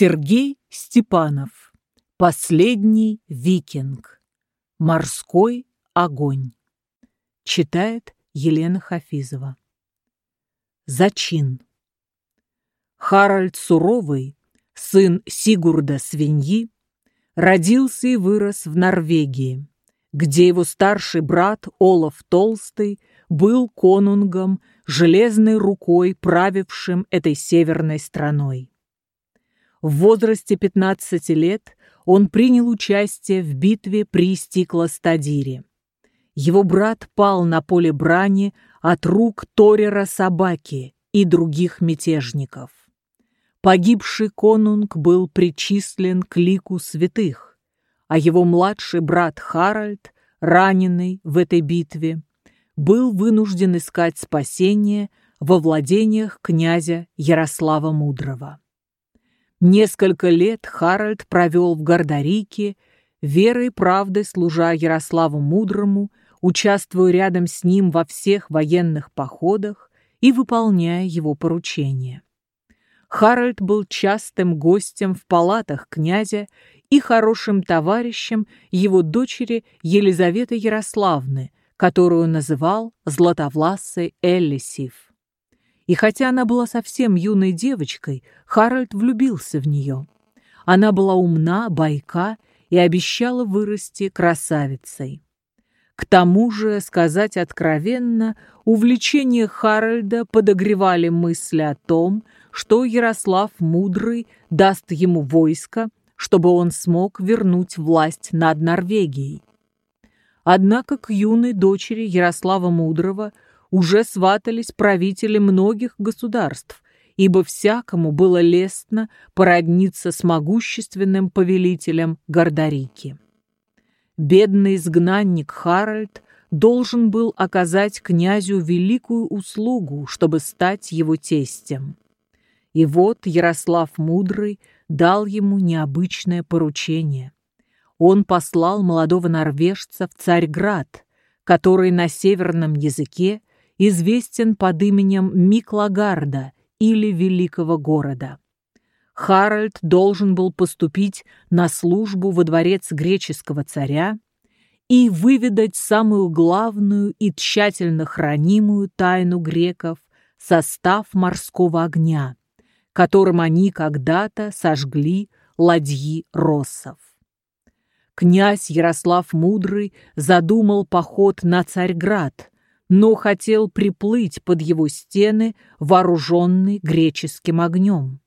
Сергей Степанов. Последний викинг. Морской огонь. Читает Елена Хафизова. Зачин. Харальд Суровый, сын Сигурда Свиньи, родился и вырос в Норвегии, где его старший брат Олаф Толстый был конунгом, железной рукой правившим этой северной страной. В возрасте 15 лет он принял участие в битве при Стиклостадире. Его брат пал на поле брани от рук Торера Собаки и других мятежников. Погибший конунг был причислен к лику святых, а его младший брат Харальд, раненый в этой битве, был вынужден искать спасение во владениях князя Ярослава Мудрого. Несколько лет Харальд провел в Гордарике, верой и правдой служа Ярославу Мудрому, участвуя рядом с ним во всех военных походах и выполняя его поручения. Харальд был частым гостем в палатах князя и хорошим товарищем его дочери Елизаветы Ярославны, которую называл Златовласой Эллисив. И хотя она была совсем юной девочкой, Харальд влюбился в нее. Она была умна, бойка и обещала вырасти красавицей. К тому же, сказать откровенно, увлечения Харальда подогревали мысли о том, что Ярослав Мудрый даст ему войско, чтобы он смог вернуть власть над Норвегией. Однако к юной дочери Ярослава Мудрого – уже сватались правители многих государств, ибо всякому было лестно породниться с могущественным повелителем Гордарики. Бедный изгнанник Харальд должен был оказать князю великую услугу, чтобы стать его тестем. И вот Ярослав Мудрый дал ему необычное поручение. Он послал молодого норвежца в Царьград, который на северном языке известен под именем Миклагарда или Великого города. Харальд должен был поступить на службу во дворец греческого царя и выведать самую главную и тщательно хранимую тайну греков – состав морского огня, которым они когда-то сожгли ладьи россов. Князь Ярослав Мудрый задумал поход на Царьград, но хотел приплыть под его стены, вооруженный греческим огнем.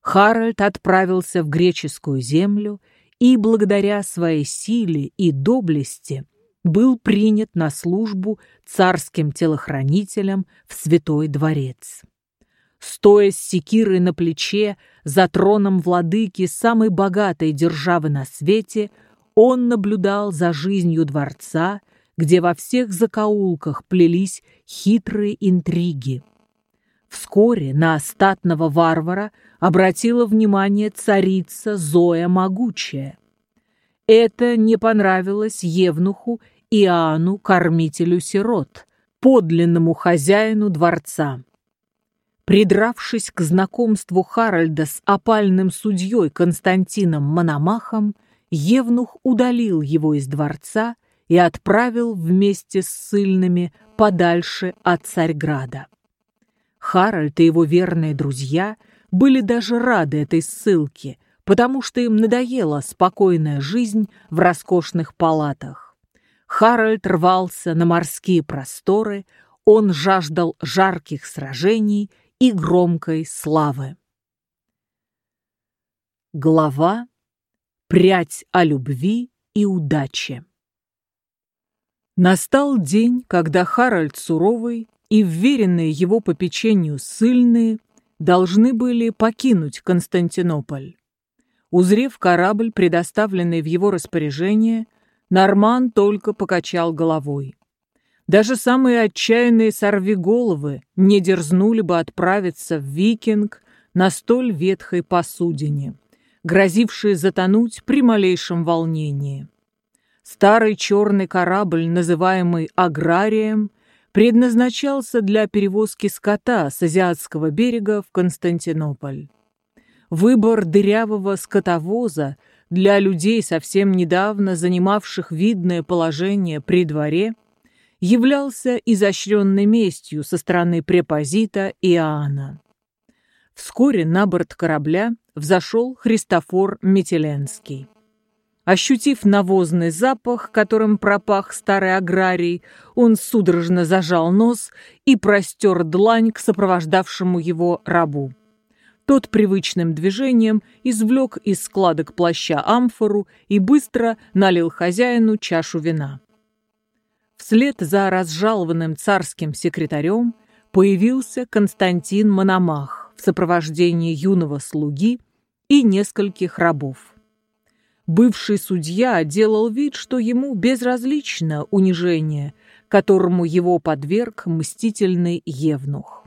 Харальд отправился в греческую землю и, благодаря своей силе и доблести, был принят на службу царским телохранителем в Святой дворец. Стоя с секирой на плече за троном владыки самой богатой державы на свете, он наблюдал за жизнью дворца где во всех закоулках плелись хитрые интриги. Вскоре на остатного варвара обратила внимание царица Зоя Могучая. Это не понравилось Евнуху Иоанну, кормителю сирот, подлинному хозяину дворца. Придравшись к знакомству Харальда с опальным судьей Константином Мономахом, Евнух удалил его из дворца и отправил вместе с ссыльными подальше от Царьграда. Харальд и его верные друзья были даже рады этой ссылке, потому что им надоела спокойная жизнь в роскошных палатах. Харальд рвался на морские просторы, он жаждал жарких сражений и громкой славы. Глава «Прядь о любви и удаче» Настал день, когда Харальд Суровый и вверенные его попечению ссыльные должны были покинуть Константинополь. Узрев корабль, предоставленный в его распоряжение, Норман только покачал головой. Даже самые отчаянные сорвиголовы не дерзнули бы отправиться в викинг на столь ветхой посудине, грозившей затонуть при малейшем волнении. Старый черный корабль, называемый «Аграрием», предназначался для перевозки скота с азиатского берега в Константинополь. Выбор дырявого скотовоза для людей, совсем недавно занимавших видное положение при дворе, являлся изощренной местью со стороны препозита Иоанна. Вскоре на борт корабля взошел Христофор Метеленский. Ощутив навозный запах, которым пропах старый аграрий, он судорожно зажал нос и простер длань к сопровождавшему его рабу. Тот привычным движением извлек из складок плаща амфору и быстро налил хозяину чашу вина. Вслед за разжалованным царским секретарем появился Константин Мономах в сопровождении юного слуги и нескольких рабов. Бывший судья делал вид, что ему безразлично унижение, которому его подверг мстительный евнух.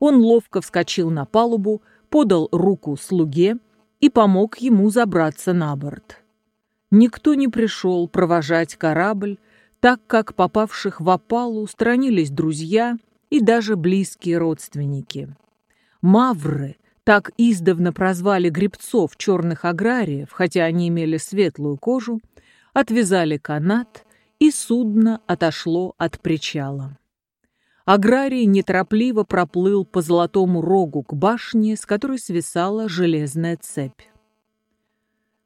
Он ловко вскочил на палубу, подал руку слуге и помог ему забраться на борт. Никто не пришел провожать корабль, так как попавших в опалу странились друзья и даже близкие родственники. Мавры, так издавна прозвали гребцов черных аграриев, хотя они имели светлую кожу, отвязали канат, и судно отошло от причала. Аграрий неторопливо проплыл по золотому рогу к башне, с которой свисала железная цепь.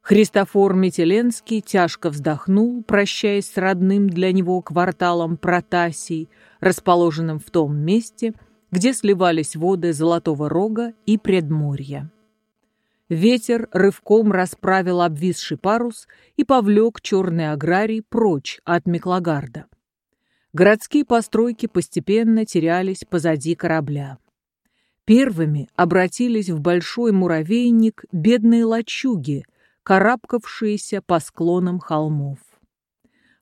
Христофор Метеленский тяжко вздохнул, прощаясь с родным для него кварталом Протасий, расположенным в том месте, где сливались воды Золотого Рога и Предморья. Ветер рывком расправил обвисший парус и повлек черный аграрий прочь от Миклагарда. Городские постройки постепенно терялись позади корабля. Первыми обратились в большой муравейник бедные лачуги, карабкавшиеся по склонам холмов.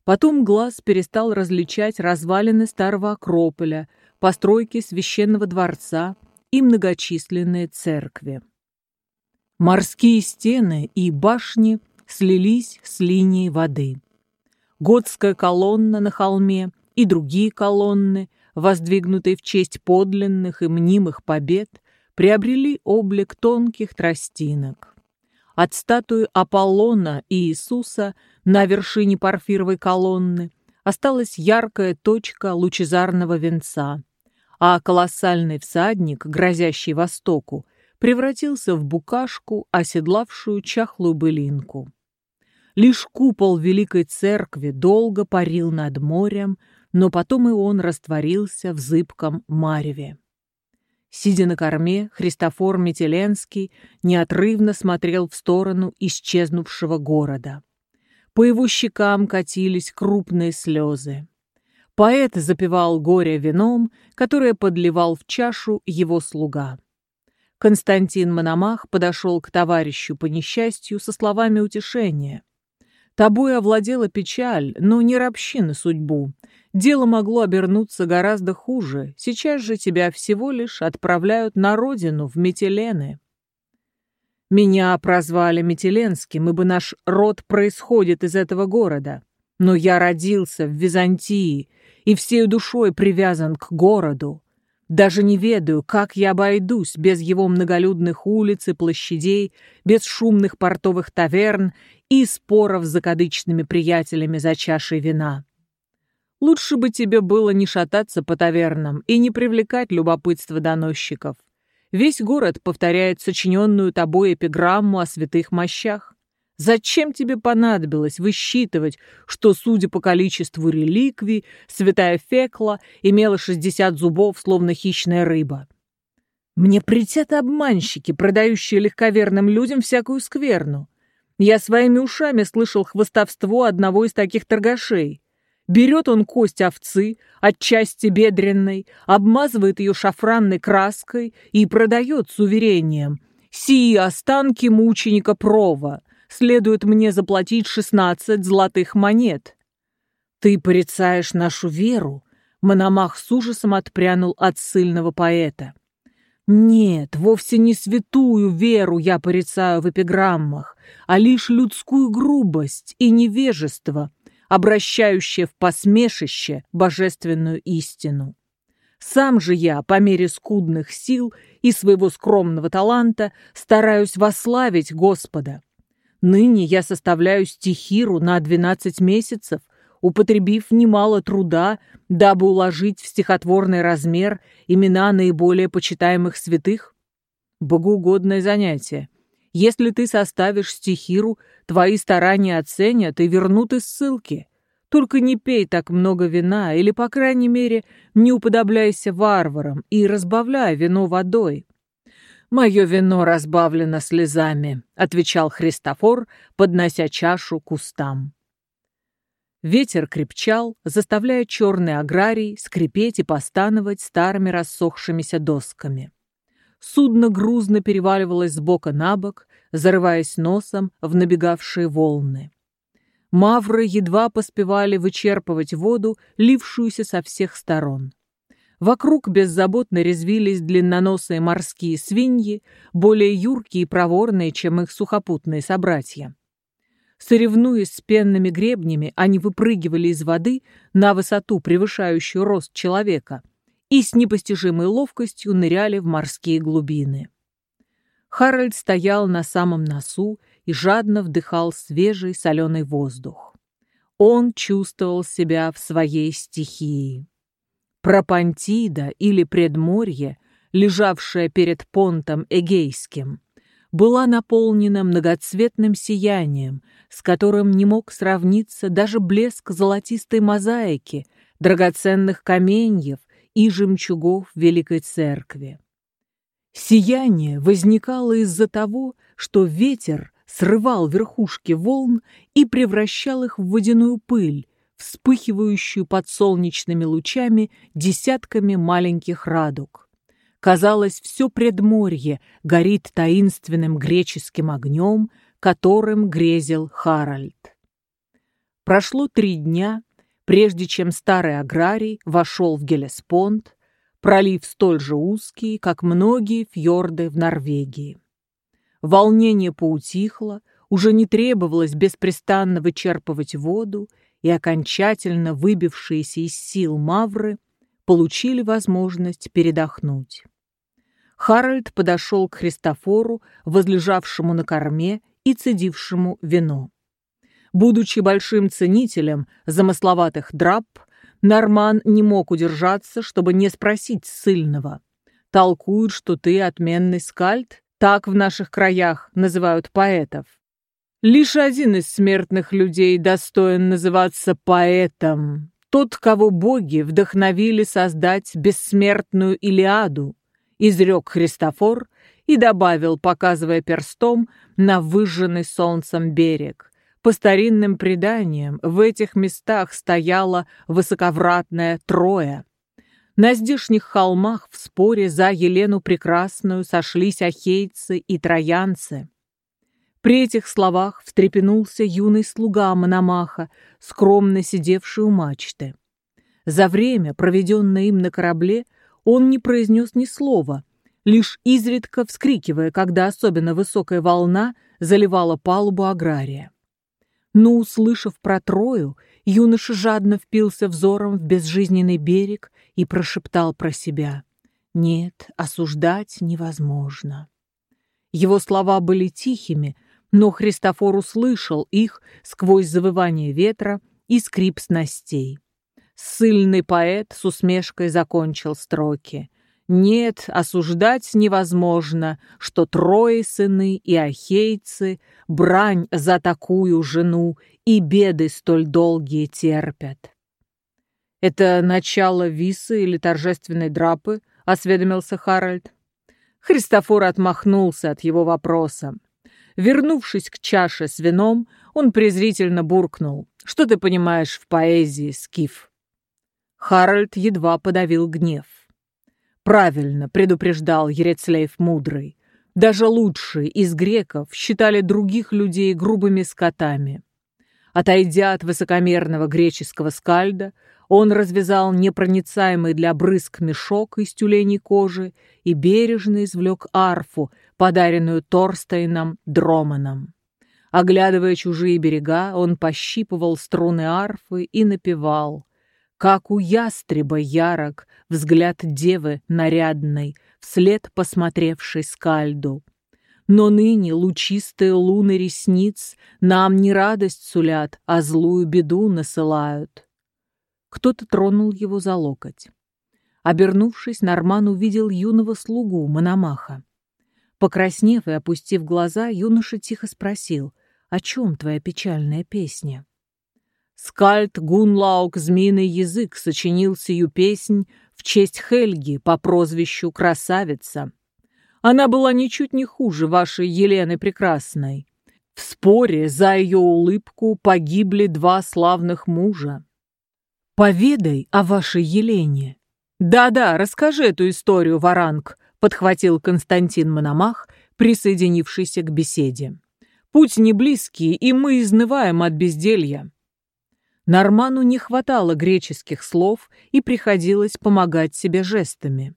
Потом глаз перестал различать развалины старого Акрополя, постройки священного дворца и многочисленные церкви. Морские стены и башни слились с линией воды. Готская колонна на холме и другие колонны, воздвигнутые в честь подлинных и мнимых побед, приобрели облик тонких тростинок. От статуи Аполлона и Иисуса на вершине парфировой колонны осталась яркая точка лучезарного венца, а колоссальный всадник, грозящий востоку, превратился в букашку, оседлавшую чахлую былинку. Лишь купол Великой Церкви долго парил над морем, но потом и он растворился в зыбком мареве. Сидя на корме, Христофор Метеленский неотрывно смотрел в сторону исчезнувшего города. По его щекам катились крупные слезы. Поэт запивал горе вином, которое подливал в чашу его слуга. Константин Мономах подошел к товарищу по несчастью со словами утешения. «Тобой овладела печаль, но не ропщи на судьбу. Дело могло обернуться гораздо хуже. Сейчас же тебя всего лишь отправляют на родину, в Метелены. Меня прозвали Метеленским, ибо наш род происходит из этого города. Но я родился в Византии и всей душой привязан к городу. Даже не ведаю, как я обойдусь без его многолюдных улиц и площадей, без шумных портовых таверн и споров с закадычными приятелями за чашей вина. Лучше бы тебе было не шататься по тавернам и не привлекать любопытство доносчиков. Весь город повторяет сочиненную тобой эпиграмму о святых мощах. Зачем тебе понадобилось высчитывать, что, судя по количеству реликвий, святая Фекла имела 60 зубов, словно хищная рыба? Мне притят обманщики, продающие легковерным людям всякую скверну. Я своими ушами слышал хвостовство одного из таких торгашей. Берет он кость овцы от части бедренной, обмазывает ее шафранной краской и продает с уверением. «Сии останки мученика Прова. Следует мне заплатить шестнадцать золотых монет». «Ты порицаешь нашу веру?» Мономах с ужасом отпрянул от сильного поэта. «Нет, вовсе не святую веру я порицаю в эпиграммах, а лишь людскую грубость и невежество, обращающее в посмешище божественную истину. Сам же я, по мере скудных сил и своего скромного таланта, стараюсь вославить Господа. Ныне я составляю стихиру на двенадцать месяцев, употребив немало труда, дабы уложить в стихотворный размер имена наиболее почитаемых святых. Богоугодное занятие. Если ты составишь стихиру, твои старания оценят и вернут из ссылки. Только не пей так много вина, или, по крайней мере, не уподобляйся варварам и разбавляй вино водой. «Мое вино разбавлено слезами», — отвечал Христофор, поднося чашу к устам. Ветер крепчал, заставляя черный аграрий скрипеть и постановать старыми рассохшимися досками. Судно грузно переваливалось с бока на бок, зарываясь носом в набегавшие волны. Мавры едва поспевали вычерпывать воду, лившуюся со всех сторон. Вокруг беззаботно резвились длинноносые морские свиньи, более юркие и проворные, чем их сухопутные собратья. Соревнуясь с пенными гребнями, они выпрыгивали из воды на высоту, превышающую рост человека, и с непостижимой ловкостью ныряли в морские глубины. Харальд стоял на самом носу и жадно вдыхал свежий соленый воздух. Он чувствовал себя в своей стихии. Пропантида или предморье, лежавшее перед понтом Эгейским, была наполнена многоцветным сиянием, с которым не мог сравниться даже блеск золотистой мозаики, драгоценных каменьев и жемчугов Великой Церкви. Сияние возникало из-за того, что ветер срывал верхушки волн и превращал их в водяную пыль, вспыхивающую под солнечными лучами десятками маленьких радуг. Казалось, все предморье горит таинственным греческим огнем, которым грезил Харальд. Прошло три дня, прежде чем старый аграрий вошел в Гелеспонд, пролив столь же узкий, как многие фьорды в Норвегии. Волнение поутихло, уже не требовалось беспрестанно вычерпывать воду, и окончательно выбившиеся из сил мавры получили возможность передохнуть. Харальд подошел к Христофору, возлежавшему на корме и цедившему вино. Будучи большим ценителем замысловатых драп, Норман не мог удержаться, чтобы не спросить ссыльного. «Толкуют, что ты отменный скальд?» Так в наших краях называют поэтов. Лишь один из смертных людей достоин называться поэтом. Тот, кого боги вдохновили создать бессмертную Илиаду, изрек Христофор и добавил, показывая перстом на выжженный солнцем берег. По старинным преданиям в этих местах стояла высоковратная Троя. На здешних холмах в споре за Елену Прекрасную сошлись ахейцы и троянцы. При этих словах встрепенулся юный слуга Мономаха, скромно сидевший у мачты. За время, проведенное им на корабле, он не произнес ни слова, лишь изредка вскрикивая, когда особенно высокая волна заливала палубу агрария. Но, услышав про Трою, юноша жадно впился взором в безжизненный берег и прошептал про себя «Нет, осуждать невозможно». Его слова были тихими, но Христофор услышал их сквозь завывание ветра и скрип снастей. Сыльный поэт с усмешкой закончил строки. Нет, осуждать невозможно, что трое сыны и ахейцы брань за такую жену и беды столь долгие терпят. «Это начало висы или торжественной драпы?» — осведомился Харальд. Христофор отмахнулся от его вопроса. Вернувшись к чаше с вином, он презрительно буркнул. «Что ты понимаешь в поэзии, Скиф?» Харальд едва подавил гнев. «Правильно», — предупреждал Ерецлейф Мудрый. «Даже лучшие из греков считали других людей грубыми скотами. Отойдя от высокомерного греческого скальда, он развязал непроницаемый для брызг мешок из тюленей кожи и бережно извлек арфу, подаренную Торстейном Дроманом. Оглядывая чужие берега, он пощипывал струны арфы и напевал Как у ястреба ярок взгляд девы нарядной, вслед посмотревшей скальду. Но ныне лучистые луны ресниц нам не радость сулят, а злую беду насылают. Кто-то тронул его за локоть. Обернувшись, Норман увидел юного слугу Мономаха. Покраснев и опустив глаза, юноша тихо спросил, «О чем твоя печальная песня?» Скальд Гунлаук «Змеиный язык» сочинил сию песнь в честь Хельги по прозвищу Красавица. Она была ничуть не хуже вашей Елены Прекрасной. В споре за ее улыбку погибли два славных мужа. Поведай о вашей Елене. Да-да, расскажи эту историю, Варанг, подхватил Константин Мономах, присоединившийся к беседе. Путь не близкий, и мы изнываем от безделья. Норману не хватало греческих слов и приходилось помогать себе жестами.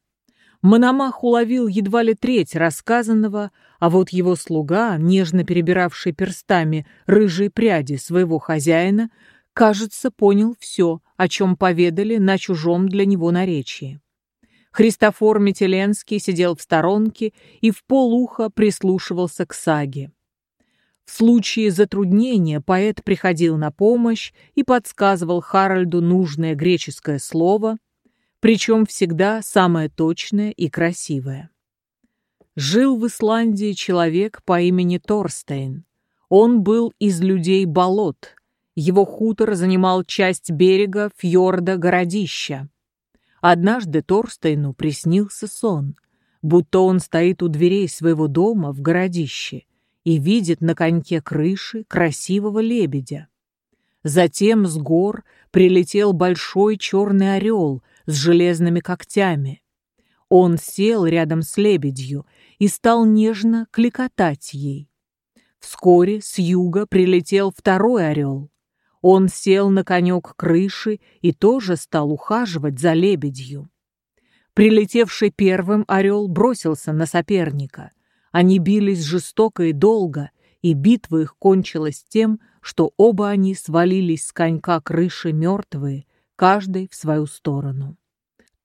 Мономах уловил едва ли треть рассказанного, а вот его слуга, нежно перебиравший перстами рыжие пряди своего хозяина, кажется, понял все, о чем поведали на чужом для него наречии. Христофор Метеленский сидел в сторонке и в полуха прислушивался к саге. В случае затруднения поэт приходил на помощь и подсказывал Харальду нужное греческое слово – причем всегда самое точное и красивое. Жил в Исландии человек по имени Торстейн. Он был из людей болот. Его хутор занимал часть берега фьорда Городища. Однажды Торстейну приснился сон, будто он стоит у дверей своего дома в городище и видит на коньке крыши красивого лебедя. Затем с гор прилетел большой черный орел с железными когтями. Он сел рядом с лебедью и стал нежно кликотать ей. Вскоре с юга прилетел второй орел. Он сел на конек крыши и тоже стал ухаживать за лебедью. Прилетевший первым орел бросился на соперника. Они бились жестоко и долго, и битва их кончилась тем, что оба они свалились с конька крыши мертвые, каждый в свою сторону.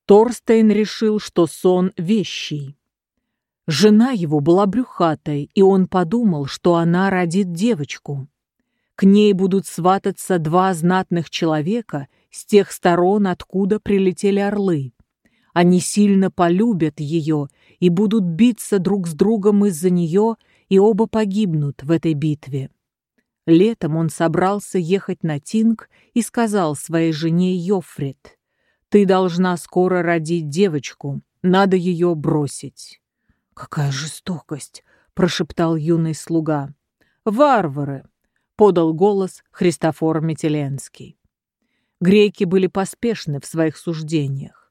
Торстейн решил, что сон вещий. Жена его была брюхатой, и он подумал, что она родит девочку. К ней будут свататься два знатных человека с тех сторон, откуда прилетели орлы. Они сильно полюбят ее и будут биться друг с другом из-за нее, и оба погибнут в этой битве. Летом он собрался ехать на Тинг и сказал своей жене Йофрид, «Ты должна скоро родить девочку, надо ее бросить». «Какая жестокость!» — прошептал юный слуга. «Варвары!» — подал голос Христофор Метеленский. Греки были поспешны в своих суждениях.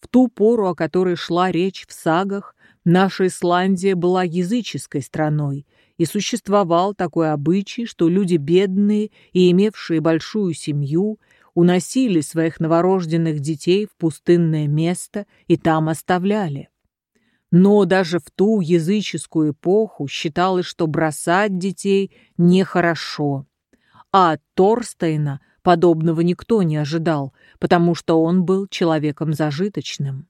В ту пору, о которой шла речь в сагах, наша Исландия была языческой страной, и существовал такой обычай, что люди бедные и имевшие большую семью уносили своих новорожденных детей в пустынное место и там оставляли. Но даже в ту языческую эпоху считалось, что бросать детей нехорошо. А Торстейна подобного никто не ожидал, потому что он был человеком зажиточным.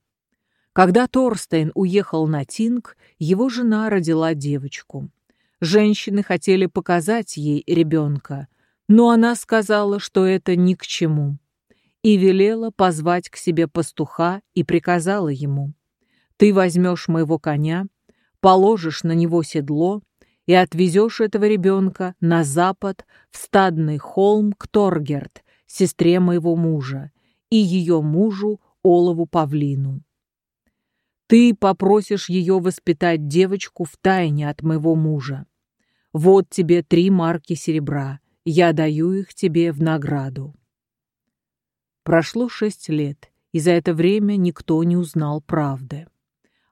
Когда Торстейн уехал на Тинг, его жена родила девочку. Женщины хотели показать ей ребенка, но она сказала, что это ни к чему, и велела позвать к себе пастуха и приказала ему, «Ты возьмешь моего коня, положишь на него седло и отвезешь этого ребенка на запад в стадный холм к Торгерт, сестре моего мужа, и ее мужу Олову Павлину. Ты попросишь ее воспитать девочку в тайне от моего мужа. Вот тебе три марки серебра. Я даю их тебе в награду. Прошло шесть лет, и за это время никто не узнал правды.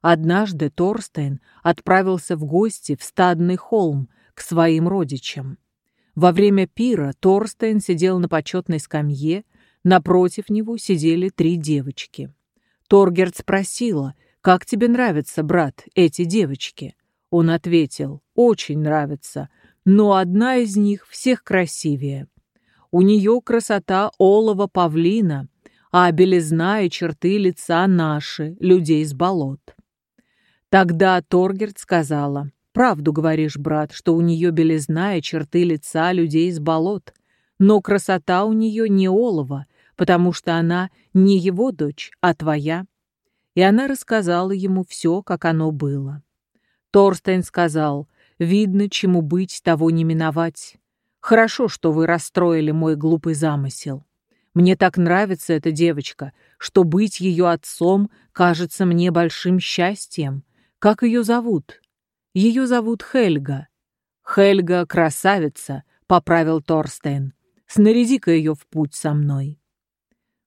Однажды Торстейн отправился в гости в стадный холм к своим родичам. Во время пира Торстейн сидел на почетной скамье, напротив него сидели три девочки. Торгерт спросила, «Как тебе нравятся, брат, эти девочки?» Он ответил, очень нравится, но одна из них всех красивее. У нее красота олова павлина, а белизна и черты лица наши, людей с болот. Тогда Торгерт сказала, «Правду говоришь, брат, что у нее белизна и черты лица людей с болот, но красота у нее не олова, потому что она не его дочь, а твоя». И она рассказала ему все, как оно было. Торстейн сказал, «Видно, чему быть, того не миновать. Хорошо, что вы расстроили мой глупый замысел. Мне так нравится эта девочка, что быть ее отцом кажется мне большим счастьем. Как ее зовут? Ее зовут Хельга. Хельга — красавица, — поправил Торстейн. Снаряди-ка ее в путь со мной.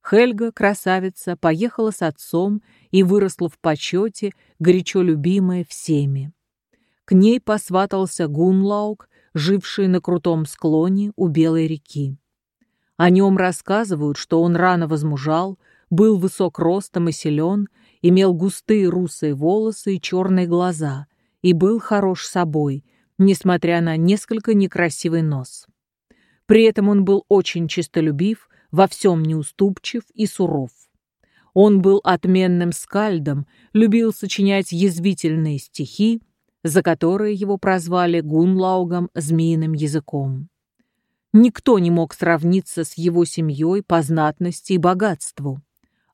Хельга, красавица, поехала с отцом и выросла в почете, горячо любимая всеми. К ней посватался Гунлаук, живший на крутом склоне у Белой реки. О нем рассказывают, что он рано возмужал, был высок ростом и силен, имел густые русые волосы и черные глаза, и был хорош собой, несмотря на несколько некрасивый нос. При этом он был очень честолюбив, во всем неуступчив и суров. Он был отменным скальдом, любил сочинять язвительные стихи, за которые его прозвали Гунлаугом змеиным языком. Никто не мог сравниться с его семьей по знатности и богатству.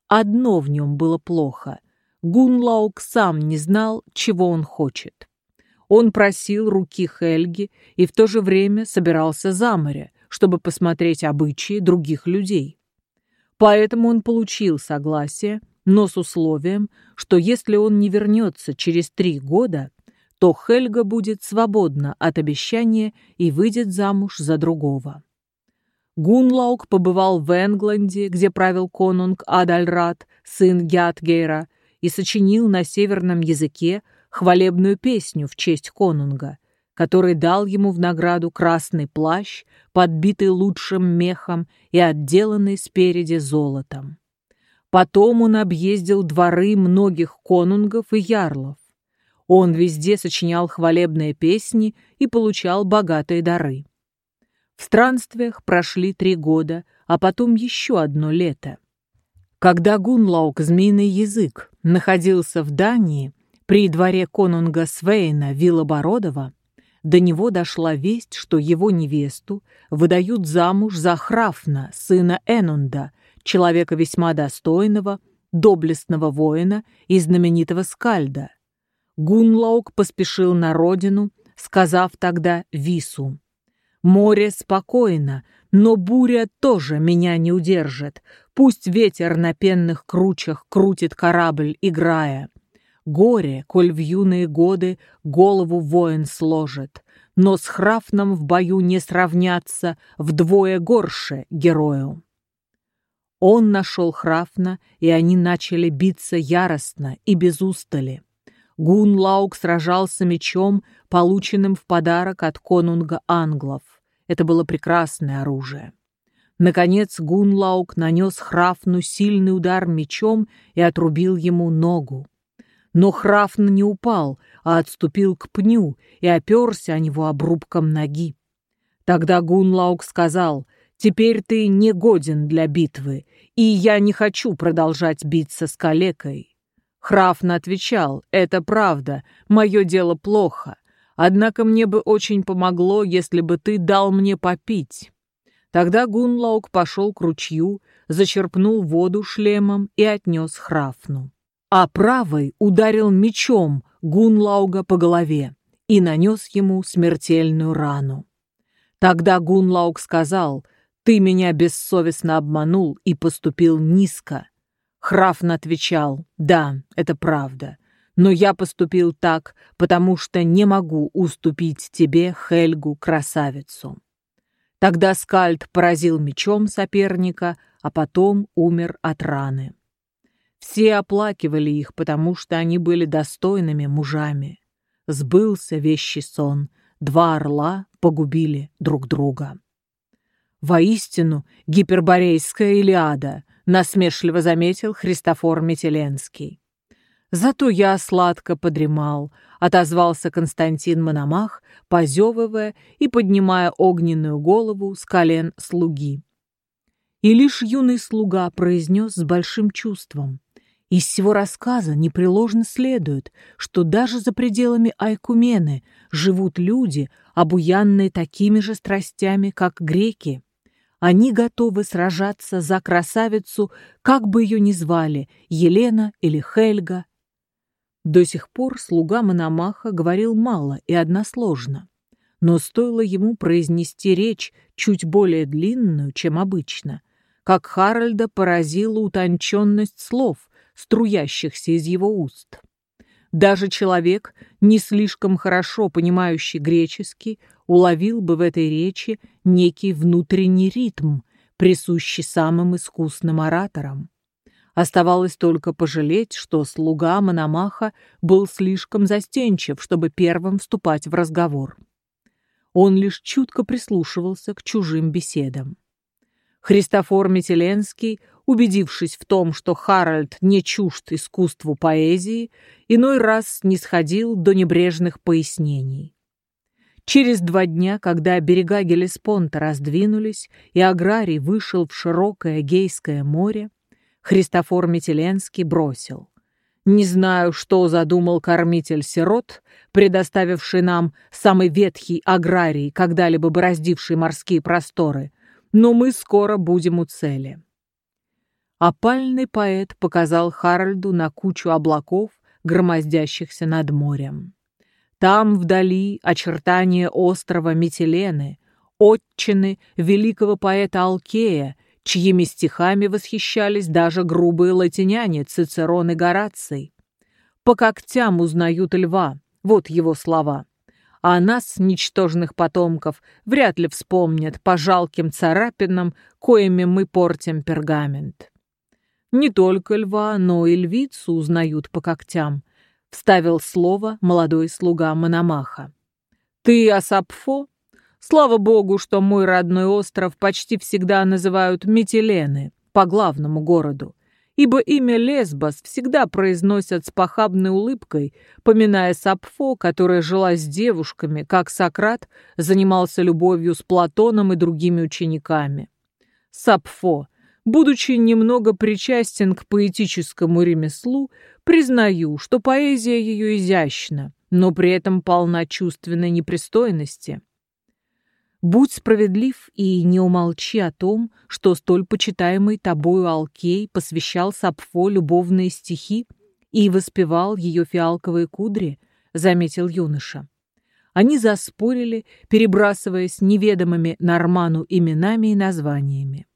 Одно в нем было плохо. Гунлауг сам не знал, чего он хочет. Он просил руки Хельги и в то же время собирался за море, чтобы посмотреть обычаи других людей. Поэтому он получил согласие, но с условием, что если он не вернется через три года, то Хельга будет свободна от обещания и выйдет замуж за другого. Гунлаук побывал в Энгленде, где правил конунг Адальрат, сын Гятгейра, и сочинил на северном языке хвалебную песню в честь конунга, который дал ему в награду красный плащ, подбитый лучшим мехом и отделанный спереди золотом. Потом он объездил дворы многих конунгов и ярлов, он везде сочинял хвалебные песни и получал богатые дары. В странствиях прошли три года, а потом еще одно лето. Когда Гунлаук, змеиный язык, находился в Дании, при дворе конунга Свейна Вилобородова, до него дошла весть, что его невесту выдают замуж за Храфна, сына Энунда, человека весьма достойного, доблестного воина и знаменитого скальда. Гунлаук поспешил на родину, сказав тогда Вису. «Море спокойно, но буря тоже меня не удержит. Пусть ветер на пенных кручах крутит корабль, играя. Горе, коль в юные годы голову воин сложит, но с Храфном в бою не сравняться вдвое горше герою». Он нашел Храфна, и они начали биться яростно и без устали. Гунлаук сражался мечом, полученным в подарок от конунга англов. Это было прекрасное оружие. Наконец Гунлаук нанес Храфну сильный удар мечом и отрубил ему ногу. Но Храфн не упал, а отступил к пню и оперся о него обрубком ноги. Тогда Гунлаук сказал, «Теперь ты не годен для битвы, и я не хочу продолжать биться с калекой. Храфн отвечал, «Это правда, мое дело плохо. Однако мне бы очень помогло, если бы ты дал мне попить». Тогда Гунлаук пошел к ручью, зачерпнул воду шлемом и отнес Храфну. А правой ударил мечом Гунлауга по голове и нанес ему смертельную рану. Тогда Гунлаук сказал, «Ты меня бессовестно обманул и поступил низко. Храфн отвечал, «Да, это правда, но я поступил так, потому что не могу уступить тебе, Хельгу, красавицу». Тогда Скальд поразил мечом соперника, а потом умер от раны. Все оплакивали их, потому что они были достойными мужами. Сбылся вещий сон, два орла погубили друг друга. Воистину, гиперборейская Илиада — насмешливо заметил Христофор Метеленский. «Зато я сладко подремал», — отозвался Константин Мономах, позевывая и поднимая огненную голову с колен слуги. И лишь юный слуга произнес с большим чувством. Из всего рассказа непреложно следует, что даже за пределами Айкумены живут люди, обуянные такими же страстями, как греки. Они готовы сражаться за красавицу, как бы ее ни звали, Елена или Хельга. До сих пор слуга Мономаха говорил мало и односложно, но стоило ему произнести речь чуть более длинную, чем обычно, как Харальда поразила утонченность слов, струящихся из его уст. Даже человек, не слишком хорошо понимающий греческий, уловил бы в этой речи некий внутренний ритм, присущий самым искусным ораторам. Оставалось только пожалеть, что слуга Мономаха был слишком застенчив, чтобы первым вступать в разговор. Он лишь чутко прислушивался к чужим беседам. Христофор Метеленский, убедившись в том, что Харальд не чужд искусству поэзии, иной раз не сходил до небрежных пояснений. Через два дня, когда берега Гелеспонта раздвинулись и Аграрий вышел в широкое Гейское море, Христофор Метеленский бросил. «Не знаю, что задумал кормитель сирот, предоставивший нам самый ветхий аграрий, когда-либо бороздивший морские просторы, но мы скоро будем у цели. Опальный поэт показал Харальду на кучу облаков, громоздящихся над морем. Там вдали очертания острова Метелены, отчины великого поэта Алкея, чьими стихами восхищались даже грубые латиняне Цицерон и Гораций. «По когтям узнают льва», вот его слова а нас, ничтожных потомков, вряд ли вспомнят по жалким царапинам, коими мы портим пергамент. Не только льва, но и львицу узнают по когтям, вставил слово молодой слуга Мономаха. Ты Асапфо? Слава богу, что мой родной остров почти всегда называют Метелены, по главному городу ибо имя Лесбос всегда произносят с похабной улыбкой, поминая Сапфо, которая жила с девушками, как Сократ занимался любовью с Платоном и другими учениками. Сапфо, будучи немного причастен к поэтическому ремеслу, признаю, что поэзия ее изящна, но при этом полна чувственной непристойности. Будь справедлив и не умолчи о том, что столь почитаемый тобою Алкей посвящал Сапфо любовные стихи и воспевал ее фиалковые кудри, заметил юноша. Они заспорили, перебрасываясь неведомыми Норману именами и названиями.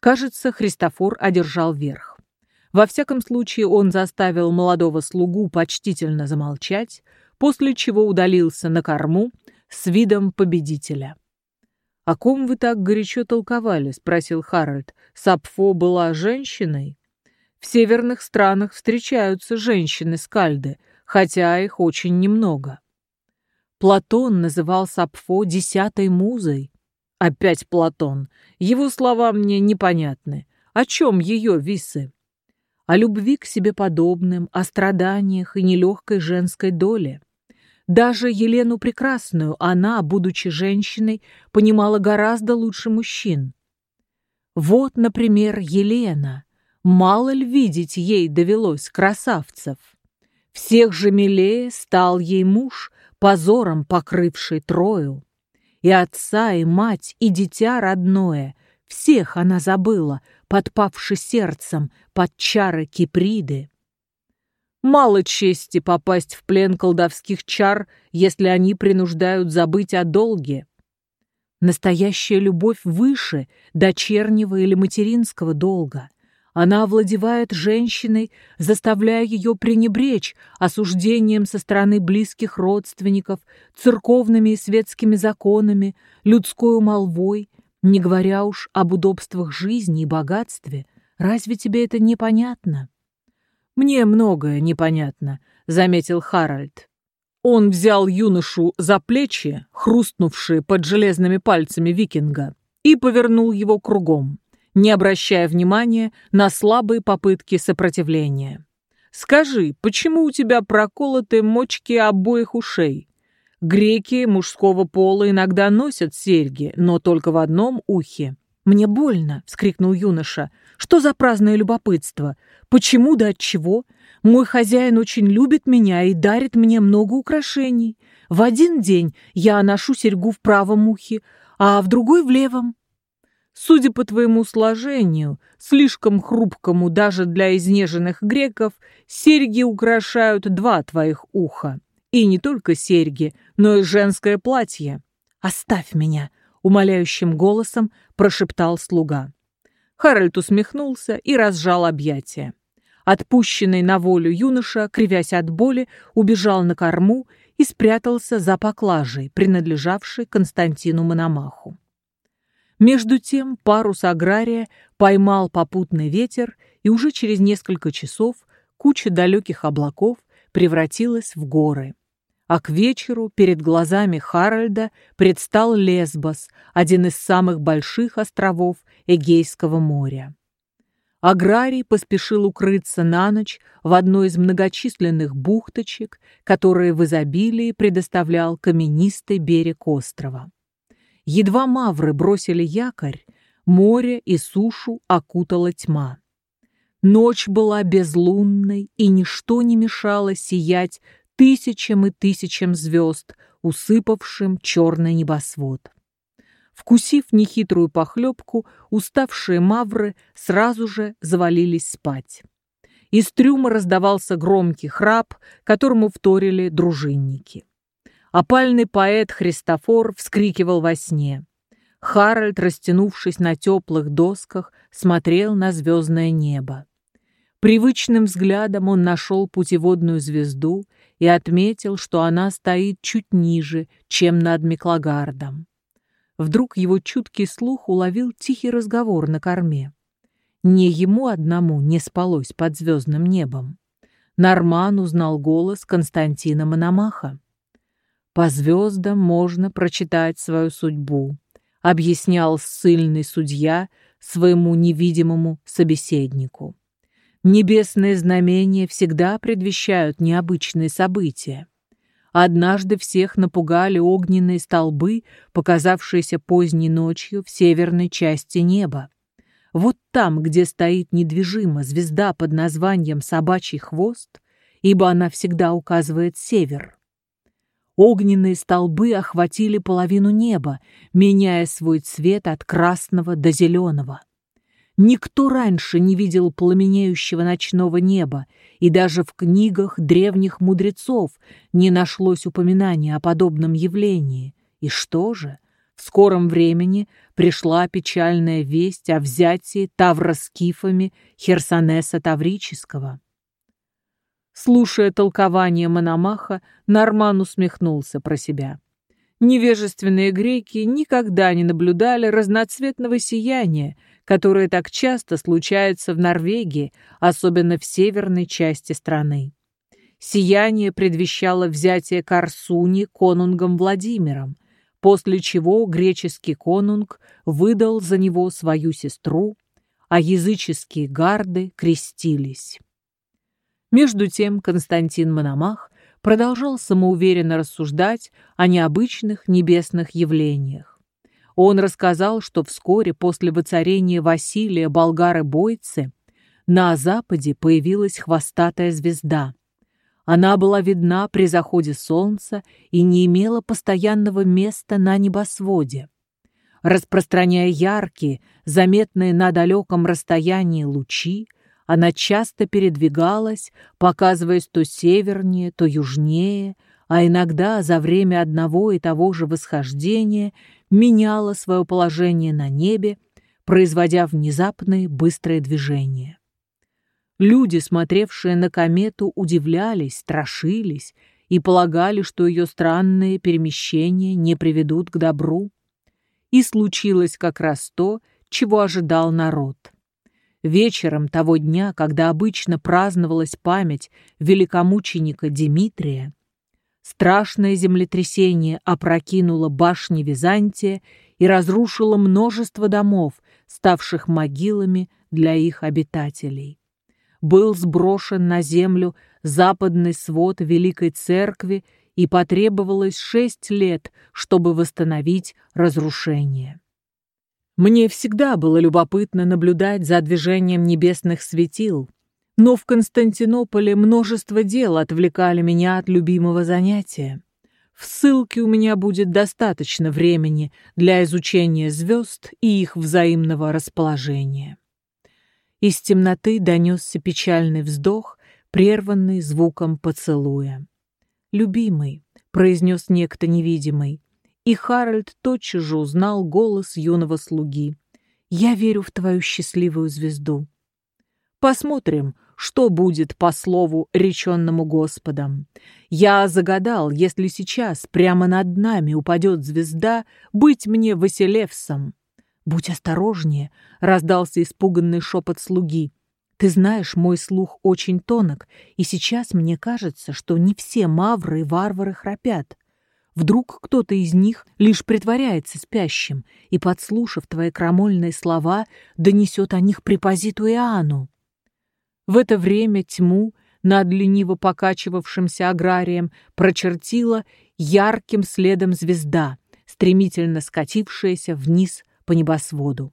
Кажется, Христофор одержал верх. Во всяком случае, он заставил молодого слугу почтительно замолчать, после чего удалился на корму с видом победителя. «О ком вы так горячо толковали?» — спросил Харальд. «Сапфо была женщиной?» «В северных странах встречаются женщины-скальды, хотя их очень немного». Платон называл Сапфо десятой музой. Опять Платон. Его слова мне непонятны. О чем ее висы? О любви к себе подобным, о страданиях и нелегкой женской доле. Даже Елену Прекрасную она, будучи женщиной, понимала гораздо лучше мужчин. Вот, например, Елена. Мало ли видеть ей довелось красавцев. Всех же милее стал ей муж, позором покрывший Трою. И отца, и мать, и дитя родное, всех она забыла, подпавши сердцем под чары Киприды. Мало чести попасть в плен колдовских чар, если они принуждают забыть о долге. Настоящая любовь выше дочернего или материнского долга. Она овладевает женщиной, заставляя ее пренебречь осуждением со стороны близких родственников, церковными и светскими законами, людской молвой, не говоря уж об удобствах жизни и богатстве. Разве тебе это непонятно? «Мне многое непонятно», — заметил Харальд. Он взял юношу за плечи, хрустнувшие под железными пальцами викинга, и повернул его кругом, не обращая внимания на слабые попытки сопротивления. «Скажи, почему у тебя проколоты мочки обоих ушей? Греки мужского пола иногда носят серьги, но только в одном ухе. «Мне больно!» — вскрикнул юноша. «Что за праздное любопытство? Почему да от чего? Мой хозяин очень любит меня и дарит мне много украшений. В один день я ношу серьгу в правом ухе, а в другой — в левом. Судя по твоему сложению, слишком хрупкому даже для изнеженных греков, серьги украшают два твоих уха. И не только серьги, но и женское платье. «Оставь меня!» — умоляющим голосом прошептал слуга. Харальд усмехнулся и разжал объятия. Отпущенный на волю юноша, кривясь от боли, убежал на корму и спрятался за поклажей, принадлежавшей Константину Мономаху. Между тем парус агрария поймал попутный ветер, и уже через несколько часов куча далеких облаков превратилась в горы. А к вечеру перед глазами Харальда предстал Лесбос, один из самых больших островов Эгейского моря. Аграрий поспешил укрыться на ночь в одной из многочисленных бухточек, которые в изобилии предоставлял каменистый берег острова. Едва мавры бросили якорь, море и сушу окутала тьма. Ночь была безлунной, и ничто не мешало сиять тысячам и тысячам звезд, усыпавшим черный небосвод. Вкусив нехитрую похлебку, уставшие мавры сразу же завалились спать. Из трюма раздавался громкий храп, которому вторили дружинники. Опальный поэт Христофор вскрикивал во сне. Харальд, растянувшись на теплых досках, смотрел на звездное небо. Привычным взглядом он нашел путеводную звезду и отметил, что она стоит чуть ниже, чем над Миклагардом. Вдруг его чуткий слух уловил тихий разговор на корме. Не ему одному не спалось под звездным небом. Норман узнал голос Константина Мономаха. По звездам можно прочитать свою судьбу, объяснял ссыльный судья своему невидимому собеседнику. Небесные знамения всегда предвещают необычные события. Однажды всех напугали огненные столбы, показавшиеся поздней ночью в северной части неба. Вот там, где стоит недвижимо звезда под названием «Собачий хвост», ибо она всегда указывает север. Огненные столбы охватили половину неба, меняя свой цвет от красного до зеленого. Никто раньше не видел пламенеющего ночного неба, и даже в книгах древних мудрецов не нашлось упоминания о подобном явлении. И что же? В скором времени пришла печальная весть о взятии тавроскифами Херсонеса Таврического. Слушая толкование Мономаха, Норман усмехнулся про себя. Невежественные греки никогда не наблюдали разноцветного сияния, которое так часто случается в Норвегии, особенно в северной части страны. Сияние предвещало взятие Корсуни конунгом Владимиром, после чего греческий конунг выдал за него свою сестру, а языческие гарды крестились. Между тем Константин Мономах продолжал самоуверенно рассуждать о необычных небесных явлениях. Он рассказал, что вскоре после воцарения Василия болгары-бойцы на западе появилась хвостатая звезда. Она была видна при заходе солнца и не имела постоянного места на небосводе. Распространяя яркие, заметные на далеком расстоянии лучи, она часто передвигалась, показываясь то севернее, то южнее, а иногда за время одного и того же восхождения меняла свое положение на небе, производя внезапные быстрые движения. Люди, смотревшие на комету, удивлялись, страшились и полагали, что ее странные перемещения не приведут к добру. И случилось как раз то, чего ожидал народ. Вечером того дня, когда обычно праздновалась память великомученика Димитрия, страшное землетрясение опрокинуло башни Византия и разрушило множество домов, ставших могилами для их обитателей. Был сброшен на землю западный свод Великой Церкви, и потребовалось шесть лет, чтобы восстановить разрушение. Мне всегда было любопытно наблюдать за движением небесных светил, но в Константинополе множество дел отвлекали меня от любимого занятия. В ссылке у меня будет достаточно времени для изучения звезд и их взаимного расположения. Из темноты донесся печальный вздох, прерванный звуком поцелуя. «Любимый», — произнес некто невидимый, и Харальд тотчас же узнал голос юного слуги. «Я верю в твою счастливую звезду». Посмотрим, что будет по слову, реченному Господом. Я загадал, если сейчас прямо над нами упадет звезда, быть мне Василевсом. «Будь осторожнее», — раздался испуганный шепот слуги. «Ты знаешь, мой слух очень тонок, и сейчас мне кажется, что не все мавры и варвары храпят. Вдруг кто-то из них лишь притворяется спящим и, подслушав твои крамольные слова, донесет о них препозиту Иоанну. В это время тьму над лениво покачивавшимся аграрием прочертила ярким следом звезда, стремительно скатившаяся вниз по небосводу.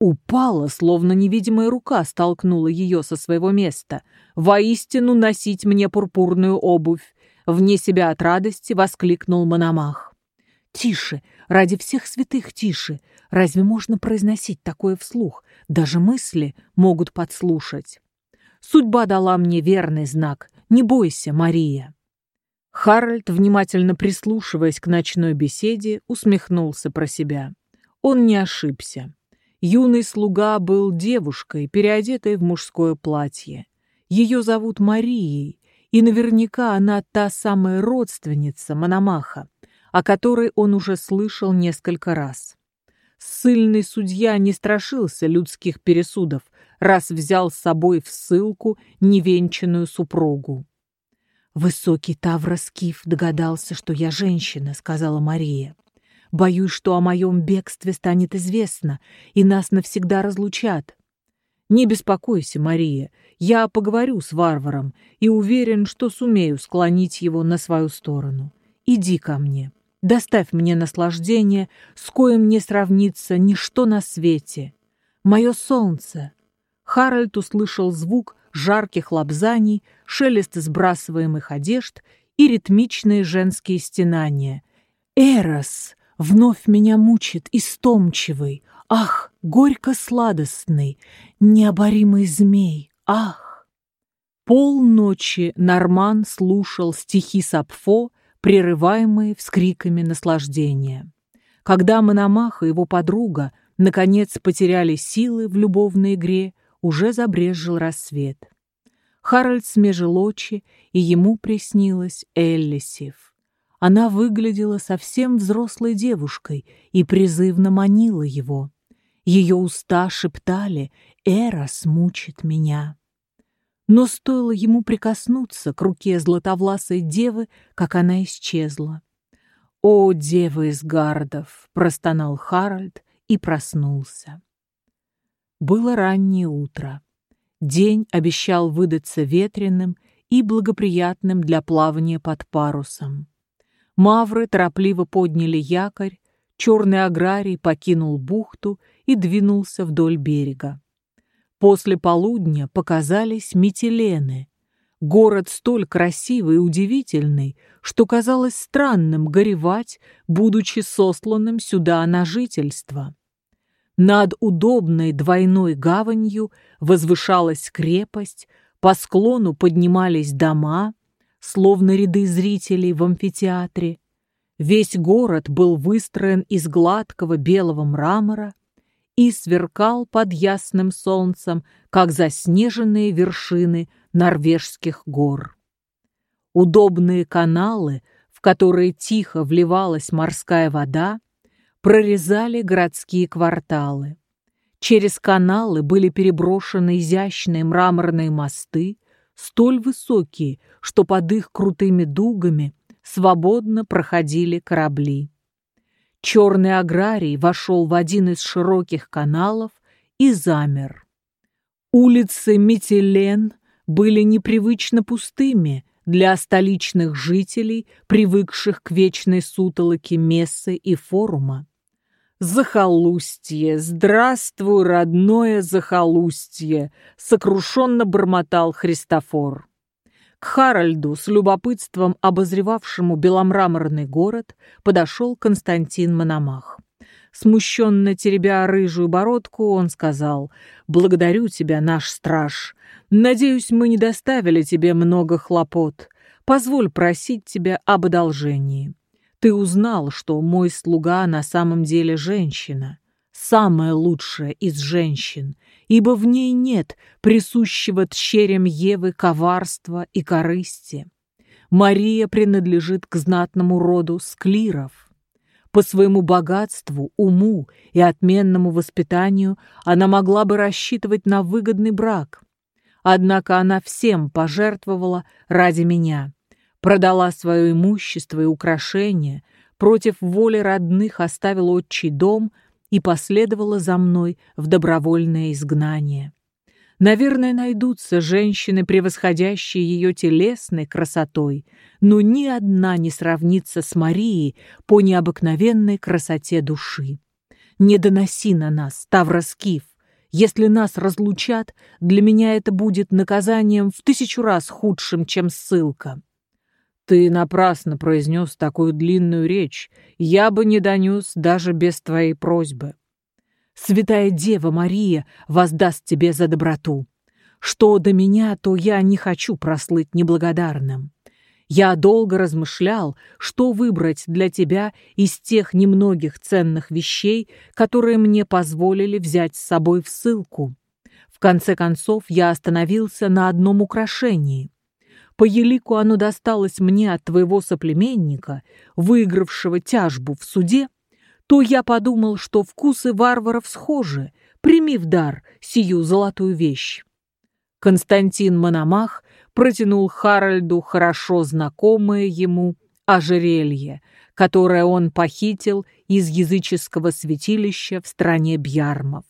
Упала, словно невидимая рука столкнула ее со своего места. «Воистину носить мне пурпурную обувь!» Вне себя от радости воскликнул Мономах. «Тише! Ради всех святых тише! Разве можно произносить такое вслух? Даже мысли могут подслушать!» Судьба дала мне верный знак. Не бойся, Мария. Харальд, внимательно прислушиваясь к ночной беседе, усмехнулся про себя. Он не ошибся. Юный слуга был девушкой, переодетой в мужское платье. Ее зовут Марией, и наверняка она та самая родственница Мономаха, о которой он уже слышал несколько раз. Ссыльный судья не страшился людских пересудов, раз взял с собой в ссылку невенчанную супругу. «Высокий Тавроскиф догадался, что я женщина», — сказала Мария. «Боюсь, что о моем бегстве станет известно, и нас навсегда разлучат». «Не беспокойся, Мария, я поговорю с варваром и уверен, что сумею склонить его на свою сторону. Иди ко мне, доставь мне наслаждение, с коим не сравнится ничто на свете. Мое солнце, Харальд услышал звук жарких лапзаний, шелест сбрасываемых одежд и ритмичные женские стенания. «Эрос! Вновь меня мучит, истомчивый! Ах, горько-сладостный, необоримый змей! Ах!» Полночи Норман слушал стихи Сапфо, прерываемые вскриками наслаждения. Когда Мономах и его подруга наконец потеряли силы в любовной игре, уже забрезжил рассвет. Харальд смежил очи, и ему приснилась Эллисив. Она выглядела совсем взрослой девушкой и призывно манила его. Ее уста шептали «Эра смучит меня». Но стоило ему прикоснуться к руке златовласой девы, как она исчезла. «О, дева из гардов!» — простонал Харальд и проснулся. Было раннее утро. День обещал выдаться ветреным и благоприятным для плавания под парусом. Мавры торопливо подняли якорь, черный аграрий покинул бухту и двинулся вдоль берега. После полудня показались Метилены, город столь красивый и удивительный, что казалось странным горевать, будучи сосланным сюда на жительство. Над удобной двойной гаванью возвышалась крепость, по склону поднимались дома, словно ряды зрителей в амфитеатре. Весь город был выстроен из гладкого белого мрамора и сверкал под ясным солнцем, как заснеженные вершины норвежских гор. Удобные каналы, в которые тихо вливалась морская вода, прорезали городские кварталы. Через каналы были переброшены изящные мраморные мосты, столь высокие, что под их крутыми дугами свободно проходили корабли. Черный аграрий вошел в один из широких каналов и замер. Улицы Метилен были непривычно пустыми для столичных жителей, привыкших к вечной сутолоке мессы и форума. «Захолустье! Здравствуй, родное захолустье!» — сокрушенно бормотал Христофор. К Харальду, с любопытством обозревавшему беломраморный город, подошел Константин Мономах. Смущенно теребя рыжую бородку, он сказал, «Благодарю тебя, наш страж. Надеюсь, мы не доставили тебе много хлопот. Позволь просить тебя об одолжении. Ты узнал, что мой слуга на самом деле женщина, самая лучшая из женщин, ибо в ней нет присущего тщерям Евы коварства и корысти. Мария принадлежит к знатному роду склиров. По своему богатству, уму и отменному воспитанию она могла бы рассчитывать на выгодный брак. Однако она всем пожертвовала ради меня продала свое имущество и украшения, против воли родных оставила отчий дом и последовала за мной в добровольное изгнание. Наверное, найдутся женщины, превосходящие ее телесной красотой, но ни одна не сравнится с Марией по необыкновенной красоте души. Не доноси на нас, Тавроскиф. Если нас разлучат, для меня это будет наказанием в тысячу раз худшим, чем ссылка. Ты напрасно произнес такую длинную речь. Я бы не донес даже без твоей просьбы. Святая Дева Мария воздаст тебе за доброту. Что до меня, то я не хочу прослыть неблагодарным. Я долго размышлял, что выбрать для тебя из тех немногих ценных вещей, которые мне позволили взять с собой в ссылку. В конце концов, я остановился на одном украшении — по елику оно досталось мне от твоего соплеменника, выигравшего тяжбу в суде, то я подумал, что вкусы варваров схожи, прими в дар сию золотую вещь. Константин Мономах протянул Харальду хорошо знакомое ему ожерелье, которое он похитил из языческого святилища в стране Бьярмов.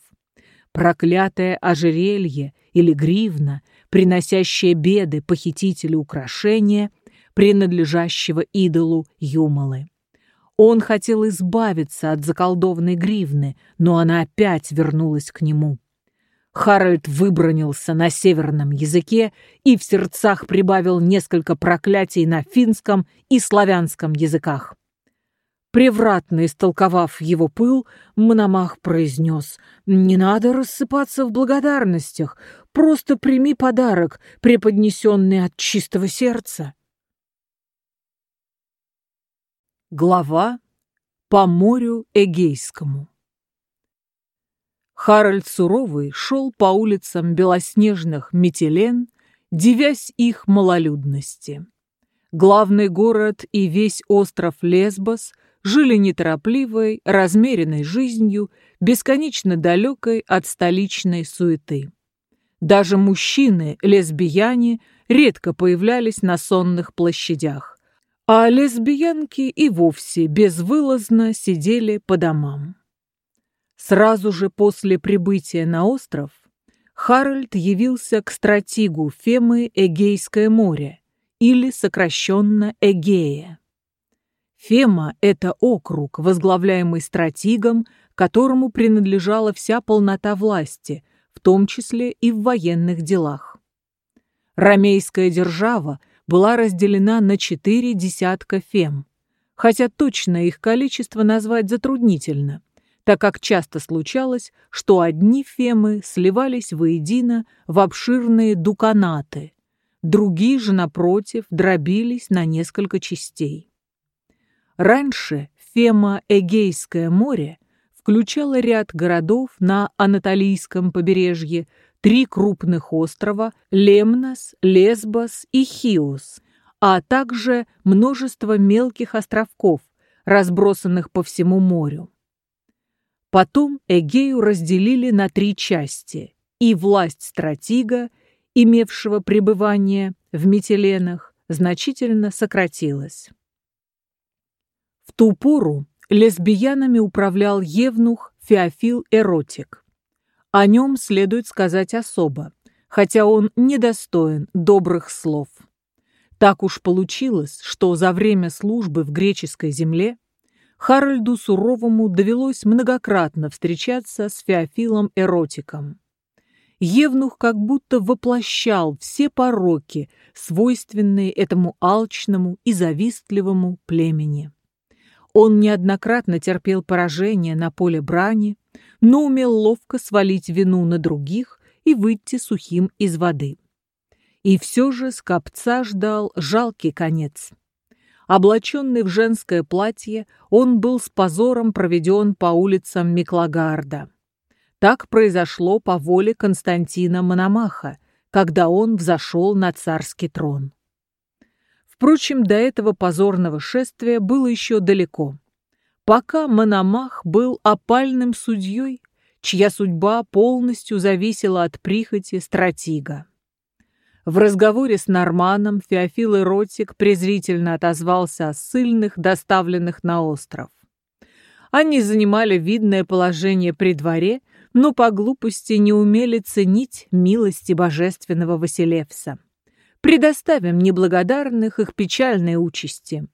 Проклятое ожерелье или гривна — приносящее беды похитителю украшения, принадлежащего идолу Юмалы. Он хотел избавиться от заколдованной гривны, но она опять вернулась к нему. Харальд выбронился на северном языке и в сердцах прибавил несколько проклятий на финском и славянском языках. Превратно истолковав его пыл, Мономах произнес «Не надо рассыпаться в благодарностях, просто прими подарок, преподнесенный от чистого сердца». Глава по морю Эгейскому Харальд Суровый шел по улицам белоснежных Метелен, девясь их малолюдности. Главный город и весь остров Лесбос – жили неторопливой, размеренной жизнью, бесконечно далекой от столичной суеты. Даже мужчины, лесбияне, редко появлялись на сонных площадях, а лесбиянки и вовсе безвылазно сидели по домам. Сразу же после прибытия на остров Харальд явился к стратегу Фемы Эгейское море, или сокращенно Эгея. Фема – это округ, возглавляемый стратигом, которому принадлежала вся полнота власти, том числе и в военных делах. Ромейская держава была разделена на четыре десятка фем, хотя точно их количество назвать затруднительно, так как часто случалось, что одни фемы сливались воедино в обширные дуканаты, другие же, напротив, дробились на несколько частей. Раньше Фема-Эгейское море включало ряд городов на Анатолийском побережье, три крупных острова – Лемнос, Лесбос и Хиос, а также множество мелких островков, разбросанных по всему морю. Потом Эгею разделили на три части, и власть стратега, имевшего пребывание в Метеленах, значительно сократилась. В ту пору лесбиянами управлял евнух Феофил Эротик. О нем следует сказать особо, хотя он недостоин добрых слов. Так уж получилось, что за время службы в греческой земле Харальду Суровому довелось многократно встречаться с Феофилом Эротиком. Евнух как будто воплощал все пороки, свойственные этому алчному и завистливому племени. Он неоднократно терпел поражение на поле брани, но умел ловко свалить вину на других и выйти сухим из воды. И все же скопца ждал жалкий конец. Облаченный в женское платье, он был с позором проведен по улицам Миклагарда. Так произошло по воле Константина Мономаха, когда он взошел на царский трон. Впрочем, до этого позорного шествия было еще далеко. Пока Мономах был опальным судьей, чья судьба полностью зависела от прихоти стратега. В разговоре с Норманом Феофил Эротик презрительно отозвался о ссыльных, доставленных на остров. Они занимали видное положение при дворе, но по глупости не умели ценить милости божественного Василевса. Предоставим неблагодарных их печальной участи.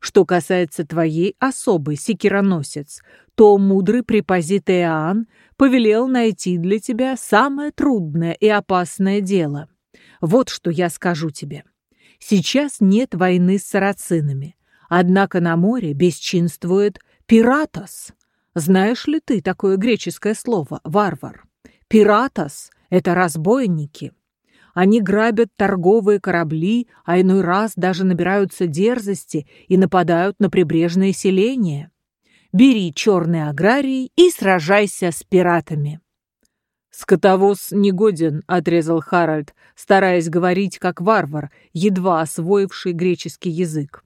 Что касается твоей особы, секироносец, то мудрый препозит Иоанн повелел найти для тебя самое трудное и опасное дело — вот что я скажу тебе. Сейчас нет войны с сарацинами, однако на море бесчинствует пиратос. Знаешь ли ты такое греческое слово «варвар»? Пиратос — это разбойники. Они грабят торговые корабли, а иной раз даже набираются дерзости и нападают на прибрежные селения. Бери черные аграрии и сражайся с пиратами. «Скотовоз негоден», — отрезал Харальд, стараясь говорить как варвар, едва освоивший греческий язык.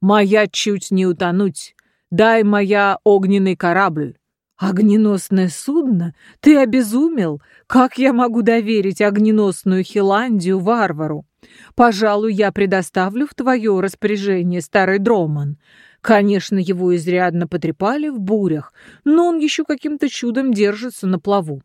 «Моя чуть не утонуть. Дай моя огненный корабль». «Огненосное судно? Ты обезумел? Как я могу доверить огненосную Хиландию варвару? Пожалуй, я предоставлю в твое распоряжение старый Дроман. Конечно, его изрядно потрепали в бурях, но он еще каким-то чудом держится на плаву.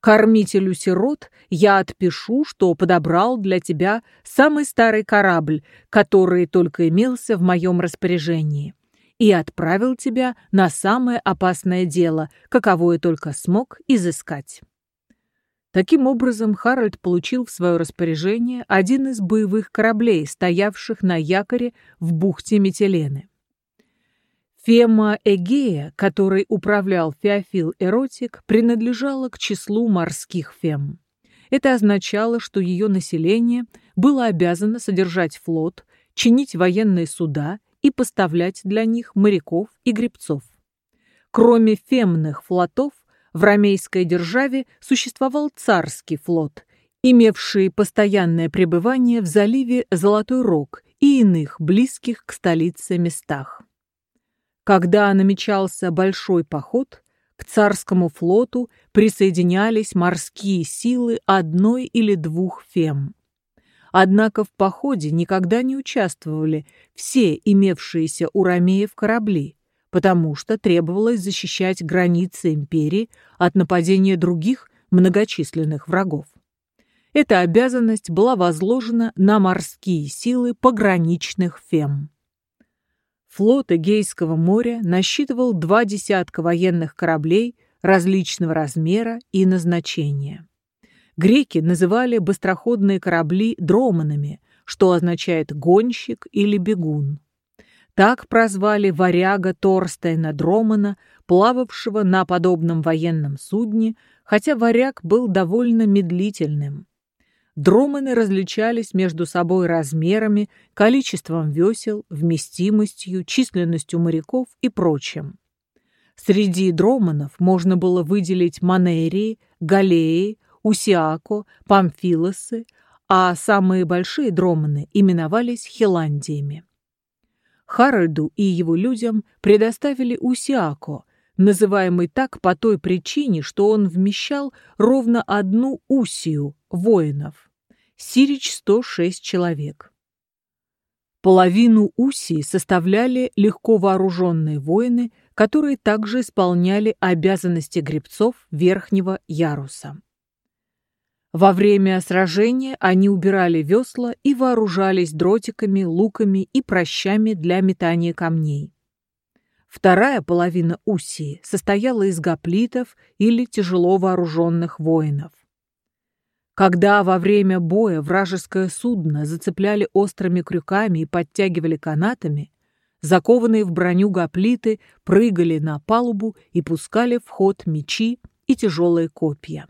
Кормителю сирот я отпишу, что подобрал для тебя самый старый корабль, который только имелся в моем распоряжении, и отправил тебя на самое опасное дело, каковое только смог изыскать». Таким образом, Харальд получил в свое распоряжение один из боевых кораблей, стоявших на якоре в бухте Метелены. Фема Эгея, которой управлял Феофил Эротик, принадлежала к числу морских фем. Это означало, что ее население было обязано содержать флот, чинить военные суда и поставлять для них моряков и гребцов. Кроме фемных флотов, в ромейской державе существовал царский флот, имевший постоянное пребывание в заливе Золотой Рог и иных близких к столице местах. Когда намечался большой поход, к царскому флоту присоединялись морские силы одной или двух фем. Однако в походе никогда не участвовали все имевшиеся у ромеев корабли, потому что требовалось защищать границы империи от нападения других многочисленных врагов. Эта обязанность была возложена на морские силы пограничных фем. Флот Эгейского моря насчитывал два десятка военных кораблей различного размера и назначения. Греки называли быстроходные корабли дроманами, что означает «гонщик» или «бегун». Так прозвали варяга Торстейна Дромана, плававшего на подобном военном судне, хотя варяг был довольно медлительным. Дроманы различались между собой размерами, количеством весел, вместимостью, численностью моряков и прочим. Среди дроманов можно было выделить манерии, галеи, усиако, памфилосы, а самые большие дроманы именовались хиландиями. Харальду и его людям предоставили усиако, называемый так по той причине, что он вмещал ровно одну усию воинов. Сирич 106 человек. Половину Усии составляли легко вооруженные воины, которые также исполняли обязанности гребцов верхнего яруса. Во время сражения они убирали весла и вооружались дротиками, луками и прощами для метания камней. Вторая половина Усии состояла из гоплитов или тяжело вооруженных воинов. Когда во время боя вражеское судно зацепляли острыми крюками и подтягивали канатами, закованные в броню гоплиты прыгали на палубу и пускали в ход мечи и тяжелые копья.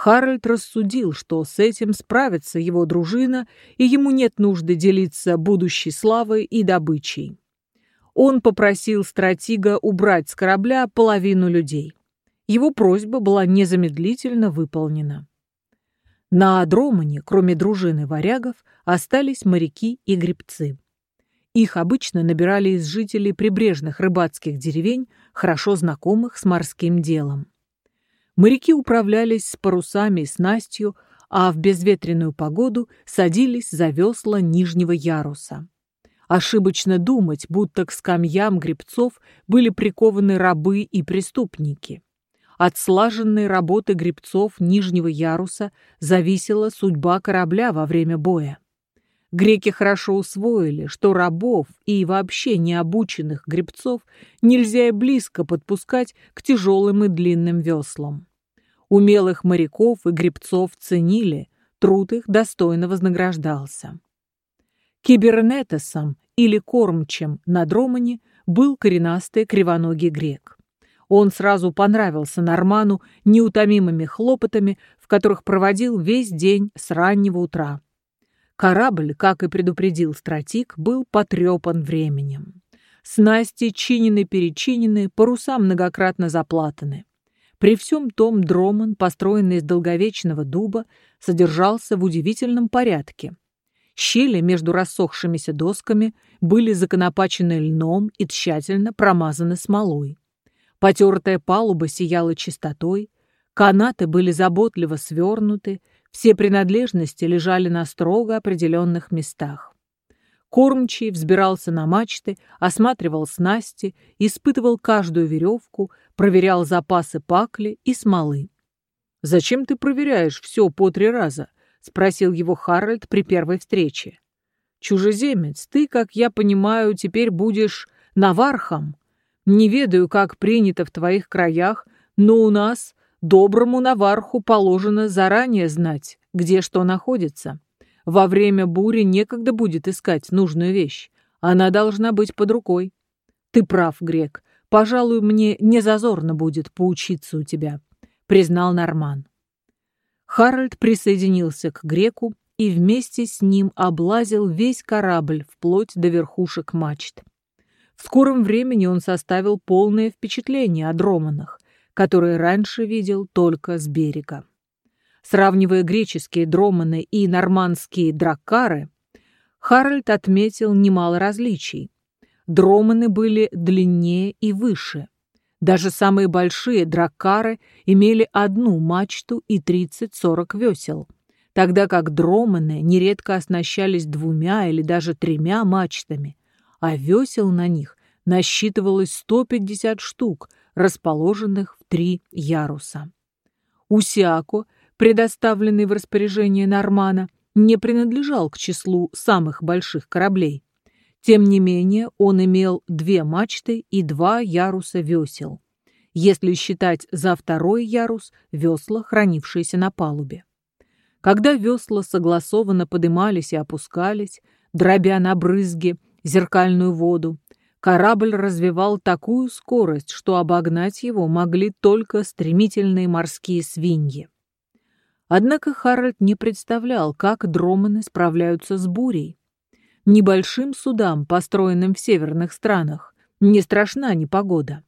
Харальд рассудил, что с этим справится его дружина, и ему нет нужды делиться будущей славой и добычей. Он попросил стратега убрать с корабля половину людей. Его просьба была незамедлительно выполнена. На Адромане, кроме дружины варягов, остались моряки и гребцы. Их обычно набирали из жителей прибрежных рыбацких деревень, хорошо знакомых с морским делом. Моряки управлялись с парусами и снастью, а в безветренную погоду садились за весла нижнего яруса. Ошибочно думать, будто к скамьям гребцов были прикованы рабы и преступники. От слаженной работы гребцов нижнего яруса зависела судьба корабля во время боя. Греки хорошо усвоили, что рабов и вообще необученных гребцов нельзя и близко подпускать к тяжелым и длинным веслам. Умелых моряков и гребцов ценили, труд их достойно вознаграждался. Кибернетосом или кормчем на Дромане был коренастый кривоногий грек. Он сразу понравился Норману неутомимыми хлопотами, в которых проводил весь день с раннего утра. Корабль, как и предупредил стратик, был потрепан временем. Снасти чинены-перечинены, паруса многократно заплатаны. При всем том Дроман, построенный из долговечного дуба, содержался в удивительном порядке. Щели между рассохшимися досками были законопачены льном и тщательно промазаны смолой. Потертая палуба сияла чистотой, канаты были заботливо свернуты, все принадлежности лежали на строго определенных местах. Кормчий взбирался на мачты, осматривал снасти, испытывал каждую веревку, проверял запасы пакли и смолы. «Зачем ты проверяешь все по три раза?» — спросил его Харальд при первой встрече. «Чужеземец, ты, как я понимаю, теперь будешь навархом. Не ведаю, как принято в твоих краях, но у нас, доброму наварху, положено заранее знать, где что находится». Во время бури некогда будет искать нужную вещь. Она должна быть под рукой. Ты прав, Грек. Пожалуй, мне не зазорно будет поучиться у тебя, признал Норман. Харальд присоединился к Греку и вместе с ним облазил весь корабль вплоть до верхушек мачт. В скором времени он составил полное впечатление о дроманах, которые раньше видел только с берега. Сравнивая греческие дроманы и нормандские драккары, Харальд отметил немало различий. Дроманы были длиннее и выше. Даже самые большие драккары имели одну мачту и 30-40 весел, тогда как дроманы нередко оснащались двумя или даже тремя мачтами, а весел на них насчитывалось 150 штук, расположенных в три яруса. Усиако – предоставленный в распоряжение Нормана, не принадлежал к числу самых больших кораблей. Тем не менее, он имел две мачты и два яруса весел, если считать за второй ярус весла, хранившиеся на палубе. Когда весла согласованно подымались и опускались, дробя на брызги зеркальную воду, корабль развивал такую скорость, что обогнать его могли только стремительные морские свиньи. Однако Харальд не представлял, как дроманы справляются с бурей. Небольшим судам, построенным в северных странах, не страшна непогода.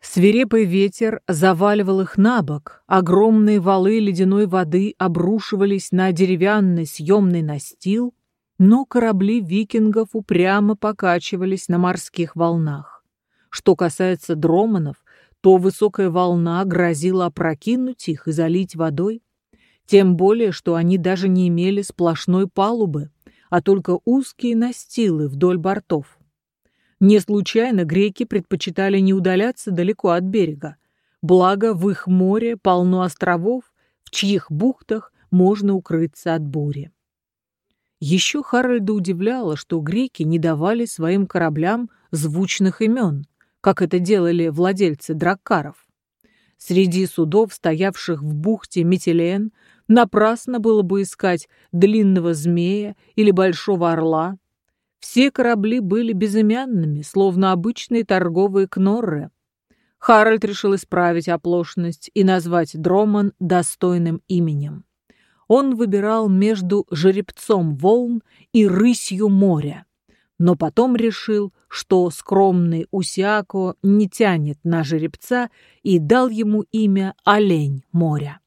Свирепый ветер заваливал их на бок, огромные валы ледяной воды обрушивались на деревянный съемный настил, но корабли викингов упрямо покачивались на морских волнах. Что касается дроманов, то высокая волна грозила опрокинуть их и залить водой. Тем более, что они даже не имели сплошной палубы, а только узкие настилы вдоль бортов. Не случайно греки предпочитали не удаляться далеко от берега, благо в их море полно островов, в чьих бухтах можно укрыться от бури. Еще Харальда удивляло, что греки не давали своим кораблям звучных имен, как это делали владельцы драккаров. Среди судов, стоявших в бухте Метилен, напрасно было бы искать длинного змея или большого орла. Все корабли были безымянными, словно обычные торговые кнорры. Харальд решил исправить оплошность и назвать Дроман достойным именем. Он выбирал между жеребцом волн и рысью моря но потом решил, что скромный Усиако не тянет на жеребца и дал ему имя Олень моря.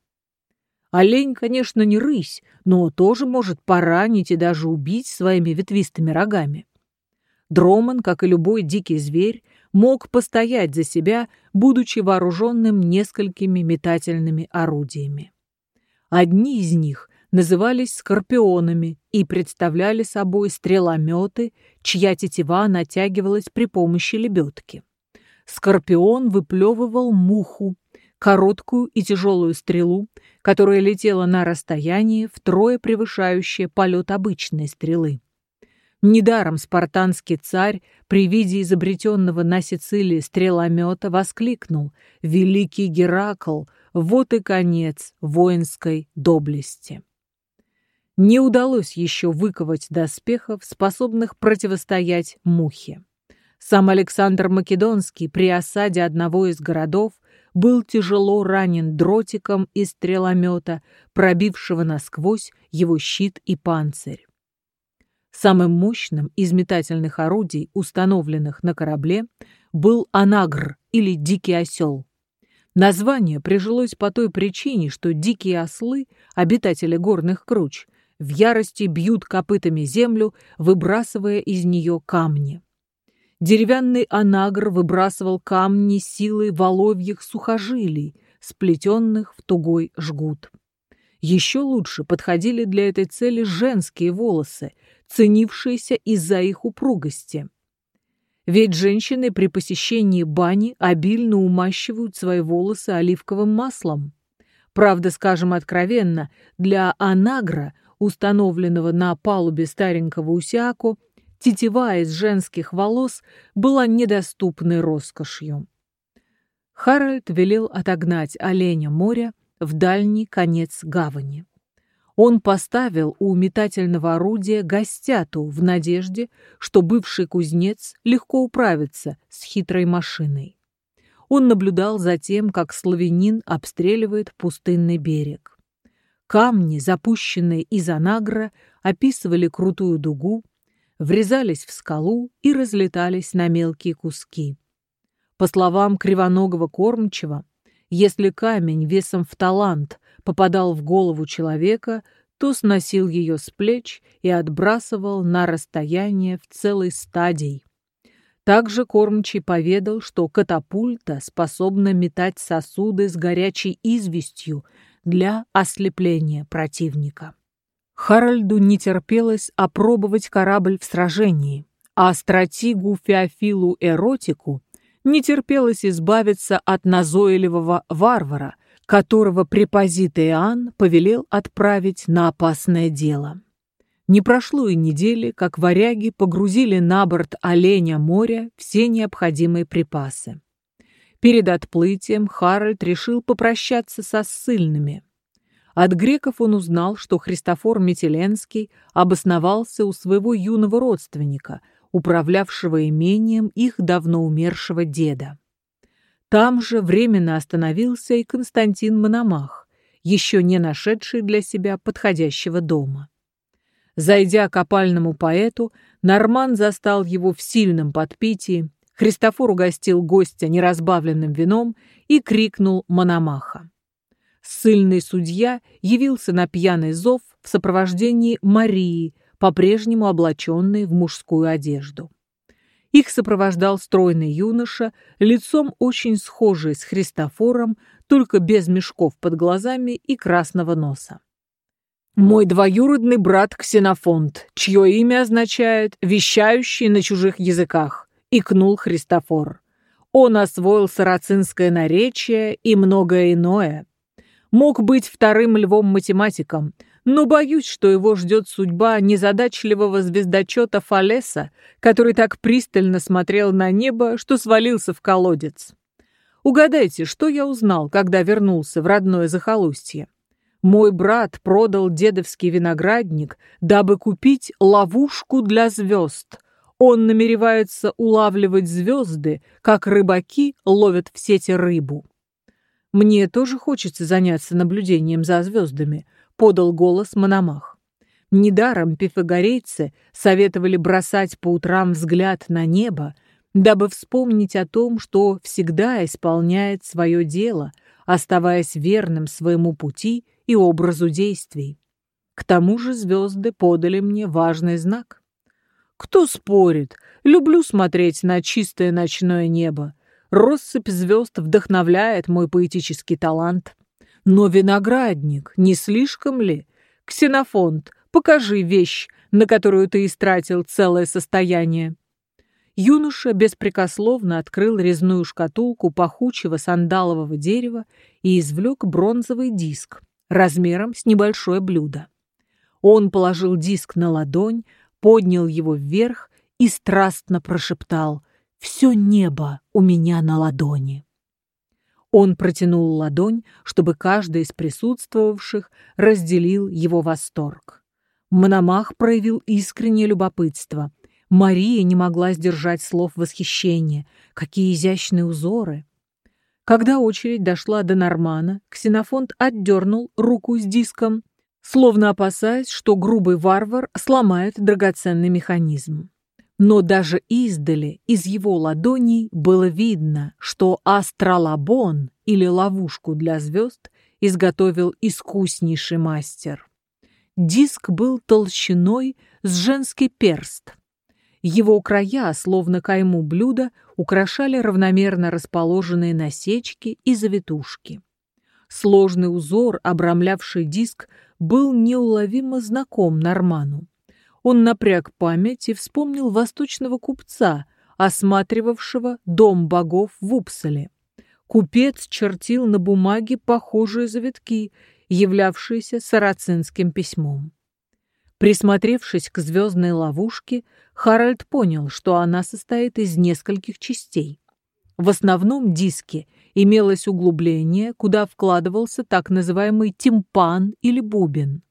Олень, конечно, не рысь, но тоже может поранить и даже убить своими ветвистыми рогами. Дроман, как и любой дикий зверь, мог постоять за себя, будучи вооруженным несколькими метательными орудиями. Одни из них назывались скорпионами и представляли собой стрелометы, чья тетива натягивалась при помощи лебедки. Скорпион выплевывал муху, короткую и тяжелую стрелу, которая летела на расстояние, втрое превышающее полет обычной стрелы. Недаром спартанский царь при виде изобретенного на Сицилии стреломета воскликнул «Великий Геракл, вот и конец воинской доблести» не удалось еще выковать доспехов, способных противостоять мухе. Сам Александр Македонский при осаде одного из городов был тяжело ранен дротиком из стреломета, пробившего насквозь его щит и панцирь. Самым мощным из метательных орудий, установленных на корабле, был анагр или дикий осел. Название прижилось по той причине, что дикие ослы, обитатели горных круч, в ярости бьют копытами землю, выбрасывая из нее камни. Деревянный анагр выбрасывал камни силой воловьих сухожилий, сплетенных в тугой жгут. Еще лучше подходили для этой цели женские волосы, ценившиеся из-за их упругости. Ведь женщины при посещении бани обильно умащивают свои волосы оливковым маслом. Правда, скажем откровенно, для анагра – установленного на палубе старенького усяку, тетива из женских волос была недоступной роскошью. Харальд велел отогнать оленя моря в дальний конец гавани. Он поставил у метательного орудия гостяту в надежде, что бывший кузнец легко управится с хитрой машиной. Он наблюдал за тем, как славянин обстреливает пустынный берег. Камни, запущенные из анагра, описывали крутую дугу, врезались в скалу и разлетались на мелкие куски. По словам кривоногого кормчего, если камень весом в талант попадал в голову человека, то сносил ее с плеч и отбрасывал на расстояние в целой стадии. Также кормчий поведал, что катапульта способна метать сосуды с горячей известью для ослепления противника. Харальду не терпелось опробовать корабль в сражении, а стратегу Феофилу Эротику не терпелось избавиться от назойливого варвара, которого препозит Иоанн повелел отправить на опасное дело. Не прошло и недели, как варяги погрузили на борт оленя моря все необходимые припасы. Перед отплытием Харальд решил попрощаться со ссыльными. От греков он узнал, что Христофор Метеленский обосновался у своего юного родственника, управлявшего имением их давно умершего деда. Там же временно остановился и Константин Мономах, еще не нашедший для себя подходящего дома. Зайдя к опальному поэту, Норман застал его в сильном подпитии, Христофор угостил гостя неразбавленным вином и крикнул Мономаха. Сыльный судья явился на пьяный зов в сопровождении Марии, по-прежнему облаченной в мужскую одежду. Их сопровождал стройный юноша, лицом очень схожий с Христофором, только без мешков под глазами и красного носа. «Мой двоюродный брат Ксенофонт, чье имя означает «вещающий на чужих языках», — икнул Христофор. Он освоил сарацинское наречие и многое иное. Мог быть вторым львом-математиком, но боюсь, что его ждет судьба незадачливого звездочета Фалеса, который так пристально смотрел на небо, что свалился в колодец. Угадайте, что я узнал, когда вернулся в родное захолустье? Мой брат продал дедовский виноградник, дабы купить ловушку для звезд. Он намеревается улавливать звезды, как рыбаки ловят в сети рыбу. Мне тоже хочется заняться наблюдением за звездами, подал голос Мономах. Недаром пифагорейцы советовали бросать по утрам взгляд на небо, дабы вспомнить о том, что всегда исполняет свое дело, оставаясь верным своему пути и образу действий. К тому же звезды подали мне важный знак. Кто спорит? Люблю смотреть на чистое ночное небо. Россыпь звезд вдохновляет мой поэтический талант. Но виноградник, не слишком ли? Ксенофонт, покажи вещь, на которую ты истратил целое состояние. Юноша беспрекословно открыл резную шкатулку пахучего сандалового дерева и извлек бронзовый диск размером с небольшое блюдо. Он положил диск на ладонь, поднял его вверх и страстно прошептал «Все небо у меня на ладони». Он протянул ладонь, чтобы каждый из присутствовавших разделил его восторг. Мономах проявил искреннее любопытство. Мария не могла сдержать слов восхищения. Какие изящные узоры! Когда очередь дошла до Нормана, Ксенофонт отдернул руку с диском, словно опасаясь, что грубый варвар сломает драгоценный механизм. Но даже издали из его ладоней было видно, что астролабон или ловушку для звезд изготовил искуснейший мастер. Диск был толщиной с женский перст. Его края, словно кайму блюда, украшали равномерно расположенные насечки и завитушки. Сложный узор, обрамлявший диск, был неуловимо знаком Норману. Он напряг память и вспомнил восточного купца, осматривавшего дом богов в Упсале. Купец чертил на бумаге похожие завитки, являвшиеся сарацинским письмом. Присмотревшись к звездной ловушке, Харальд понял, что она состоит из нескольких частей. В основном диске имелось углубление, куда вкладывался так называемый тимпан или бубен.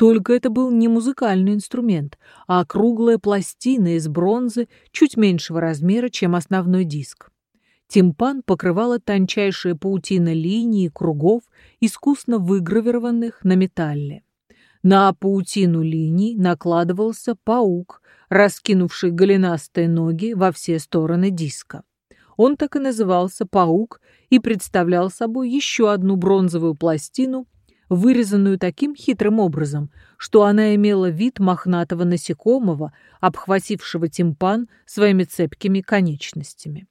Только это был не музыкальный инструмент, а круглая пластина из бронзы чуть меньшего размера, чем основной диск. Тимпан покрывала тончайшая паутина линий и кругов, искусно выгравированных на металле. На паутину линий накладывался паук, раскинувший голенастые ноги во все стороны диска. Он так и назывался «паук» и представлял собой еще одну бронзовую пластину вырезанную таким хитрым образом, что она имела вид мохнатого насекомого, обхватившего тимпан своими цепкими конечностями.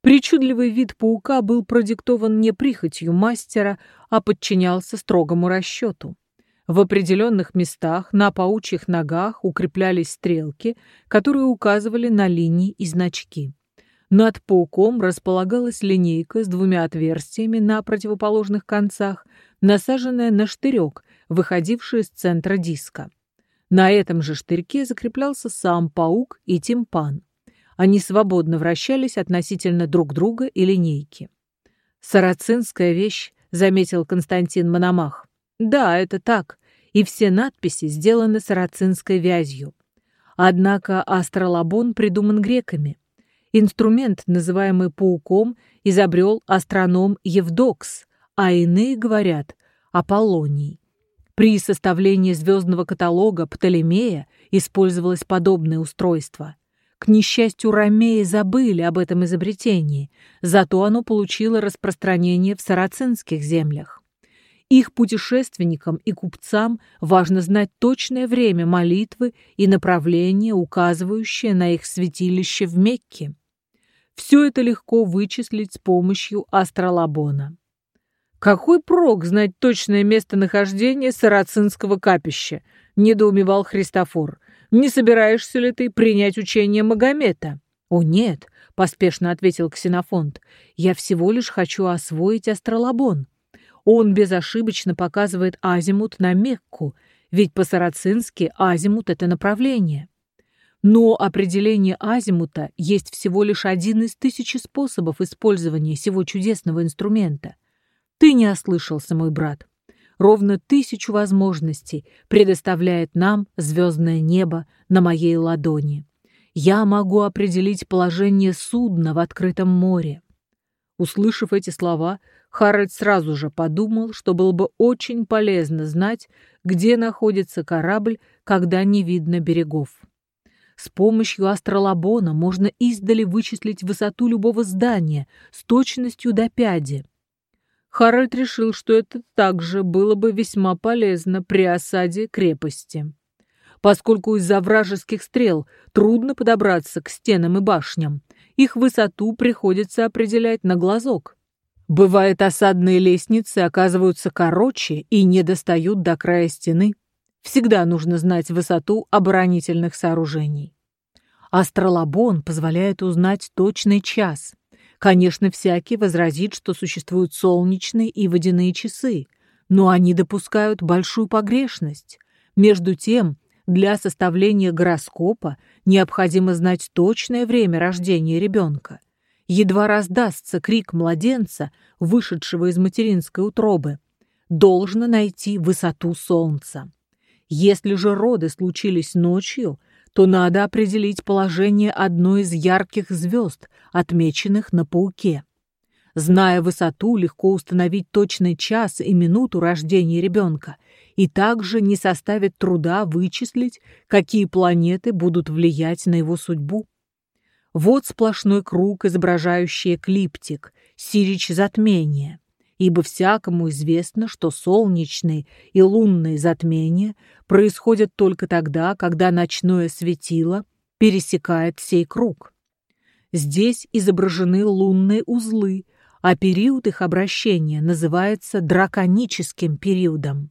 Причудливый вид паука был продиктован не прихотью мастера, а подчинялся строгому расчету. В определенных местах на паучьих ногах укреплялись стрелки, которые указывали на линии и значки. Над пауком располагалась линейка с двумя отверстиями на противоположных концах, насаженная на штырек, выходивший из центра диска. На этом же штырьке закреплялся сам паук и тимпан. Они свободно вращались относительно друг друга и линейки. «Сарацинская вещь», — заметил Константин Мономах. «Да, это так, и все надписи сделаны сарацинской вязью. Однако астролабон придуман греками. Инструмент, называемый пауком, изобрел астроном Евдокс, а иные говорят Аполлоний. При составлении звездного каталога Птолемея использовалось подобное устройство. К несчастью, ромеи забыли об этом изобретении, зато оно получило распространение в сарацинских землях. Их путешественникам и купцам важно знать точное время молитвы и направление, указывающее на их святилище в Мекке. Все это легко вычислить с помощью астролабона. «Какой прок знать точное местонахождение сарацинского капища?» — недоумевал Христофор. «Не собираешься ли ты принять учение Магомета?» «О, нет», — поспешно ответил Ксенофонт. «Я всего лишь хочу освоить астролабон. Он безошибочно показывает азимут на Мекку, ведь по-сарацински азимут — это направление. Но определение азимута есть всего лишь один из тысячи способов использования сего чудесного инструмента. Ты не ослышался, мой брат. Ровно тысячу возможностей предоставляет нам звездное небо на моей ладони. Я могу определить положение судна в открытом море. Услышав эти слова, Харальд сразу же подумал, что было бы очень полезно знать, где находится корабль, когда не видно берегов. С помощью астролабона можно издали вычислить высоту любого здания с точностью до пяди. Харальд решил, что это также было бы весьма полезно при осаде крепости. Поскольку из-за вражеских стрел трудно подобраться к стенам и башням, их высоту приходится определять на глазок. Бывает, осадные лестницы оказываются короче и не достают до края стены. Всегда нужно знать высоту оборонительных сооружений. Астролабон позволяет узнать точный час. Конечно, всякий возразит, что существуют солнечные и водяные часы, но они допускают большую погрешность. Между тем, для составления гороскопа необходимо знать точное время рождения ребенка. Едва раздастся крик младенца, вышедшего из материнской утробы, должно найти высоту солнца. Если же роды случились ночью, то надо определить положение одной из ярких звезд, отмеченных на пауке. Зная высоту, легко установить точный час и минуту рождения ребенка, и также не составит труда вычислить, какие планеты будут влиять на его судьбу. Вот сплошной круг, изображающий эклиптик, сирич затмения ибо всякому известно, что солнечные и лунные затмения происходят только тогда, когда ночное светило пересекает сей круг. Здесь изображены лунные узлы, а период их обращения называется драконическим периодом.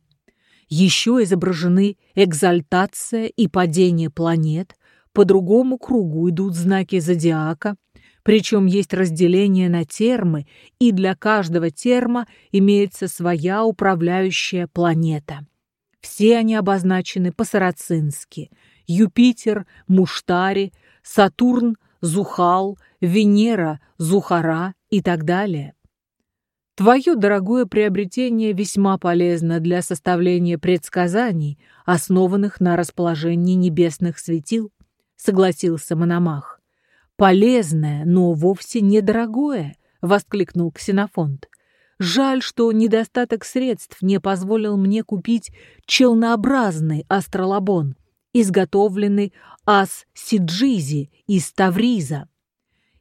Еще изображены экзальтация и падение планет, по другому кругу идут знаки зодиака – причем есть разделение на термы, и для каждого терма имеется своя управляющая планета. Все они обозначены по-сарацински. Юпитер, Муштари, Сатурн, Зухал, Венера, Зухара и так далее. Твое дорогое приобретение весьма полезно для составления предсказаний, основанных на расположении небесных светил, согласился Мономах полезное, но вовсе недорогое», — воскликнул Ксенофонт. «Жаль, что недостаток средств не позволил мне купить челнообразный астролабон, изготовленный ас-сиджизи из Тавриза.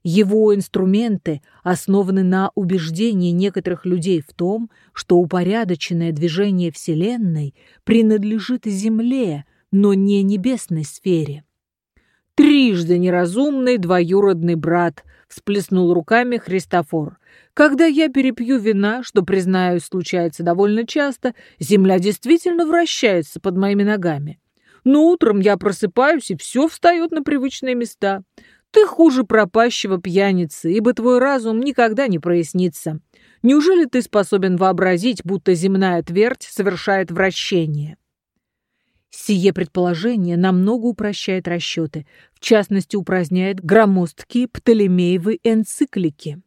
Его инструменты основаны на убеждении некоторых людей в том, что упорядоченное движение Вселенной принадлежит Земле, но не небесной сфере. «Трижды неразумный двоюродный брат», — всплеснул руками Христофор. «Когда я перепью вина, что, признаюсь, случается довольно часто, земля действительно вращается под моими ногами. Но утром я просыпаюсь, и все встает на привычные места. Ты хуже пропащего пьяницы, ибо твой разум никогда не прояснится. Неужели ты способен вообразить, будто земная твердь совершает вращение?» Сие предположение намного упрощает расчеты, в частности упраздняет громоздкие Птолемеевы эпициклы.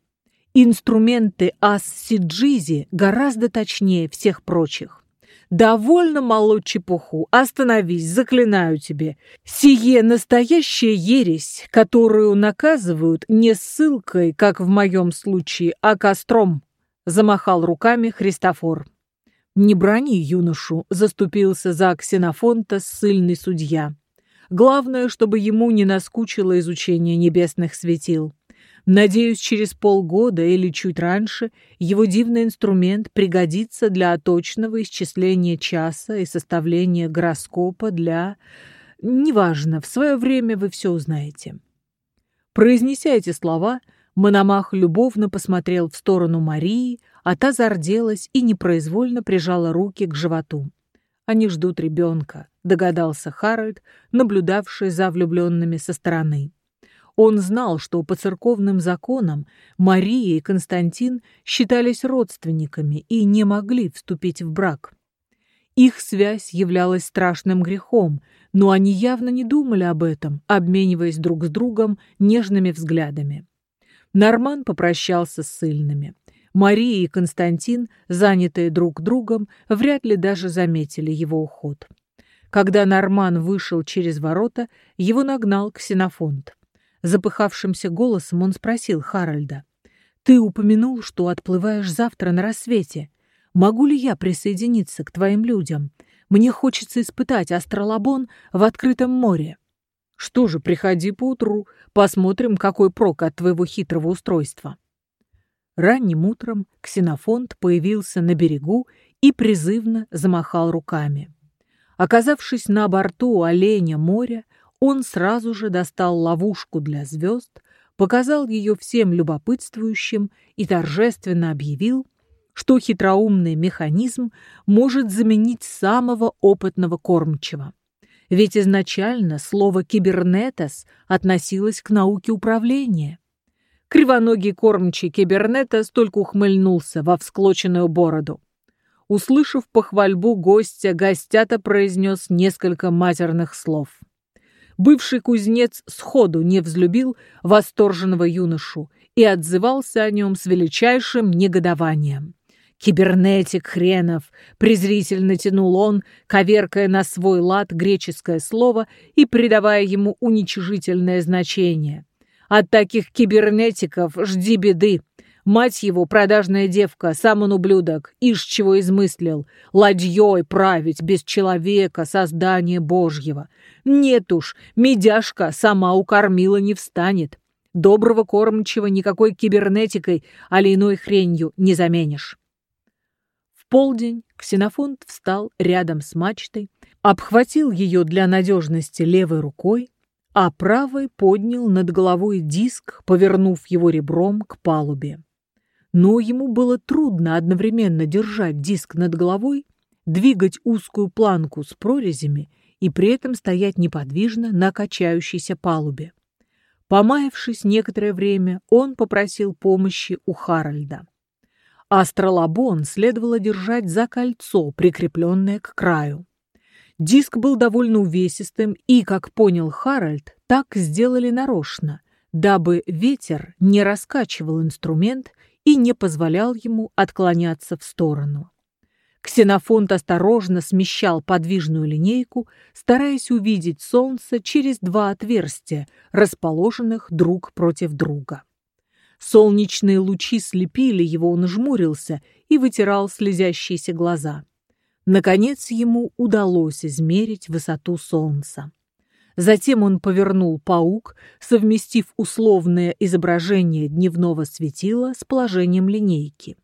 Инструменты Ас-Сиджизи гораздо точнее всех прочих. «Довольно молоть чепуху, остановись, заклинаю тебя. Сие настоящая ересь, которую наказывают не ссылкой, как в моем случае, а костром», — замахал руками Христофор. «Не брони юношу», — заступился за Ксенофонта ссыльный судья. «Главное, чтобы ему не наскучило изучение небесных светил. Надеюсь, через полгода или чуть раньше его дивный инструмент пригодится для точного исчисления часа и составления гороскопа для... Неважно, в свое время вы все узнаете». Произнеся эти слова, Мономах любовно посмотрел в сторону Марии, а та зарделась и непроизвольно прижала руки к животу. «Они ждут ребенка», — догадался Харальд, наблюдавший за влюбленными со стороны. Он знал, что по церковным законам Мария и Константин считались родственниками и не могли вступить в брак. Их связь являлась страшным грехом, но они явно не думали об этом, обмениваясь друг с другом нежными взглядами. Норман попрощался с сыльными. Мария и Константин, занятые друг другом, вряд ли даже заметили его уход. Когда Норман вышел через ворота, его нагнал ксенофонт. Запыхавшимся голосом он спросил Харальда. «Ты упомянул, что отплываешь завтра на рассвете. Могу ли я присоединиться к твоим людям? Мне хочется испытать астролабон в открытом море». «Что же, приходи поутру, посмотрим, какой прок от твоего хитрого устройства». Ранним утром ксенофонт появился на берегу и призывно замахал руками. Оказавшись на борту оленя моря, он сразу же достал ловушку для звезд, показал ее всем любопытствующим и торжественно объявил, что хитроумный механизм может заменить самого опытного кормчего. Ведь изначально слово «кибернетос» относилось к науке управления. Кривоногий кормчий кибернета столько ухмыльнулся во всклоченную бороду. Услышав похвальбу гостя, гостята произнес несколько матерных слов. Бывший кузнец сходу не взлюбил восторженного юношу и отзывался о нем с величайшим негодованием. «Кибернетик хренов!» — презрительно тянул он, коверкая на свой лад греческое слово и придавая ему уничижительное значение. От таких кибернетиков жди беды. Мать его, продажная девка, сам он ублюдок, ишь чего измыслил. Ладьей править без человека, создание Божьего. Нет уж, медяшка сама укормила не встанет. Доброго кормчего никакой кибернетикой, али иной хренью не заменишь. В полдень Ксенофонт встал рядом с мачтой, обхватил ее для надежности левой рукой, а правой поднял над головой диск, повернув его ребром к палубе. Но ему было трудно одновременно держать диск над головой, двигать узкую планку с прорезями и при этом стоять неподвижно на качающейся палубе. Помаявшись некоторое время, он попросил помощи у Харальда. Астролабон следовало держать за кольцо, прикрепленное к краю. Диск был довольно увесистым, и, как понял Харальд, так сделали нарочно, дабы ветер не раскачивал инструмент и не позволял ему отклоняться в сторону. Ксенофонт осторожно смещал подвижную линейку, стараясь увидеть солнце через два отверстия, расположенных друг против друга. Солнечные лучи слепили его, он жмурился и вытирал слезящиеся глаза. Наконец ему удалось измерить высоту Солнца. Затем он повернул паук, совместив условное изображение дневного светила с положением линейки.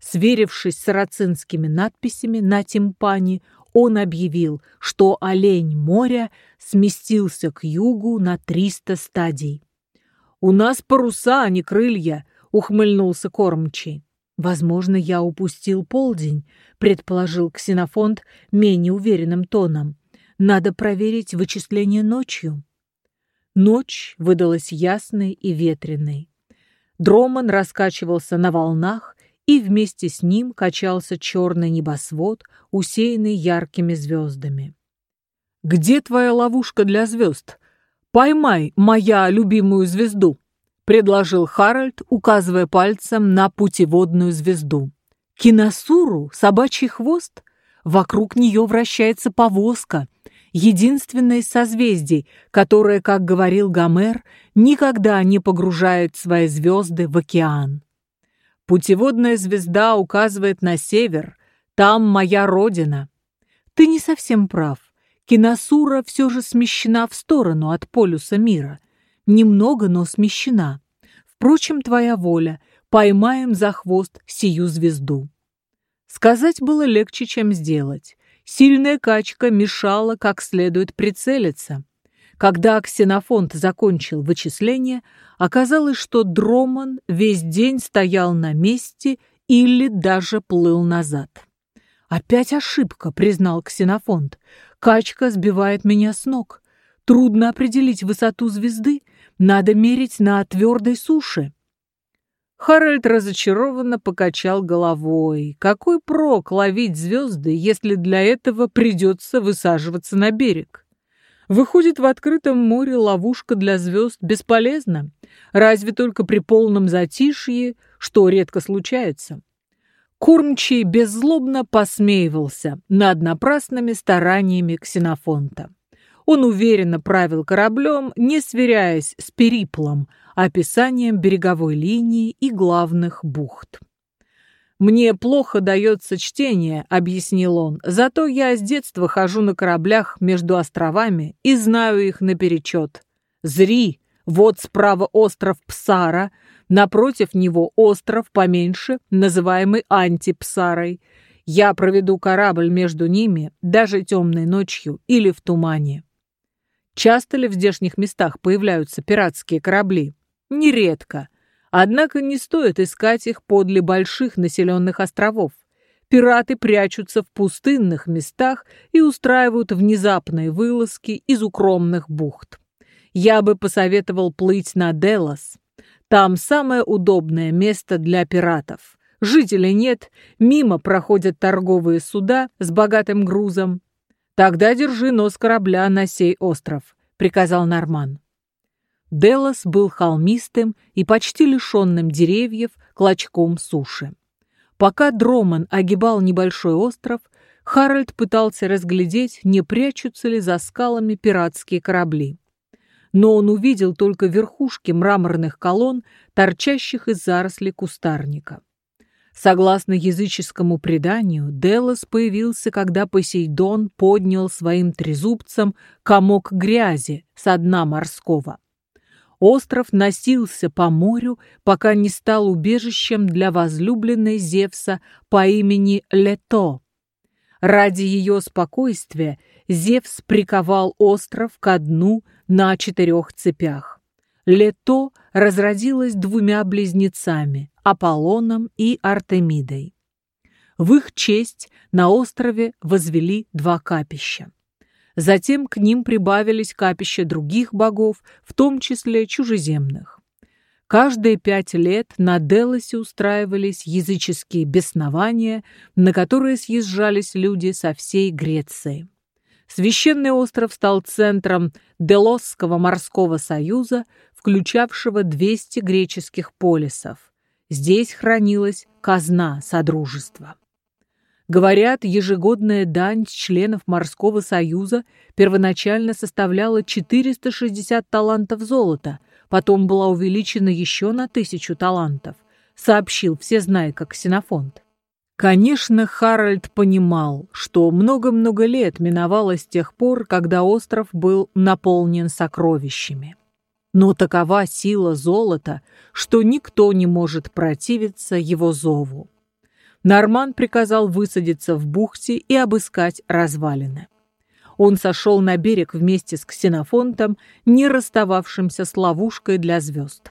Сверившись с сарацинскими надписями на тимпане, он объявил, что олень моря сместился к югу на 300 стадий. «У нас паруса, а не крылья», — ухмыльнулся кормчий. «Возможно, я упустил полдень», — предположил Ксенофонт менее уверенным тоном. «Надо проверить вычисление ночью». Ночь выдалась ясной и ветреной. Дроман раскачивался на волнах, и вместе с ним качался черный небосвод, усеянный яркими звездами. «Где твоя ловушка для звезд? Поймай моя любимую звезду!» Предложил Харальд, указывая пальцем на путеводную звезду. Киносуру, собачий хвост? Вокруг нее вращается повозка, единственное из созвездий, которое, как говорил Гомер, никогда не погружает свои звезды в океан. Путеводная звезда указывает на север, там моя родина. Ты не совсем прав. Киносура все же смещена в сторону от полюса мира – Немного, но смещена. Впрочем, твоя воля. Поймаем за хвост сию звезду. Сказать было легче, чем сделать. Сильная качка мешала как следует прицелиться. Когда Ксенофонт закончил вычисление, оказалось, что Дроман весь день стоял на месте или даже плыл назад. «Опять ошибка», — признал Ксенофонт. «Качка сбивает меня с ног. Трудно определить высоту звезды, Надо мерить на твердой суше. Харальд разочарованно покачал головой. Какой прок ловить звезды, если для этого придется высаживаться на берег? Выходит, в открытом море ловушка для звезд бесполезна, разве только при полном затишье, что редко случается. Кормчий беззлобно посмеивался над напрасными стараниями ксенофонта. Он уверенно правил кораблем, не сверяясь с периплом, описанием береговой линии и главных бухт. «Мне плохо дается чтение», — объяснил он, «зато я с детства хожу на кораблях между островами и знаю их наперечет. Зри, вот справа остров Псара, напротив него остров поменьше, называемый Антипсарой. Я проведу корабль между ними даже темной ночью или в тумане. Часто ли в здешних местах появляются пиратские корабли? Нередко. Однако не стоит искать их подле больших населенных островов. Пираты прячутся в пустынных местах и устраивают внезапные вылазки из укромных бухт. Я бы посоветовал плыть на Делос. Там самое удобное место для пиратов. Жителей нет, мимо проходят торговые суда с богатым грузом, «Тогда держи нос корабля на сей остров», — приказал Норман. Делос был холмистым и почти лишенным деревьев клочком суши. Пока Дроман огибал небольшой остров, Харальд пытался разглядеть, не прячутся ли за скалами пиратские корабли. Но он увидел только верхушки мраморных колонн, торчащих из зарослей кустарника. Согласно языческому преданию, Делос появился, когда Посейдон поднял своим трезубцем комок грязи со дна морского. Остров носился по морю, пока не стал убежищем для возлюбленной Зевса по имени Лето. Ради ее спокойствия Зевс приковал остров ко дну на четырех цепях. Лето разродилась двумя близнецами – Аполлоном и Артемидой. В их честь на острове возвели два капища. Затем к ним прибавились капища других богов, в том числе чужеземных. Каждые пять лет на Делосе устраивались языческие беснования, на которые съезжались люди со всей Греции. Священный остров стал центром Делосского морского союза, включавшего 200 греческих полисов. Здесь хранилась казна Содружества. Говорят, ежегодная дань членов Морского союза первоначально составляла 460 талантов золота, потом была увеличена еще на тысячу талантов, сообщил всезнайка Ксенофонт. Конечно, Харальд понимал, что много-много лет миновало с тех пор, когда остров был наполнен сокровищами. Но такова сила золота, что никто не может противиться его зову. Норман приказал высадиться в бухте и обыскать развалины. Он сошел на берег вместе с ксенофонтом, не расстававшимся с ловушкой для звезд.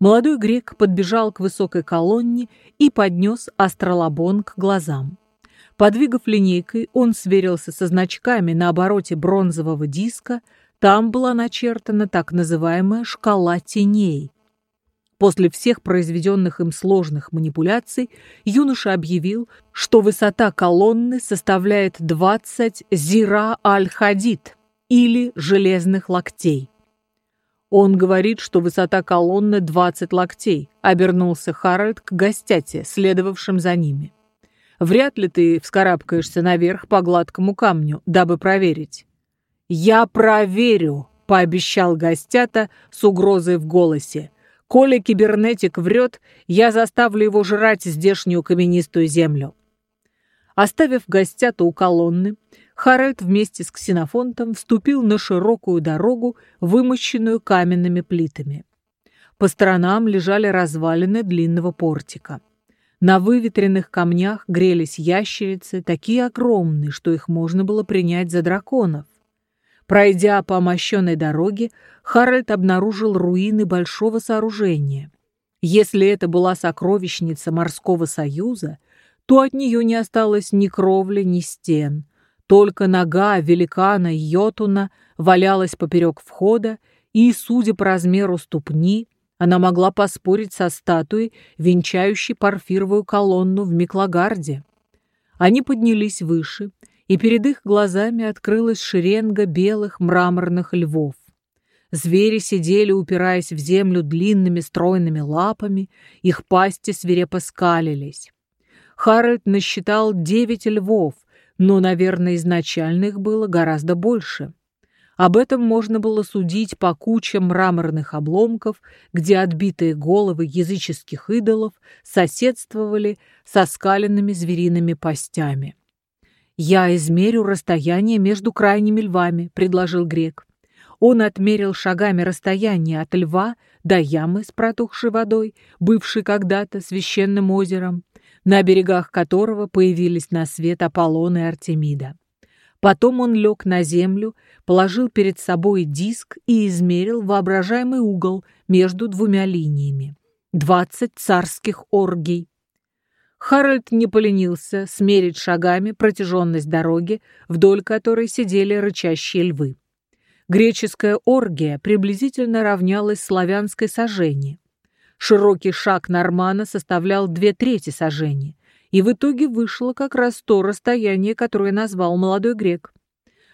Молодой грек подбежал к высокой колонне и поднес астролабон к глазам. Подвигав линейкой, он сверился со значками на обороте бронзового диска, там была начертана так называемая «шкала теней». После всех произведенных им сложных манипуляций юноша объявил, что высота колонны составляет 20 зира аль-хадид или железных локтей. Он говорит, что высота колонны 20 локтей, обернулся Харальд к гостяте, следовавшим за ними. Вряд ли ты вскарабкаешься наверх по гладкому камню, дабы проверить. «Я проверю», — пообещал гостята с угрозой в голосе. «Коли кибернетик врет, я заставлю его жрать здешнюю каменистую землю». Оставив гостята у колонны, Харальд вместе с ксенофонтом вступил на широкую дорогу, вымощенную каменными плитами. По сторонам лежали развалины длинного портика. На выветренных камнях грелись ящерицы, такие огромные, что их можно было принять за драконов. Пройдя по мощенной дороге, Харальд обнаружил руины большого сооружения. Если это была сокровищница морского союза, то от нее не осталось ни кровли, ни стен – только нога великана Йотуна валялась поперек входа, и, судя по размеру ступни, она могла поспорить со статуей, венчающей парфировую колонну в Миклагарде. Они поднялись выше, и перед их глазами открылась шеренга белых мраморных львов. Звери сидели, упираясь в землю длинными стройными лапами, их пасти свирепо скалились. Харальд насчитал девять львов, но, наверное, изначально их было гораздо больше. Об этом можно было судить по кучам мраморных обломков, где отбитые головы языческих идолов соседствовали со скаленными звериными пастями. «Я измерю расстояние между крайними львами», — предложил грек. Он отмерил шагами расстояние от льва до ямы с протухшей водой, бывшей когда-то священным озером, на берегах которого появились на свет Аполлон и Артемида. Потом он лег на землю, положил перед собой диск и измерил воображаемый угол между двумя линиями. Двадцать царских оргий. Харальд не поленился смерить шагами протяженность дороги, вдоль которой сидели рычащие львы. Греческая оргия приблизительно равнялась славянской сожжении. Широкий шаг Нормана составлял две трети сожжения, и в итоге вышло как раз то расстояние, которое назвал молодой грек.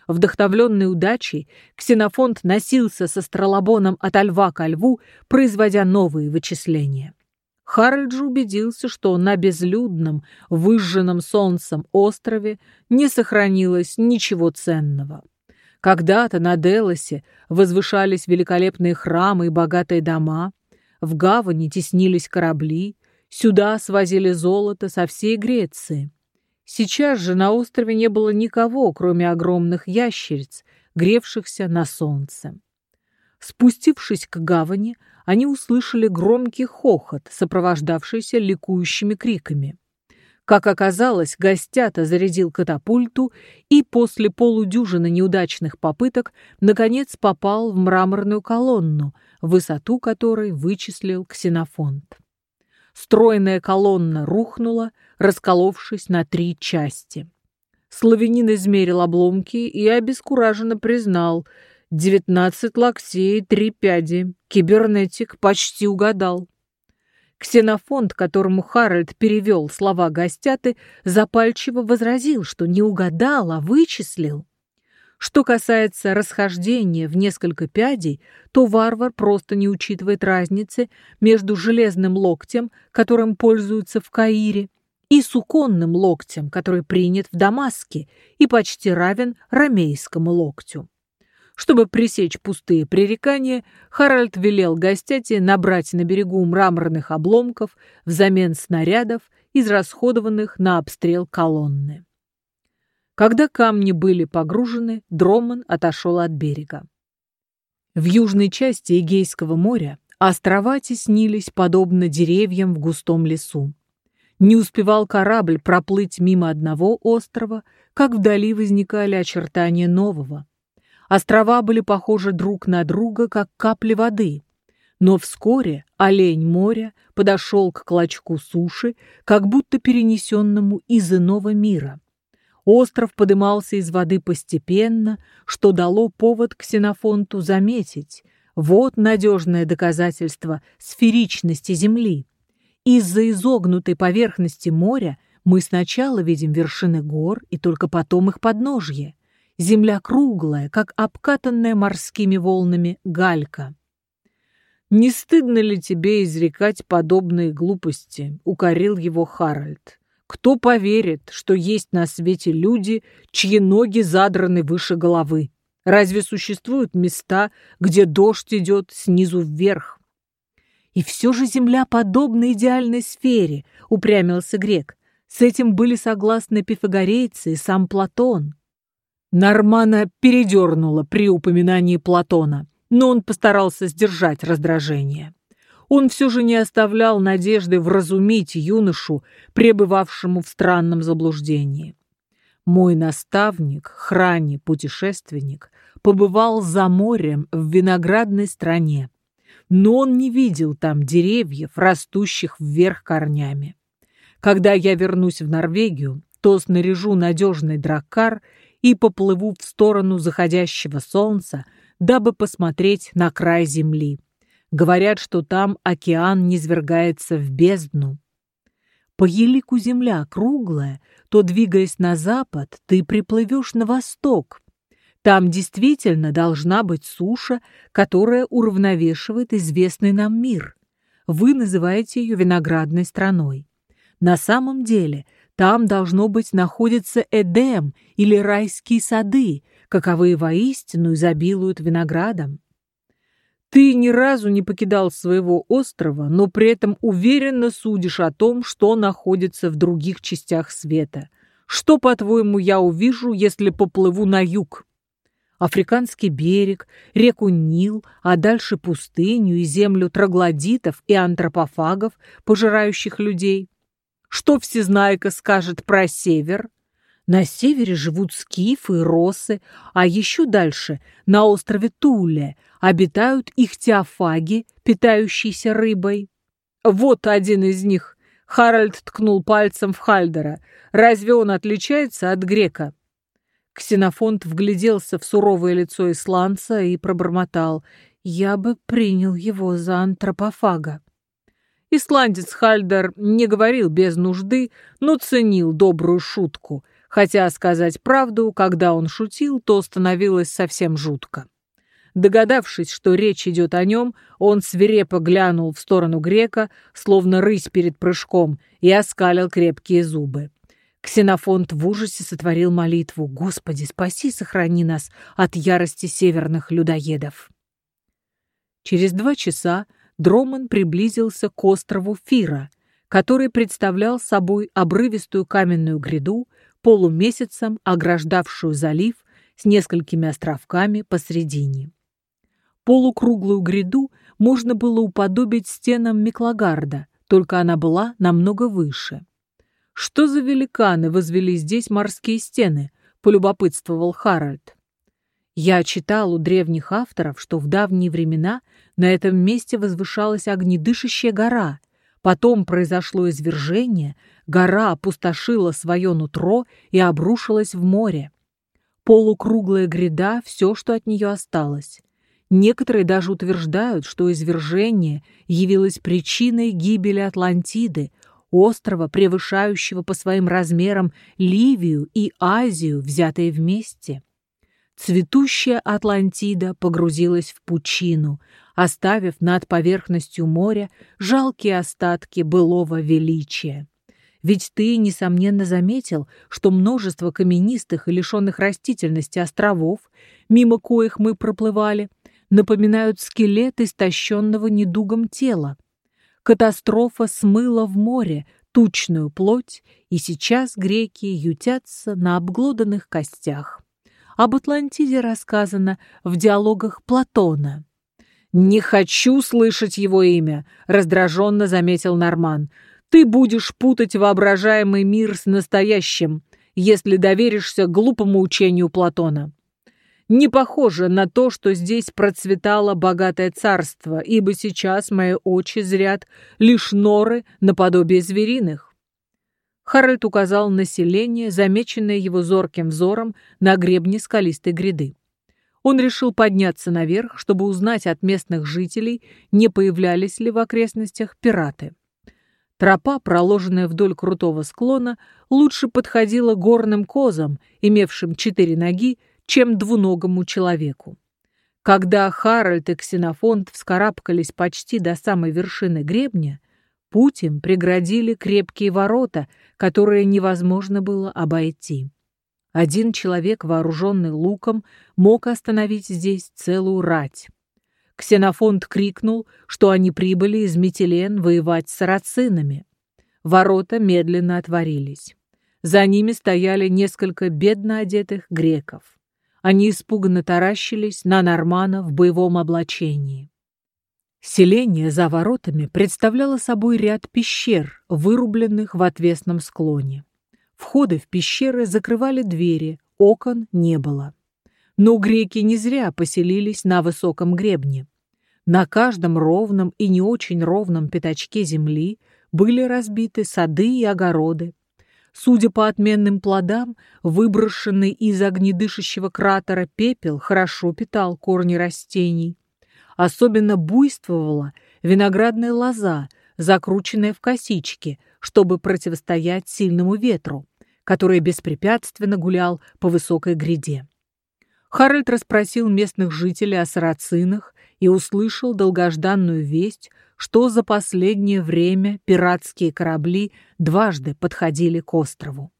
Вдохновленный удачей, Ксенофонт носился со стролобоном от льва ко льву, производя новые вычисления. Харальд же убедился, что на безлюдном, выжженном солнцем острове не сохранилось ничего ценного. Когда-то на Делосе возвышались великолепные храмы и богатые дома, в гавани теснились корабли, Сюда свозили золото со всей Греции. Сейчас же на острове не было никого, кроме огромных ящериц, гревшихся на солнце. Спустившись к гавани, они услышали громкий хохот, сопровождавшийся ликующими криками. Как оказалось, гостята зарядил катапульту и после полудюжины неудачных попыток наконец попал в мраморную колонну, высоту которой вычислил ксенофонт. Стройная колонна рухнула, расколовшись на три части. Славянин измерил обломки и обескураженно признал — девятнадцать локтей, три пяди. Кибернетик почти угадал. Ксенофонт, которому Харальд перевел слова гостяты, запальчиво возразил, что не угадал, а вычислил. Что касается расхождения в несколько пядей, то варвар просто не учитывает разницы между железным локтем, которым пользуются в Каире, и суконным локтем, который принят в Дамаске и почти равен ромейскому локтю. Чтобы пресечь пустые пререкания, Харальд велел гостяти набрать на берегу мраморных обломков взамен снарядов, израсходованных на обстрел колонны. Когда камни были погружены, Дроман отошел от берега. В южной части Эгейского моря острова теснились подобно деревьям в густом лесу. Не успевал корабль проплыть мимо одного острова, как вдали возникали очертания нового. Острова были похожи друг на друга, как капли воды. Но вскоре олень моря подошел к клочку суши, как будто перенесенному из иного мира. Остров подымался из воды постепенно, что дало повод Ксенофонту заметить. Вот надежное доказательство сферичности Земли. Из-за изогнутой поверхности моря мы сначала видим вершины гор и только потом их подножье. Земля круглая, как обкатанная морскими волнами галька. «Не стыдно ли тебе изрекать подобные глупости?» — укорил его Харальд. Кто поверит, что есть на свете люди, чьи ноги задраны выше головы? Разве существуют места, где дождь идет снизу вверх? И все же Земля подобна идеальной сфере, упрямился грек. С этим были согласны пифагорейцы и сам Платон. Нормана передернула при упоминании Платона, но он постарался сдержать раздражение он все же не оставлял надежды вразумить юношу, пребывавшему в странном заблуждении. Мой наставник, храни путешественник, побывал за морем в виноградной стране, но он не видел там деревьев, растущих вверх корнями. Когда я вернусь в Норвегию, то снаряжу надежный драккар и поплыву в сторону заходящего солнца, дабы посмотреть на край земли. Говорят, что там океан низвергается в бездну. По елику земля круглая, то, двигаясь на запад, ты приплывешь на восток. Там действительно должна быть суша, которая уравновешивает известный нам мир. Вы называете ее виноградной страной. На самом деле там, должно быть, находится Эдем или райские сады, каковые воистину изобилуют виноградом. Ты ни разу не покидал своего острова, но при этом уверенно судишь о том, что находится в других частях света. Что, по-твоему, я увижу, если поплыву на юг? Африканский берег, реку Нил, а дальше пустыню и землю троглодитов и антропофагов, пожирающих людей. Что всезнайка скажет про север? На севере живут скифы и росы, а еще дальше, на острове Туле, обитают ихтиофаги, питающиеся рыбой. Вот один из них. Харальд ткнул пальцем в Хальдера. Разве он отличается от грека? Ксенофонт вгляделся в суровое лицо исландца и пробормотал. «Я бы принял его за антропофага». Исландец Хальдер не говорил без нужды, но ценил добрую шутку — Хотя, сказать правду, когда он шутил, то становилось совсем жутко. Догадавшись, что речь идет о нем, он свирепо глянул в сторону грека, словно рысь перед прыжком, и оскалил крепкие зубы. Ксенофонт в ужасе сотворил молитву «Господи, спаси, сохрани нас от ярости северных людоедов». Через два часа Дроман приблизился к острову Фира, который представлял собой обрывистую каменную гряду, полумесяцем ограждавшую залив с несколькими островками посредине. Полукруглую гряду можно было уподобить стенам Миклагарда, только она была намного выше. «Что за великаны возвели здесь морские стены?» — полюбопытствовал Харальд. Я читал у древних авторов, что в давние времена на этом месте возвышалась огнедышащая гора. Потом произошло извержение, Гора опустошила свое нутро и обрушилась в море. Полукруглая гряда — все, что от нее осталось. Некоторые даже утверждают, что извержение явилось причиной гибели Атлантиды, острова, превышающего по своим размерам Ливию и Азию, взятые вместе. Цветущая Атлантида погрузилась в пучину, оставив над поверхностью моря жалкие остатки былого величия. Ведь ты, несомненно, заметил, что множество каменистых и лишенных растительности островов, мимо коих мы проплывали, напоминают скелет истощенного недугом тела. Катастрофа смыла в море тучную плоть, и сейчас греки ютятся на обглоданных костях. Об Атлантиде рассказано в диалогах Платона. «Не хочу слышать его имя», — раздраженно заметил Норман. Ты будешь путать воображаемый мир с настоящим, если доверишься глупому учению Платона. Не похоже на то, что здесь процветало богатое царство, ибо сейчас мои очи зрят лишь норы наподобие звериных. Харальд указал население, замеченное его зорким взором на гребне скалистой гряды. Он решил подняться наверх, чтобы узнать от местных жителей, не появлялись ли в окрестностях пираты. Тропа, проложенная вдоль крутого склона, лучше подходила горным козам, имевшим четыре ноги, чем двуногому человеку. Когда Харальд и Ксенофонт вскарабкались почти до самой вершины гребня, путь им преградили крепкие ворота, которые невозможно было обойти. Один человек, вооруженный луком, мог остановить здесь целую рать. Ксенофонт крикнул, что они прибыли из Метилен воевать с сарацинами. Ворота медленно отворились. За ними стояли несколько бедно одетых греков. Они испуганно таращились на Нормана в боевом облачении. Селение за воротами представляло собой ряд пещер, вырубленных в отвесном склоне. Входы в пещеры закрывали двери, окон не было. Но греки не зря поселились на высоком гребне. На каждом ровном и не очень ровном пятачке земли были разбиты сады и огороды. Судя по отменным плодам, выброшенный из огнедышащего кратера пепел хорошо питал корни растений. Особенно буйствовала виноградная лоза, закрученная в косички, чтобы противостоять сильному ветру, который беспрепятственно гулял по высокой гряде. Харальд расспросил местных жителей о сарацинах и услышал долгожданную весть, что за последнее время пиратские корабли дважды подходили к острову.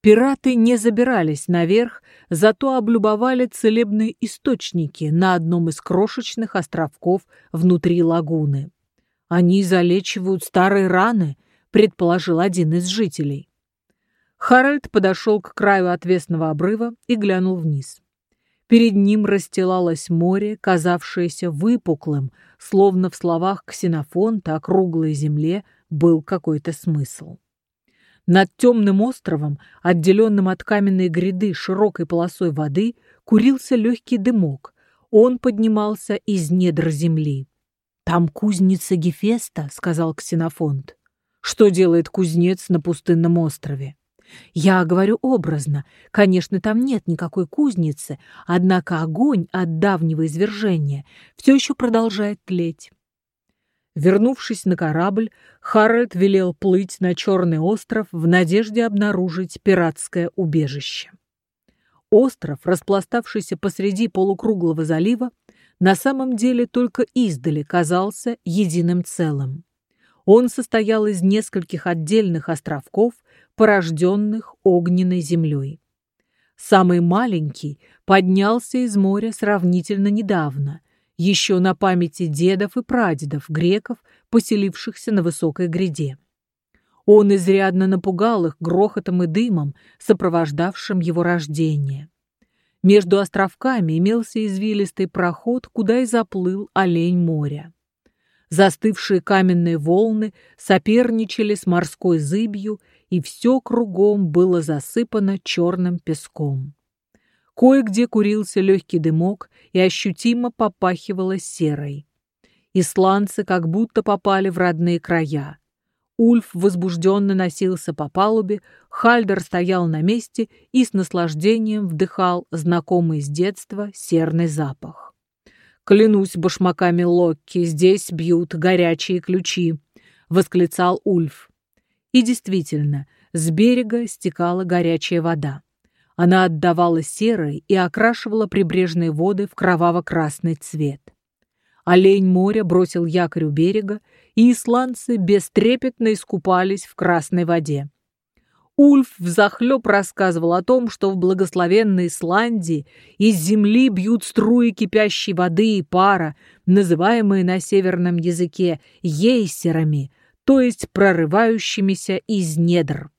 Пираты не забирались наверх, зато облюбовали целебные источники на одном из крошечных островков внутри лагуны. «Они залечивают старые раны», — предположил один из жителей. Харальд подошел к краю отвесного обрыва и глянул вниз. Перед ним расстилалось море, казавшееся выпуклым, словно в словах Ксенофонта о круглой земле был какой-то смысл. Над темным островом, отделенным от каменной гряды широкой полосой воды, курился легкий дымок. Он поднимался из недр земли. «Там кузница Гефеста», — сказал Ксенофонт. «Что делает кузнец на пустынном острове?» Я говорю образно. Конечно, там нет никакой кузницы, однако огонь от давнего извержения все еще продолжает тлеть. Вернувшись на корабль, Харальд велел плыть на Черный остров в надежде обнаружить пиратское убежище. Остров, распластавшийся посреди полукруглого залива, на самом деле только издали казался единым целым. Он состоял из нескольких отдельных островков, порожденных огненной землей. Самый маленький поднялся из моря сравнительно недавно, еще на памяти дедов и прадедов греков, поселившихся на высокой гряде. Он изрядно напугал их грохотом и дымом, сопровождавшим его рождение. Между островками имелся извилистый проход, куда и заплыл олень моря. Застывшие каменные волны соперничали с морской зыбью, и все кругом было засыпано черным песком. Кое-где курился легкий дымок и ощутимо попахивало серой. Исландцы как будто попали в родные края. Ульф возбужденно носился по палубе, Хальдер стоял на месте и с наслаждением вдыхал знакомый с детства серный запах. «Клянусь башмаками Локки, здесь бьют горячие ключи», — восклицал Ульф. И действительно, с берега стекала горячая вода. Она отдавала серой и окрашивала прибрежные воды в кроваво-красный цвет. Олень моря бросил якорь у берега, и исландцы бестрепетно искупались в красной воде. Ульф взахлеб рассказывал о том, что в благословенной Исландии из земли бьют струи кипящей воды и пара, называемые на северном языке ейсерами, то есть прорывающимися из недр.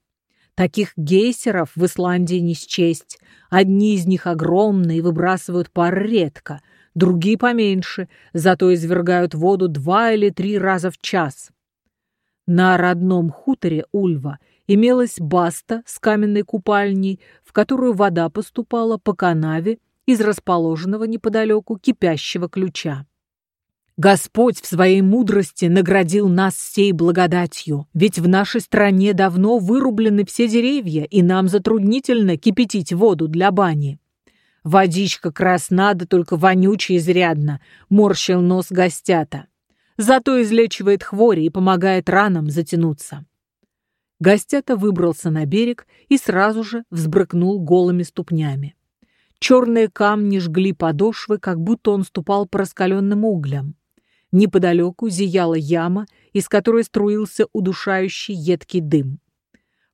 Таких гейсеров в Исландии не счесть. Одни из них огромные, выбрасывают пар редко, другие поменьше, зато извергают воду два или три раза в час. На родном хуторе Ульва имелась баста с каменной купальней, в которую вода поступала по канаве из расположенного неподалеку кипящего ключа. Господь в своей мудрости наградил нас всей благодатью, ведь в нашей стране давно вырублены все деревья, и нам затруднительно кипятить воду для бани. Водичка красна, да только вонючая изрядно, морщил нос гостята. Зато излечивает хвори и помогает ранам затянуться. Гостята выбрался на берег и сразу же взбрыкнул голыми ступнями. Черные камни жгли подошвы, как будто он ступал по раскаленным углям. Неподалеку зияла яма, из которой струился удушающий едкий дым.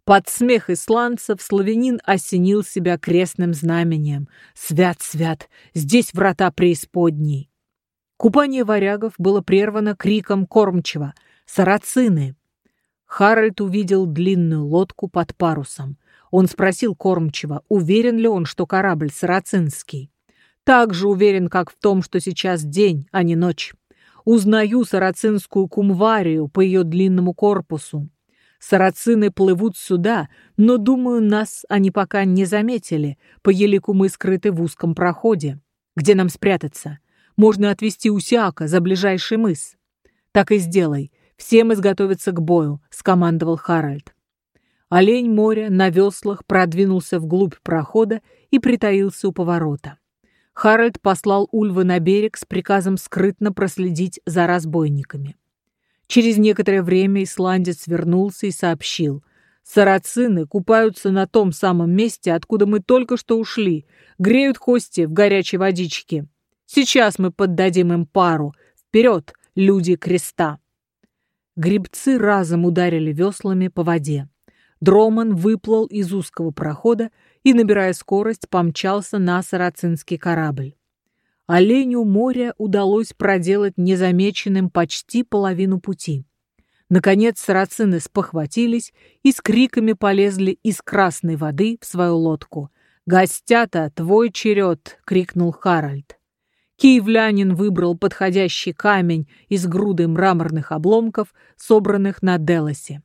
Под смех исландцев славянин осенил себя крестным знамением. «Свят, свят! Здесь врата преисподней!» Купание варягов было прервано криком кормчего «Сарацины!» Харальд увидел длинную лодку под парусом. Он спросил кормчего, уверен ли он, что корабль сарацинский. Так же уверен, как в том, что сейчас день, а не ночь. Узнаю сарацинскую кумварию по ее длинному корпусу. Сарацины плывут сюда, но, думаю, нас они пока не заметили, по елику мы скрыты в узком проходе. Где нам спрятаться? Можно отвезти Усяка за ближайший мыс. Так и сделай. Всем изготовиться к бою», — скомандовал Харальд. Олень моря на веслах продвинулся вглубь прохода и притаился у поворота. Харальд послал Ульва на берег с приказом скрытно проследить за разбойниками. Через некоторое время исландец вернулся и сообщил. «Сарацины купаются на том самом месте, откуда мы только что ушли, греют кости в горячей водичке. Сейчас мы поддадим им пару. Вперед, люди креста!» Грибцы разом ударили веслами по воде. Дроман выплыл из узкого прохода и, набирая скорость, помчался на сарацинский корабль. Оленю моря удалось проделать незамеченным почти половину пути. Наконец сарацины спохватились и с криками полезли из красной воды в свою лодку. «Гостята, твой черед!» — крикнул Харальд. Киевлянин выбрал подходящий камень из груды мраморных обломков, собранных на Делосе.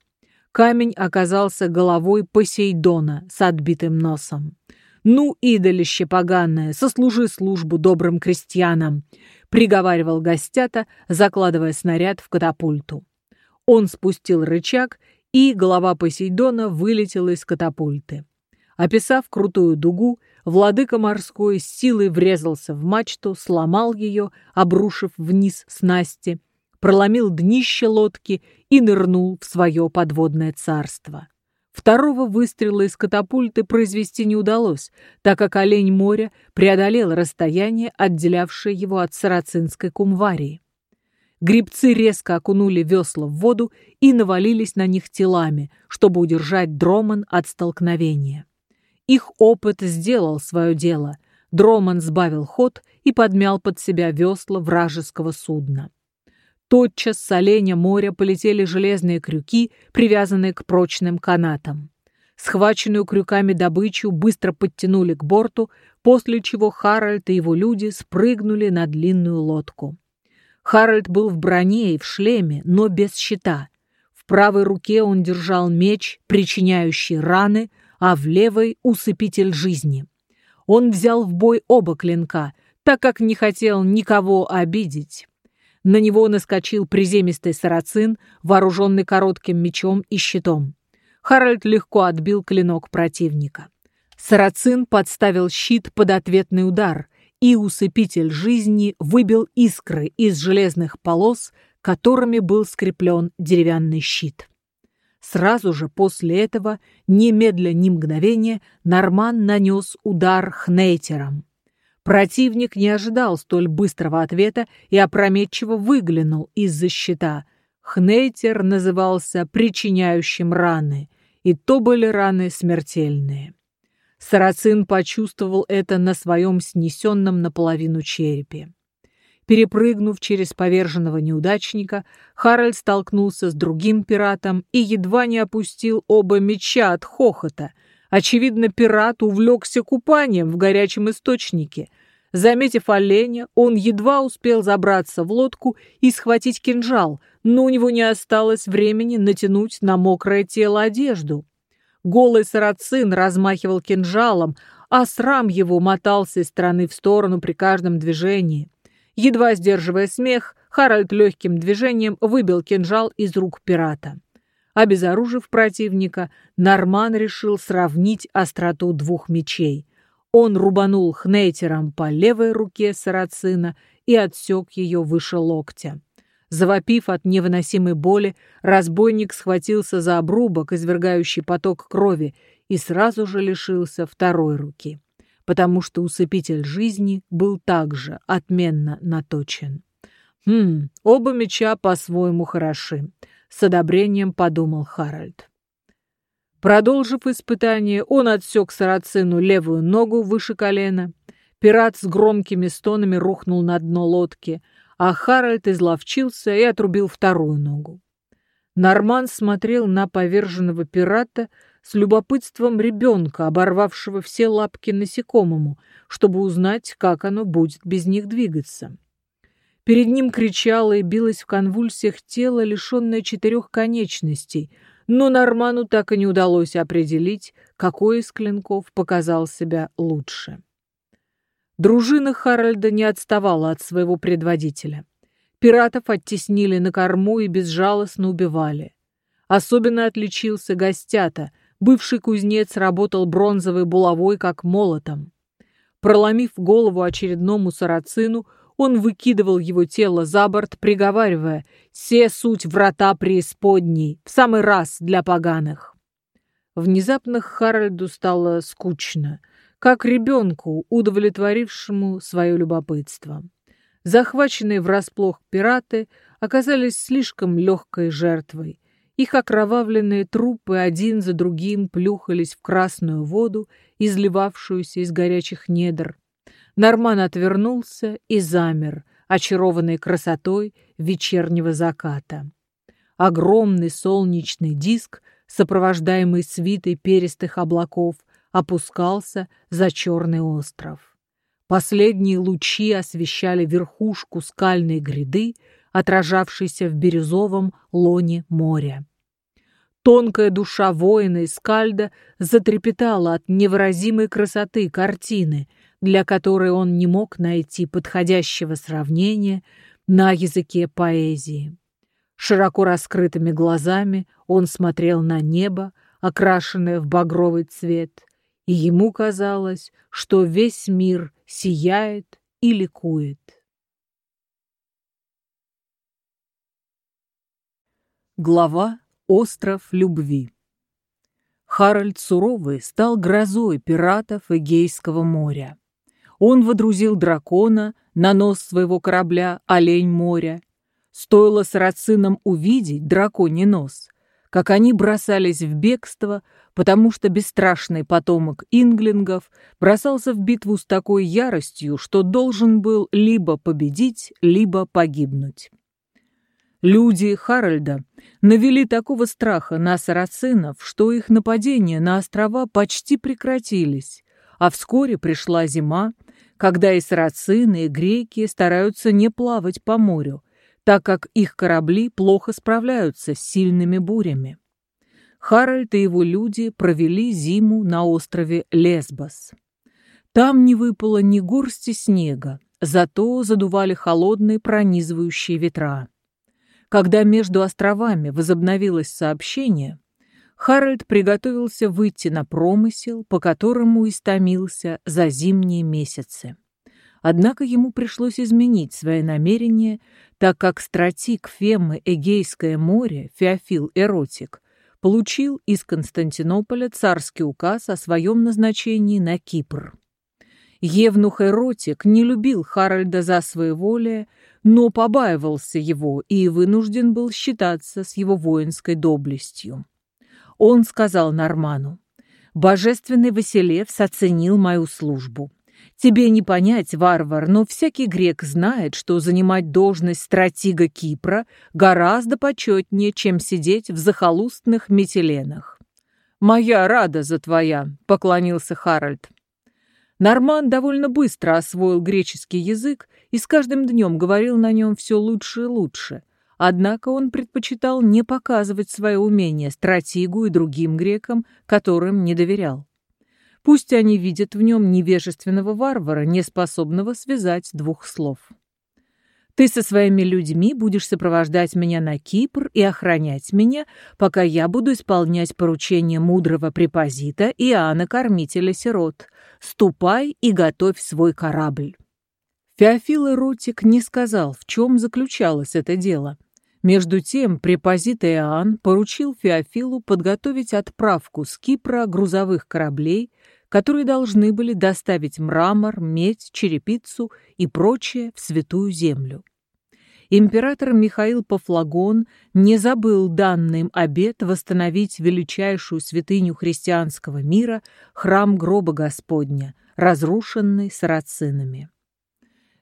Камень оказался головой Посейдона с отбитым носом. «Ну, идолище поганое, сослужи службу добрым крестьянам!» — приговаривал гостята, закладывая снаряд в катапульту. Он спустил рычаг, и голова Посейдона вылетела из катапульты. Описав крутую дугу, владыка морской с силой врезался в мачту, сломал ее, обрушив вниз снасти, проломил днище лодки и нырнул в свое подводное царство. Второго выстрела из катапульты произвести не удалось, так как олень моря преодолел расстояние, отделявшее его от сарацинской кумварии. Грибцы резко окунули весла в воду и навалились на них телами, чтобы удержать Дроман от столкновения. Их опыт сделал свое дело. Дроман сбавил ход и подмял под себя весла вражеского судна. Тотчас с оленя моря полетели железные крюки, привязанные к прочным канатам. Схваченную крюками добычу быстро подтянули к борту, после чего Харальд и его люди спрыгнули на длинную лодку. Харальд был в броне и в шлеме, но без щита. В правой руке он держал меч, причиняющий раны, а в левой — усыпитель жизни. Он взял в бой оба клинка, так как не хотел никого обидеть. На него наскочил приземистый сарацин, вооруженный коротким мечом и щитом. Харальд легко отбил клинок противника. Сарацин подставил щит под ответный удар, и усыпитель жизни выбил искры из железных полос, которыми был скреплен деревянный щит. Сразу же после этого, немедля ни мгновения, Норман нанес удар хнейтером. Противник не ожидал столь быстрого ответа и опрометчиво выглянул из-за щита. Хнейтер назывался «причиняющим раны», и то были раны смертельные. Сарацин почувствовал это на своем снесенном наполовину черепе. Перепрыгнув через поверженного неудачника, Харальд столкнулся с другим пиратом и едва не опустил оба меча от хохота. Очевидно, пират увлекся купанием в горячем источнике. Заметив оленя, он едва успел забраться в лодку и схватить кинжал, но у него не осталось времени натянуть на мокрое тело одежду. Голый сарацин размахивал кинжалом, а срам его мотался из стороны в сторону при каждом движении. Едва сдерживая смех, Харальд легким движением выбил кинжал из рук пирата. Обезоружив противника, Норман решил сравнить остроту двух мечей. Он рубанул хнейтером по левой руке сарацина и отсек ее выше локтя. Завопив от невыносимой боли, разбойник схватился за обрубок, извергающий поток крови, и сразу же лишился второй руки потому что усыпитель жизни был также отменно наточен. «Хм, оба меча по-своему хороши», — с одобрением подумал Харальд. Продолжив испытание, он отсек сарацину левую ногу выше колена. Пират с громкими стонами рухнул на дно лодки, а Харальд изловчился и отрубил вторую ногу. Норман смотрел на поверженного пирата с любопытством ребенка, оборвавшего все лапки насекомому, чтобы узнать, как оно будет без них двигаться. Перед ним кричало и билось в конвульсиях тело, лишенное четырех конечностей, но Норману так и не удалось определить, какой из клинков показал себя лучше. Дружина Харальда не отставала от своего предводителя. Пиратов оттеснили на корму и безжалостно убивали. Особенно отличился Гостята, Бывший кузнец работал бронзовой булавой, как молотом. Проломив голову очередному сарацину, он выкидывал его тело за борт, приговаривая «Се суть врата преисподней, в самый раз для поганых». Внезапно Харальду стало скучно, как ребенку, удовлетворившему свое любопытство. Захваченные врасплох пираты оказались слишком легкой жертвой. Их окровавленные трупы один за другим плюхались в красную воду, изливавшуюся из горячих недр. Норман отвернулся и замер, очарованный красотой вечернего заката. Огромный солнечный диск сопровождаемый свитой перистых облаков, опускался за черный остров. Последние лучи освещали верхушку скальной гряды, отражавшейся в бирюзовом лоне моря. Тонкая душа воина и скальда затрепетала от невыразимой красоты картины, для которой он не мог найти подходящего сравнения на языке поэзии. Широко раскрытыми глазами он смотрел на небо, окрашенное в багровый цвет, и ему казалось, что весь мир сияет и ликует. Глава «Остров любви» Харальд Суровый стал грозой пиратов Эгейского моря. Он водрузил дракона на нос своего корабля «Олень моря» Стоило сарацинам увидеть драконий нос, как они бросались в бегство, потому что бесстрашный потомок инглингов бросался в битву с такой яростью, что должен был либо победить, либо погибнуть. Люди Харальда навели такого страха на сарацинов, что их нападения на острова почти прекратились, а вскоре пришла зима, когда и сарацины, и греки стараются не плавать по морю, так как их корабли плохо справляются с сильными бурями. Харальд и его люди провели зиму на острове Лесбос. Там не выпало ни горсти снега, зато задували холодные пронизывающие ветра. Когда между островами возобновилось сообщение, Харальд приготовился выйти на промысел, по которому истомился за зимние месяцы. Однако ему пришлось изменить свои намерения, так как стратик Феммы Эгейское море Феофил Эротик получил из Константинополя царский указ о своем назначении на Кипр. Евнух Эротик не любил Харальда за своеволие, но побаивался его и вынужден был считаться с его воинской доблестью. Он сказал Норману, «Божественный Василевс оценил мою службу. Тебе не понять, варвар, но всякий грек знает, что занимать должность стратега Кипра гораздо почетнее, чем сидеть в захолустных метеленах. «Моя рада за твоя», — поклонился Харальд. Норман довольно быстро освоил греческий язык и с каждым днем говорил на нем все лучше и лучше. Однако он предпочитал не показывать свое умение стратегу и другим грекам, которым не доверял. Пусть они видят в нем невежественного варвара, не способного связать двух слов. Ты со своими людьми будешь сопровождать меня на Кипр и охранять меня, пока я буду исполнять поручение мудрого препозита Иоанна Кормителя Сирот. Ступай и готовь свой корабль». Феофил Эротик не сказал, в чем заключалось это дело. Между тем препозит Иоанн поручил Феофилу подготовить отправку с Кипра грузовых кораблей которые должны были доставить мрамор, медь, черепицу и прочее в Святую Землю. Император Михаил Пафлагон не забыл данный им обет восстановить величайшую святыню христианского мира, храм гроба Господня, разрушенный сарацинами.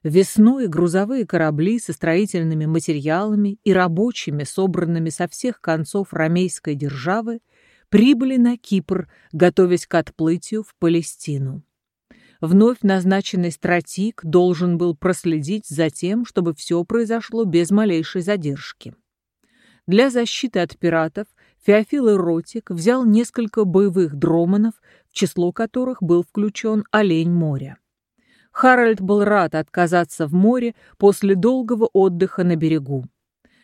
Весной грузовые корабли со строительными материалами и рабочими, собранными со всех концов ромейской державы, прибыли на Кипр, готовясь к отплытию в Палестину. Вновь назначенный стратик должен был проследить за тем, чтобы все произошло без малейшей задержки. Для защиты от пиратов Феофил Иротик взял несколько боевых дроманов, в число которых был включен олень моря. Харальд был рад отказаться в море после долгого отдыха на берегу.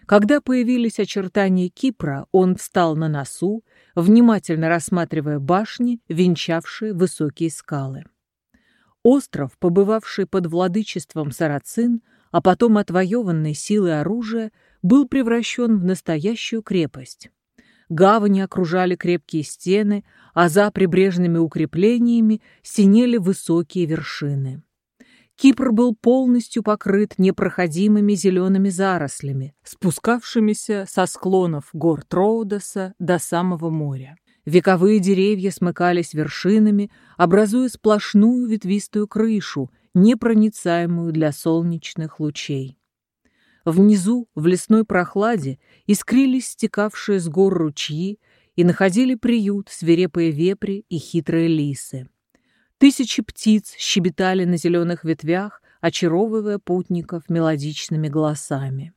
Когда появились очертания Кипра, он встал на носу, внимательно рассматривая башни, венчавшие высокие скалы. Остров, побывавший под владычеством сарацин, а потом отвоеванный силой оружия, был превращен в настоящую крепость. Гавани окружали крепкие стены, а за прибрежными укреплениями синели высокие вершины. Кипр был полностью покрыт непроходимыми зелеными зарослями, спускавшимися со склонов гор Троудоса до самого моря. Вековые деревья смыкались вершинами, образуя сплошную ветвистую крышу, непроницаемую для солнечных лучей. Внизу, в лесной прохладе, искрились стекавшие с гор ручьи и находили приют свирепые вепри и хитрые лисы. Тысячи птиц щебетали на зеленых ветвях, очаровывая путников мелодичными голосами.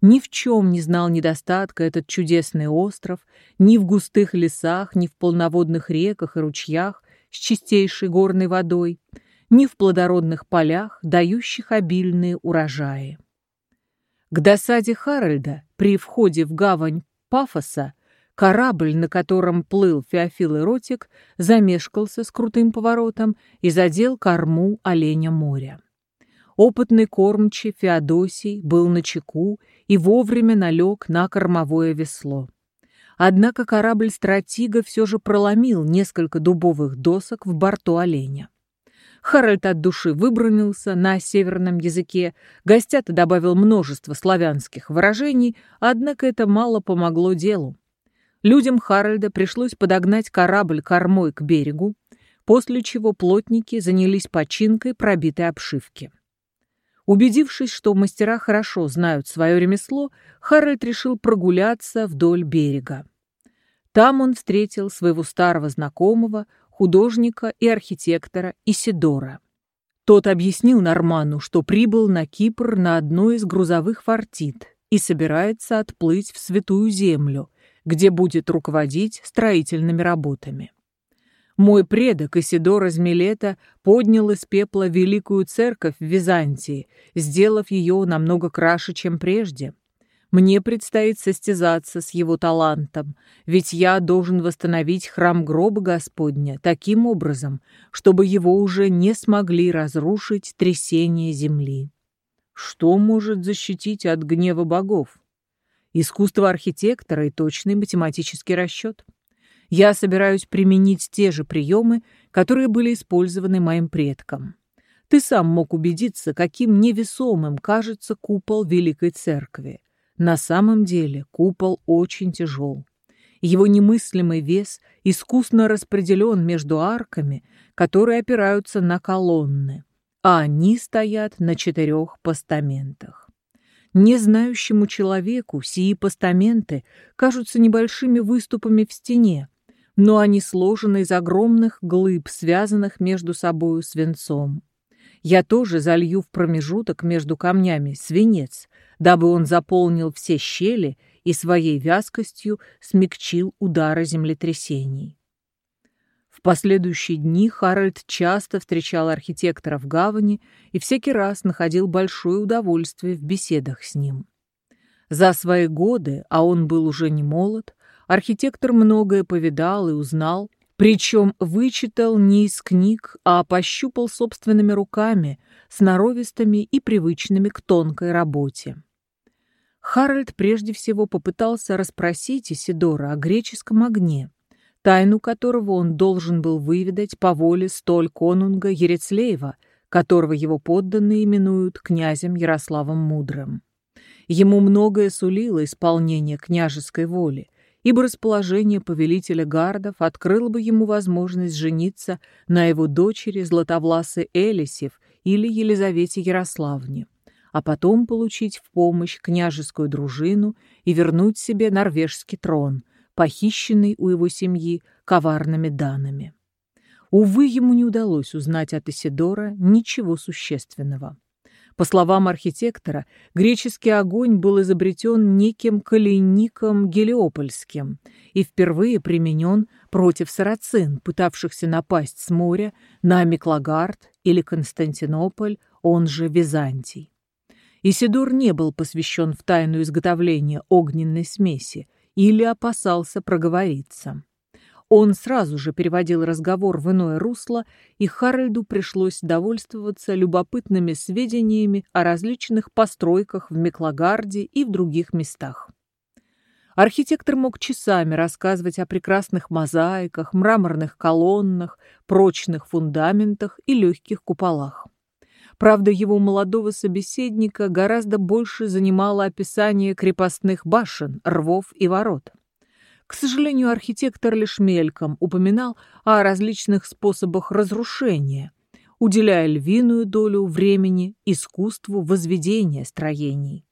Ни в чем не знал недостатка этот чудесный остров, ни в густых лесах, ни в полноводных реках и ручьях с чистейшей горной водой, ни в плодородных полях, дающих обильные урожаи. К досаде Харальда при входе в гавань Пафоса Корабль, на котором плыл Феофил Эротик, замешкался с крутым поворотом и задел корму оленя моря. Опытный кормчий Феодосий был на чеку и вовремя налег на кормовое весло. Однако корабль стратига все же проломил несколько дубовых досок в борту оленя. Харальд от души выбронился на северном языке, гостята добавил множество славянских выражений, однако это мало помогло делу. Людям Харальда пришлось подогнать корабль кормой к берегу, после чего плотники занялись починкой пробитой обшивки. Убедившись, что мастера хорошо знают свое ремесло, Харальд решил прогуляться вдоль берега. Там он встретил своего старого знакомого, художника и архитектора Исидора. Тот объяснил Норману, что прибыл на Кипр на одной из грузовых фортит и собирается отплыть в Святую Землю, где будет руководить строительными работами. Мой предок Исидор из Милета поднял из пепла великую церковь в Византии, сделав ее намного краше, чем прежде. Мне предстоит состязаться с его талантом, ведь я должен восстановить храм гроба Господня таким образом, чтобы его уже не смогли разрушить трясение земли. Что может защитить от гнева богов? Искусство архитектора и точный математический расчет. Я собираюсь применить те же приемы, которые были использованы моим предкам. Ты сам мог убедиться, каким невесомым кажется купол Великой Церкви. На самом деле купол очень тяжел. Его немыслимый вес искусно распределен между арками, которые опираются на колонны, а они стоят на четырех постаментах. Незнающему человеку сии постаменты кажутся небольшими выступами в стене, но они сложены из огромных глыб, связанных между собою свинцом. Я тоже залью в промежуток между камнями свинец, дабы он заполнил все щели и своей вязкостью смягчил удары землетрясений последующие дни Харальд часто встречал архитектора в гавани и всякий раз находил большое удовольствие в беседах с ним. За свои годы, а он был уже не молод, архитектор многое повидал и узнал, причем вычитал не из книг, а пощупал собственными руками, сноровистыми и привычными к тонкой работе. Харальд прежде всего попытался расспросить Исидора о греческом огне, тайну которого он должен был выведать по воле столь конунга Ерецлеева, которого его подданные именуют князем Ярославом Мудрым. Ему многое сулило исполнение княжеской воли, ибо расположение повелителя гардов открыло бы ему возможность жениться на его дочери Златовласы Элисев или Елизавете Ярославне, а потом получить в помощь княжескую дружину и вернуть себе норвежский трон – похищенный у его семьи коварными данными. Увы, ему не удалось узнать от Исидора ничего существенного. По словам архитектора, греческий огонь был изобретен неким Калиником Гелиопольским и впервые применен против сарацин, пытавшихся напасть с моря на Миклагард или Константинополь, он же Византий. Исидор не был посвящен в тайну изготовления огненной смеси или опасался проговориться. Он сразу же переводил разговор в иное русло, и Харальду пришлось довольствоваться любопытными сведениями о различных постройках в Меклагарде и в других местах. Архитектор мог часами рассказывать о прекрасных мозаиках, мраморных колоннах, прочных фундаментах и легких куполах. Правда, его молодого собеседника гораздо больше занимало описание крепостных башен, рвов и ворот. К сожалению, архитектор лишь мельком упоминал о различных способах разрушения, уделяя львиную долю времени искусству возведения строений.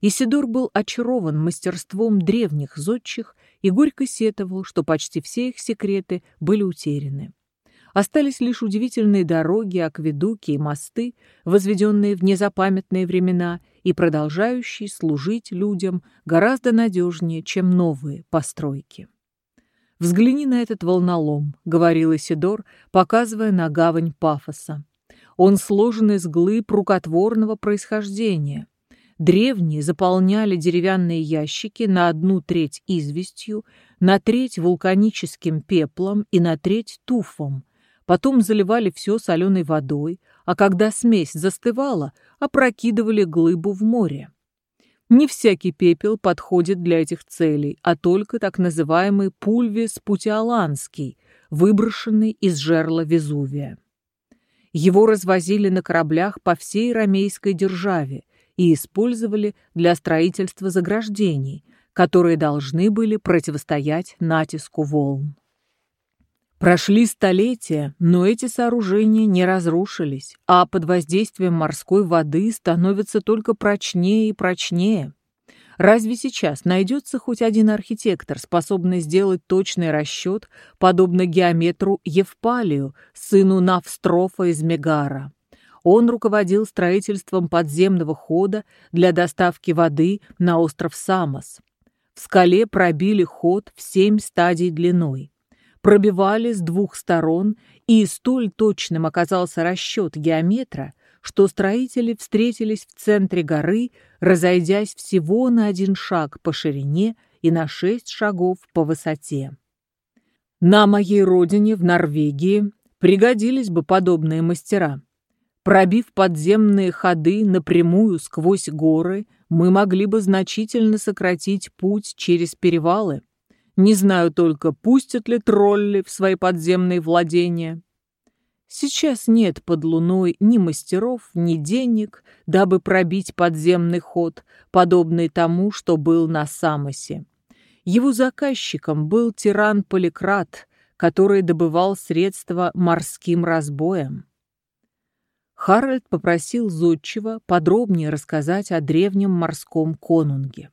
Исидор был очарован мастерством древних зодчих и горько сетовал, что почти все их секреты были утеряны. Остались лишь удивительные дороги, акведуки и мосты, возведенные в незапамятные времена и продолжающие служить людям гораздо надежнее, чем новые постройки. «Взгляни на этот волнолом», — говорил Исидор, показывая на гавань Пафоса. «Он сложен из глыб рукотворного происхождения. Древние заполняли деревянные ящики на одну треть известью, на треть вулканическим пеплом и на треть туфом. Потом заливали все соленой водой, а когда смесь застывала, опрокидывали глыбу в море. Не всякий пепел подходит для этих целей, а только так называемый пульвис путиоланский, выброшенный из жерла Везувия. Его развозили на кораблях по всей ромейской державе, и использовали для строительства заграждений, которые должны были противостоять натиску волн. Прошли столетия, но эти сооружения не разрушились, а под воздействием морской воды становятся только прочнее и прочнее. Разве сейчас найдется хоть один архитектор, способный сделать точный расчет, подобно геометру Евпалию, сыну Навстрофа из Мегара? Он руководил строительством подземного хода для доставки воды на остров Самос. В скале пробили ход в семь стадий длиной. Пробивали с двух сторон, и столь точным оказался расчет геометра, что строители встретились в центре горы, разойдясь всего на один шаг по ширине и на шесть шагов по высоте. На моей родине, в Норвегии, пригодились бы подобные мастера. Пробив подземные ходы напрямую сквозь горы, мы могли бы значительно сократить путь через перевалы. Не знаю только, пустят ли тролли в свои подземные владения. Сейчас нет под луной ни мастеров, ни денег, дабы пробить подземный ход, подобный тому, что был на Самосе. Его заказчиком был тиран Поликрат, который добывал средства морским разбоем. Харальд попросил Зодчего подробнее рассказать о древнем морском конунге.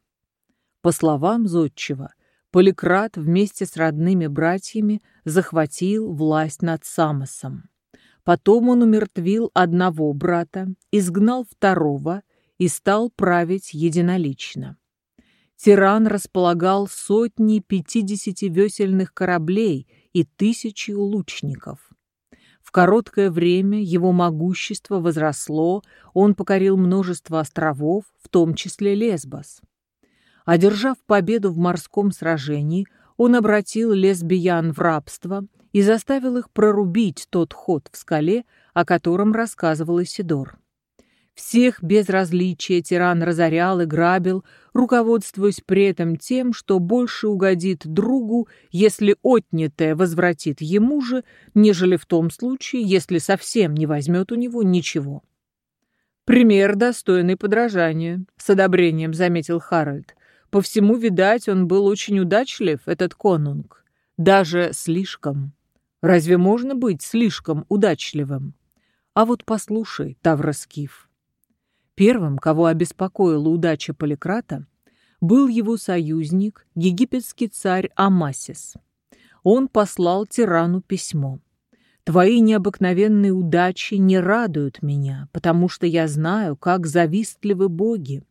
По словам Зодчего, Поликрат вместе с родными братьями захватил власть над Самосом. Потом он умертвил одного брата, изгнал второго и стал править единолично. Тиран располагал сотни пятидесяти весельных кораблей и тысячи лучников. В короткое время его могущество возросло, он покорил множество островов, в том числе Лесбос. Одержав победу в морском сражении, он обратил лесбиян в рабство и заставил их прорубить тот ход в скале, о котором рассказывал Исидор. Всех без различия тиран разорял и грабил, руководствуясь при этом тем, что больше угодит другу, если отнятое возвратит ему же, нежели в том случае, если совсем не возьмет у него ничего. «Пример, достойный подражания», — с одобрением заметил Харальд. «По всему, видать, он был очень удачлив, этот конунг. Даже слишком. Разве можно быть слишком удачливым? А вот послушай, Тавроскиф». Первым, кого обеспокоила удача Поликрата, был его союзник, египетский царь Амасис. Он послал тирану письмо. «Твои необыкновенные удачи не радуют меня, потому что я знаю, как завистливы боги.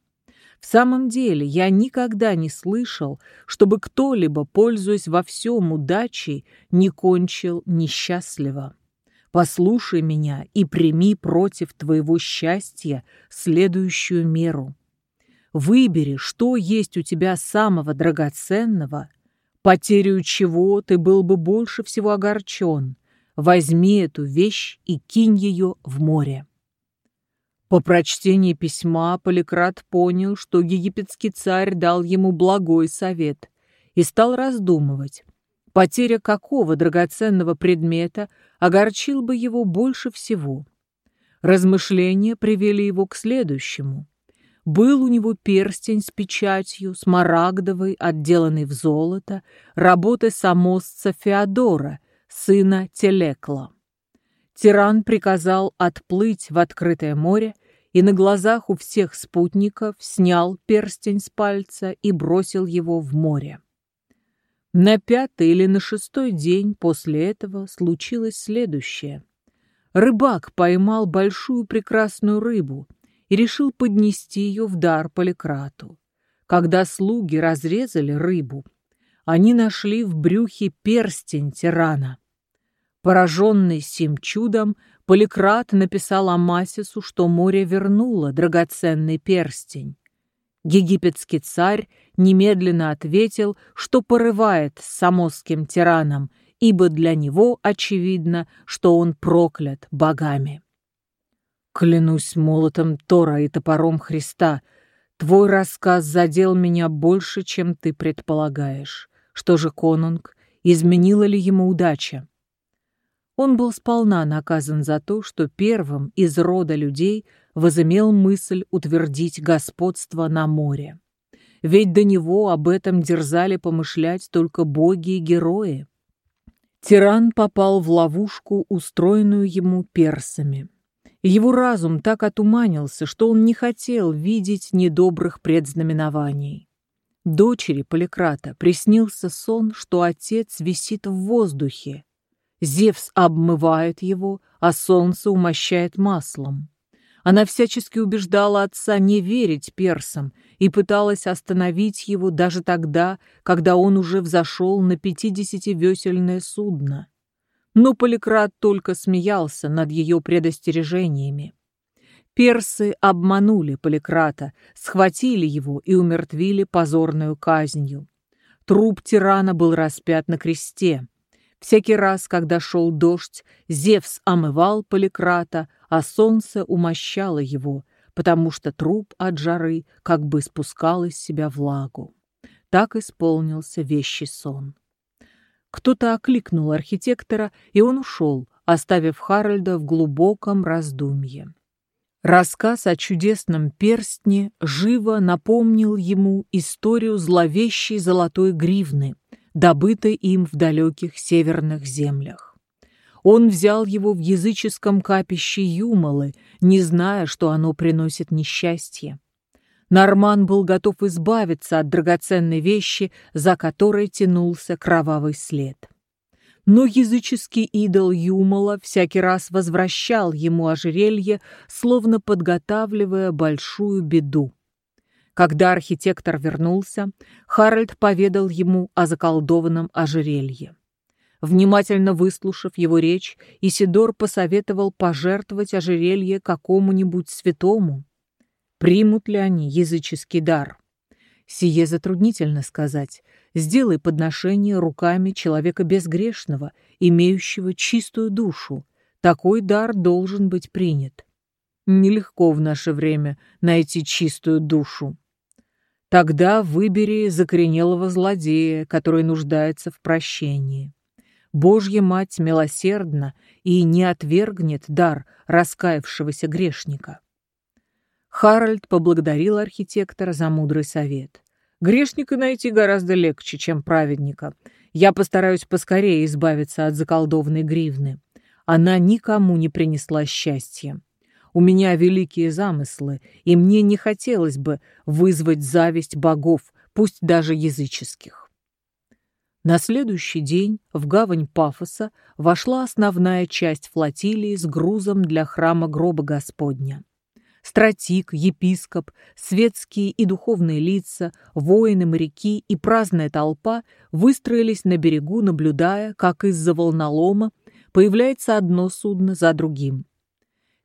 В самом деле, я никогда не слышал, чтобы кто-либо, пользуясь во всем удачей, не кончил несчастливо. Послушай меня и прими против твоего счастья следующую меру. Выбери, что есть у тебя самого драгоценного, потерю чего ты был бы больше всего огорчен. Возьми эту вещь и кинь ее в море. По прочтении письма Поликрат понял, что египетский царь дал ему благой совет и стал раздумывать, потеря какого драгоценного предмета огорчил бы его больше всего. Размышления привели его к следующему. Был у него перстень с печатью, смарагдовый, отделанный в золото, работы самосца Феодора, сына Телекла. Тиран приказал отплыть в открытое море и на глазах у всех спутников снял перстень с пальца и бросил его в море. На пятый или на шестой день после этого случилось следующее. Рыбак поймал большую прекрасную рыбу и решил поднести ее в дар Поликрату. Когда слуги разрезали рыбу, они нашли в брюхе перстень тирана — Пораженный сим чудом, Поликрат написал Амасису, что море вернуло драгоценный перстень. Египетский царь немедленно ответил, что порывает с самосским тираном, ибо для него очевидно, что он проклят богами. Клянусь молотом Тора и топором Христа, твой рассказ задел меня больше, чем ты предполагаешь. Что же, конунг, изменила ли ему удача? Он был сполна наказан за то, что первым из рода людей возымел мысль утвердить господство на море. Ведь до него об этом дерзали помышлять только боги и герои. Тиран попал в ловушку, устроенную ему персами. Его разум так отуманился, что он не хотел видеть недобрых предзнаменований. Дочери Поликрата приснился сон, что отец висит в воздухе, Зевс обмывает его, а солнце умощает маслом. Она всячески убеждала отца не верить персам и пыталась остановить его даже тогда, когда он уже взошел на пятидесятивесельное судно. Но Поликрат только смеялся над ее предостережениями. Персы обманули Поликрата, схватили его и умертвили позорную казнью. Труп тирана был распят на кресте, Всякий раз, когда шел дождь, Зевс омывал Поликрата, а солнце умощало его, потому что труп от жары как бы спускал из себя влагу. Так исполнился вещий сон. Кто-то окликнул архитектора, и он ушел, оставив Харальда в глубоком раздумье. Рассказ о чудесном перстне живо напомнил ему историю зловещей золотой гривны, добытой им в далеких северных землях. Он взял его в языческом капище Юмалы, не зная, что оно приносит несчастье. Норман был готов избавиться от драгоценной вещи, за которой тянулся кровавый след. Но языческий идол Юмала всякий раз возвращал ему ожерелье, словно подготавливая большую беду. Когда архитектор вернулся, Харальд поведал ему о заколдованном ожерелье. Внимательно выслушав его речь, Исидор посоветовал пожертвовать ожерелье какому-нибудь святому. Примут ли они языческий дар? Сие затруднительно сказать. Сделай подношение руками человека безгрешного, имеющего чистую душу. Такой дар должен быть принят. Нелегко в наше время найти чистую душу. Тогда выбери закоренелого злодея, который нуждается в прощении. Божья Мать милосердна и не отвергнет дар раскаявшегося грешника. Харальд поблагодарил архитектора за мудрый совет. Грешника найти гораздо легче, чем праведника. Я постараюсь поскорее избавиться от заколдованной гривны. Она никому не принесла счастья. У меня великие замыслы, и мне не хотелось бы вызвать зависть богов, пусть даже языческих. На следующий день в гавань Пафоса вошла основная часть флотилии с грузом для храма гроба Господня. Стратик, епископ, светские и духовные лица, воины, моряки и праздная толпа выстроились на берегу, наблюдая, как из-за волнолома появляется одно судно за другим.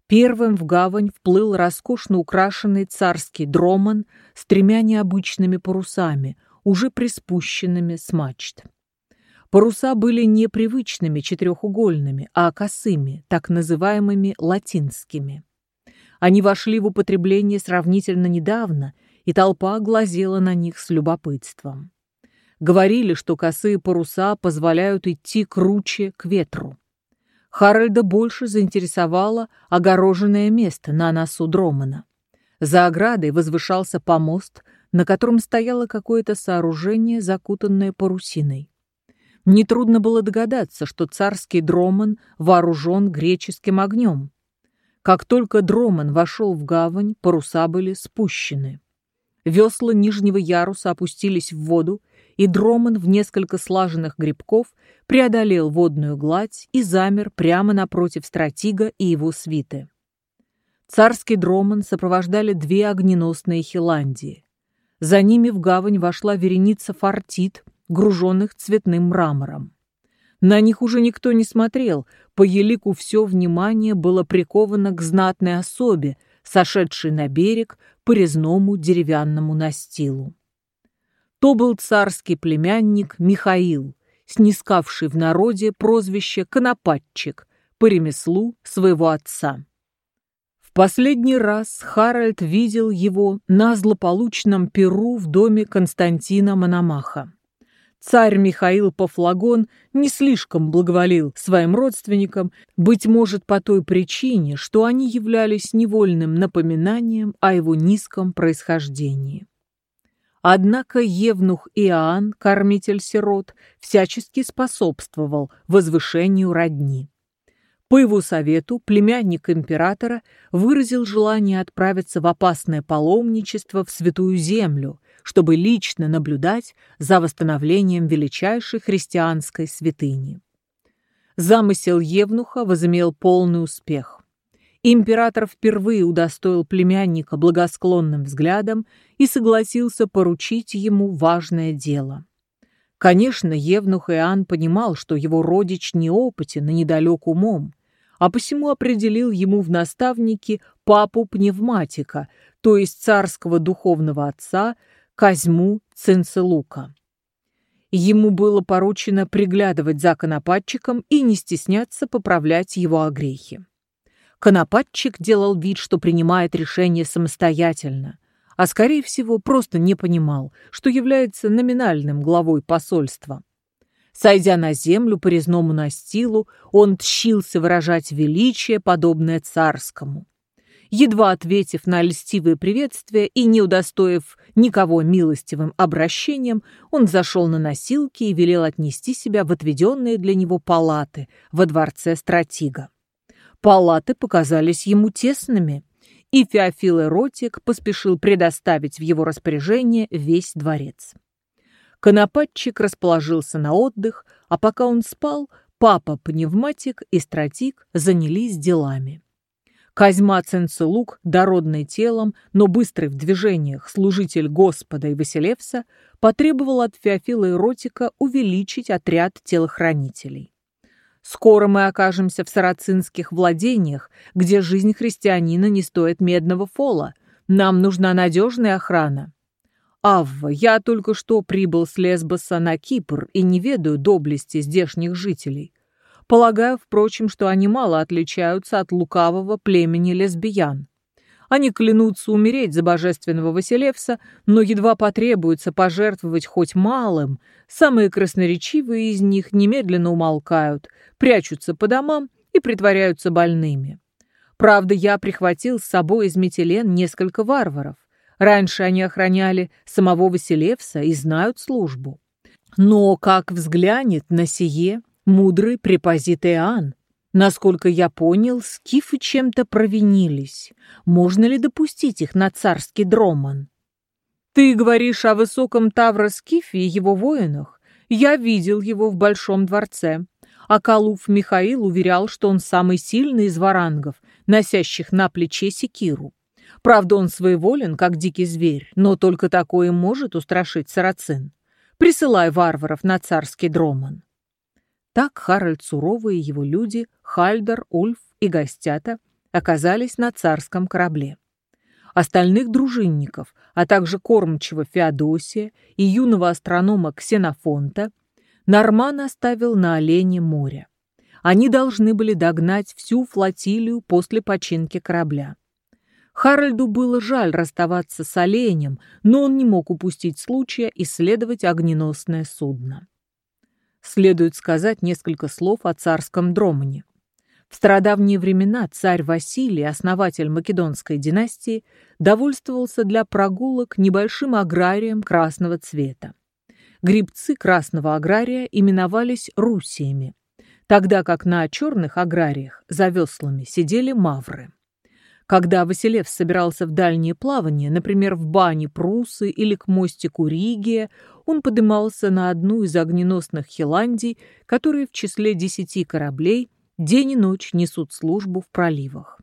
Первым в гавань вплыл роскошно украшенный царский дроман с тремя необычными парусами, уже приспущенными с мачт. Паруса были не привычными четырехугольными, а косыми, так называемыми латинскими. Они вошли в употребление сравнительно недавно, и толпа глазела на них с любопытством. Говорили, что косые паруса позволяют идти круче к ветру. Харальда больше заинтересовало огороженное место на носу Дромана. За оградой возвышался помост, на котором стояло какое-то сооружение, закутанное парусиной. Нетрудно было догадаться, что царский Дроман вооружен греческим огнем. Как только Дроман вошел в гавань, паруса были спущены. Весла нижнего яруса опустились в воду, и Дроман в несколько слаженных грибков преодолел водную гладь и замер прямо напротив стратига и его свиты. Царский Дроман сопровождали две огненосные Хиландии. За ними в гавань вошла вереница фортит, груженных цветным мрамором. На них уже никто не смотрел, по елику все внимание было приковано к знатной особе, сошедшей на берег по резному деревянному настилу. То был царский племянник Михаил, снискавший в народе прозвище «конопатчик» по ремеслу своего отца. В последний раз Харальд видел его на злополучном перу в доме Константина Мономаха. Царь Михаил Пафлагон не слишком благоволил своим родственникам, быть может, по той причине, что они являлись невольным напоминанием о его низком происхождении. Однако Евнух Иоанн, кормитель сирот, всячески способствовал возвышению родни. По его совету племянник императора выразил желание отправиться в опасное паломничество в Святую Землю, чтобы лично наблюдать за восстановлением величайшей христианской святыни. Замысел Евнуха возымел полный успех. Император впервые удостоил племянника благосклонным взглядом и согласился поручить ему важное дело. Конечно, Евнух Иоанн понимал, что его родич неопытен и недалек умом, а посему определил ему в наставники папу-пневматика, то есть царского духовного отца Козьму Цинцелука. Ему было поручено приглядывать за конопатчиком и не стесняться поправлять его огрехи. Конопатчик делал вид, что принимает решение самостоятельно, а, скорее всего, просто не понимал, что является номинальным главой посольства. Сойдя на землю по резному настилу, он тщился выражать величие, подобное царскому. Едва ответив на льстивые приветствия и не удостоив никого милостивым обращением, он зашел на носилки и велел отнести себя в отведенные для него палаты во дворце стратига. Палаты показались ему тесными, и Феофил Эротик поспешил предоставить в его распоряжение весь дворец. Конопатчик расположился на отдых, а пока он спал, папа-пневматик и стратик занялись делами. Козьма Ценцелук, дородный телом, но быстрый в движениях служитель Господа и Василевса, потребовал от Феофила Эротика увеличить отряд телохранителей. Скоро мы окажемся в сарацинских владениях, где жизнь христианина не стоит медного фола. Нам нужна надежная охрана. Авва, я только что прибыл с Лесбоса на Кипр и не ведаю доблести здешних жителей. Полагаю, впрочем, что они мало отличаются от лукавого племени лесбиян. Они клянутся умереть за божественного Василевса, но едва потребуется пожертвовать хоть малым, самые красноречивые из них немедленно умолкают, прячутся по домам и притворяются больными. Правда, я прихватил с собой из Метелен несколько варваров. Раньше они охраняли самого Василевса и знают службу. Но как взглянет на сие мудрый препозит Иоанн, Насколько я понял, скифы чем-то провинились. Можно ли допустить их на царский дроман? Ты говоришь о высоком Тавро-скифе и его воинах. Я видел его в Большом дворце. А Калуф Михаил уверял, что он самый сильный из варангов, носящих на плече секиру. Правда, он своеволен, как дикий зверь, но только такое может устрашить сарацин. Присылай варваров на царский дроман. Так Харальд Суровый и его люди, Хальдер, Ульф и Гостята, оказались на царском корабле. Остальных дружинников, а также кормчего Феодосия и юного астронома Ксенофонта Норман оставил на Олене море. Они должны были догнать всю флотилию после починки корабля. Харальду было жаль расставаться с оленем, но он не мог упустить случая исследовать огненосное судно. Следует сказать несколько слов о царском Дромане. В стародавние времена царь Василий, основатель Македонской династии, довольствовался для прогулок небольшим аграрием красного цвета. Грибцы красного агрария именовались русиями, тогда как на черных аграриях за веслами сидели мавры. Когда Василев собирался в дальние плавания, например, в бане Прусы или к мостику Ригия, он подымался на одну из огненосных Хиландий, которые в числе десяти кораблей день и ночь несут службу в проливах.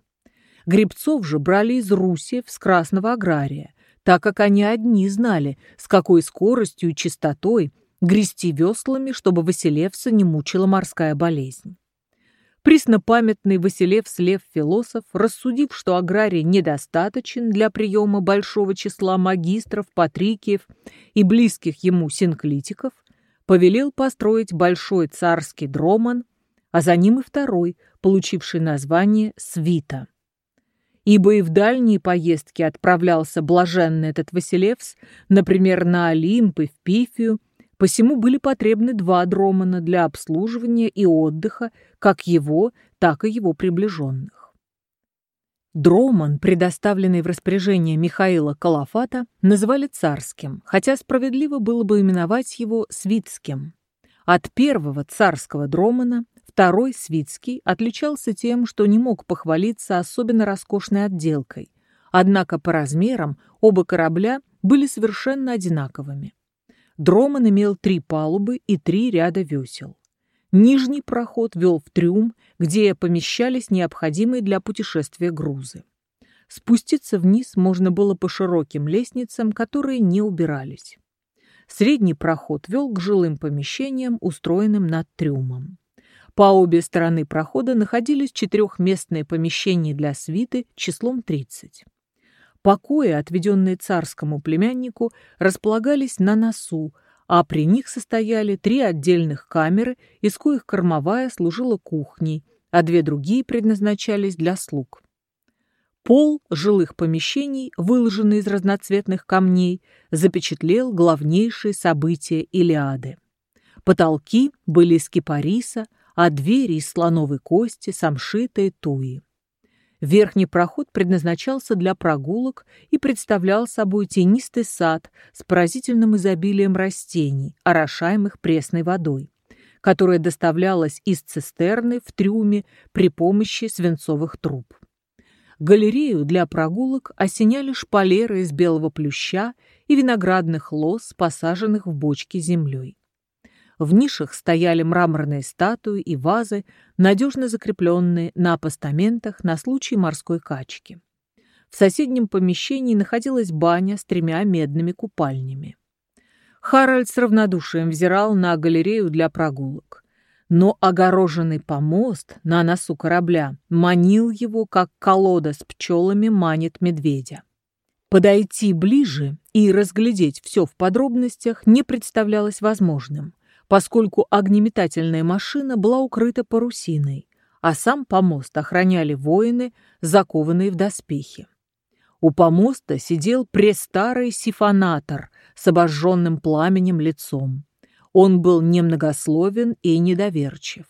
Гребцов же брали из Руси с Красного Агрария, так как они одни знали, с какой скоростью и частотой грести веслами, чтобы Василевса не мучила морская болезнь. Преснопамятный Василевс Лев Философ, рассудив, что аграрий недостаточен для приема большого числа магистров, патрикиев и близких ему синклитиков, повелел построить большой царский дроман, а за ним и второй, получивший название «Свита». Ибо и в дальние поездки отправлялся блаженный этот Василевс, например, на Олимп и в Пифию, Посему были потребны два дромана для обслуживания и отдыха как его, так и его приближенных. Дроман, предоставленный в распоряжение Михаила Калафата, называли царским, хотя справедливо было бы именовать его свитским. От первого царского дромана второй свитский отличался тем, что не мог похвалиться особенно роскошной отделкой, однако по размерам оба корабля были совершенно одинаковыми. Дроман имел три палубы и три ряда весел. Нижний проход вел в трюм, где помещались необходимые для путешествия грузы. Спуститься вниз можно было по широким лестницам, которые не убирались. Средний проход вел к жилым помещениям, устроенным над трюмом. По обе стороны прохода находились четырехместные помещения для свиты числом 30. Покои, отведенные царскому племяннику, располагались на носу, а при них состояли три отдельных камеры, из коих кормовая служила кухней, а две другие предназначались для слуг. Пол жилых помещений, выложенный из разноцветных камней, запечатлел главнейшие события Илиады. Потолки были из кипариса, а двери из слоновой кости, самшита и туи. Верхний проход предназначался для прогулок и представлял собой тенистый сад с поразительным изобилием растений, орошаемых пресной водой, которая доставлялась из цистерны в трюме при помощи свинцовых труб. Галерею для прогулок осеняли шпалеры из белого плюща и виноградных лоз, посаженных в бочки землей. В нишах стояли мраморные статуи и вазы, надежно закрепленные на постаментах на случай морской качки. В соседнем помещении находилась баня с тремя медными купальнями. Харальд с равнодушием взирал на галерею для прогулок. Но огороженный помост на носу корабля манил его, как колода с пчелами манит медведя. Подойти ближе и разглядеть все в подробностях не представлялось возможным поскольку огнеметательная машина была укрыта парусиной, а сам помост охраняли воины, закованные в доспехи. У помоста сидел престарый сифонатор с обожженным пламенем лицом. Он был немногословен и недоверчив.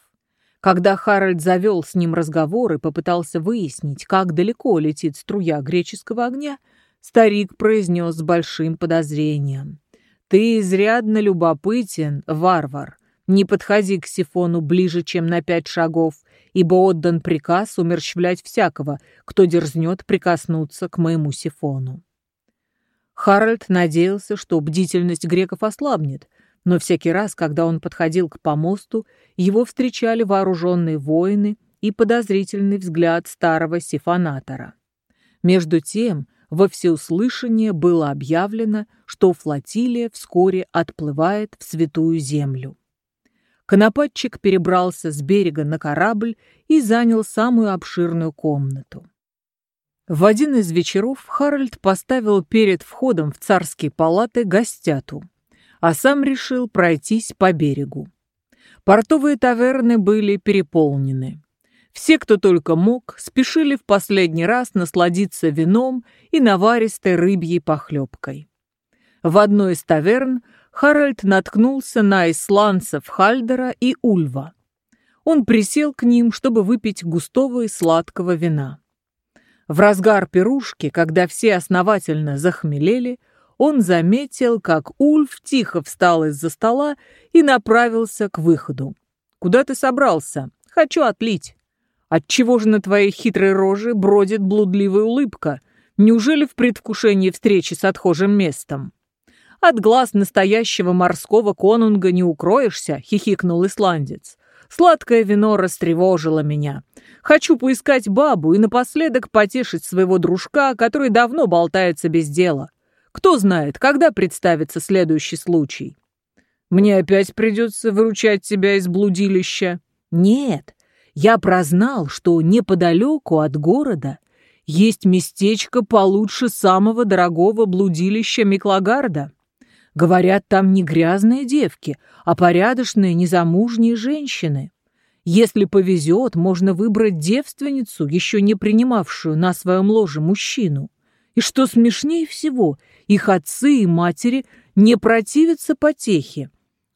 Когда Харальд завел с ним разговор и попытался выяснить, как далеко летит струя греческого огня, старик произнес с большим подозрением. «Ты изрядно любопытен, варвар. Не подходи к Сифону ближе, чем на пять шагов, ибо отдан приказ умерщвлять всякого, кто дерзнет прикоснуться к моему Сифону». Харальд надеялся, что бдительность греков ослабнет, но всякий раз, когда он подходил к помосту, его встречали вооруженные воины и подозрительный взгляд старого сифонатора. Между тем, во всеуслышание было объявлено, что флотилия вскоре отплывает в Святую Землю. Конопатчик перебрался с берега на корабль и занял самую обширную комнату. В один из вечеров Харальд поставил перед входом в царские палаты гостяту, а сам решил пройтись по берегу. Портовые таверны были переполнены. Все, кто только мог, спешили в последний раз насладиться вином и наваристой рыбьей похлебкой. В одной из таверн Харальд наткнулся на исландцев Хальдера и Ульва. Он присел к ним, чтобы выпить густого и сладкого вина. В разгар пирушки, когда все основательно захмелели, он заметил, как Ульф тихо встал из-за стола и направился к выходу. «Куда ты собрался? Хочу отлить». «Отчего же на твоей хитрой роже бродит блудливая улыбка? Неужели в предвкушении встречи с отхожим местом?» «От глаз настоящего морского конунга не укроешься», — хихикнул исландец. «Сладкое вино растревожило меня. Хочу поискать бабу и напоследок потешить своего дружка, который давно болтается без дела. Кто знает, когда представится следующий случай?» «Мне опять придется выручать тебя из блудилища?» «Нет, я прознал, что неподалеку от города есть местечко получше самого дорогого блудилища Миклагарда. Говорят, там не грязные девки, а порядочные незамужние женщины. Если повезет, можно выбрать девственницу, еще не принимавшую на своем ложе мужчину. И что смешнее всего, их отцы и матери не противятся потехе.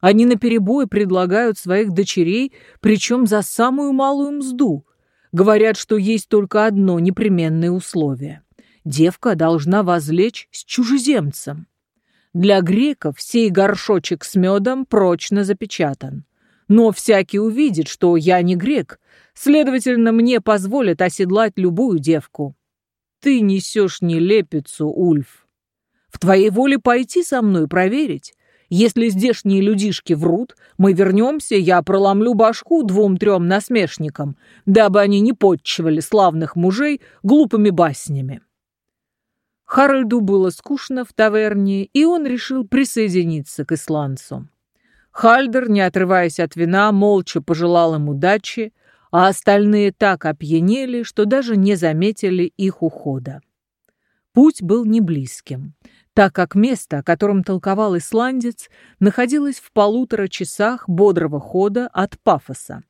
Они наперебой предлагают своих дочерей, причем за самую малую мзду. Говорят, что есть только одно непременное условие. Девка должна возлечь с чужеземцем. Для греков сей горшочек с медом прочно запечатан. Но всякий увидит, что я не грек, следовательно, мне позволят оседлать любую девку. Ты несешь нелепицу, Ульф. В твоей воле пойти со мной проверить. Если здешние людишки врут, мы вернемся, я проломлю башку двум-трем насмешникам, дабы они не подчивали славных мужей глупыми баснями. Харальду было скучно в таверне, и он решил присоединиться к исландцу. Хальдер, не отрываясь от вина, молча пожелал им удачи, а остальные так опьянели, что даже не заметили их ухода. Путь был не близким, так как место, о котором толковал исландец, находилось в полутора часах бодрого хода от Пафоса.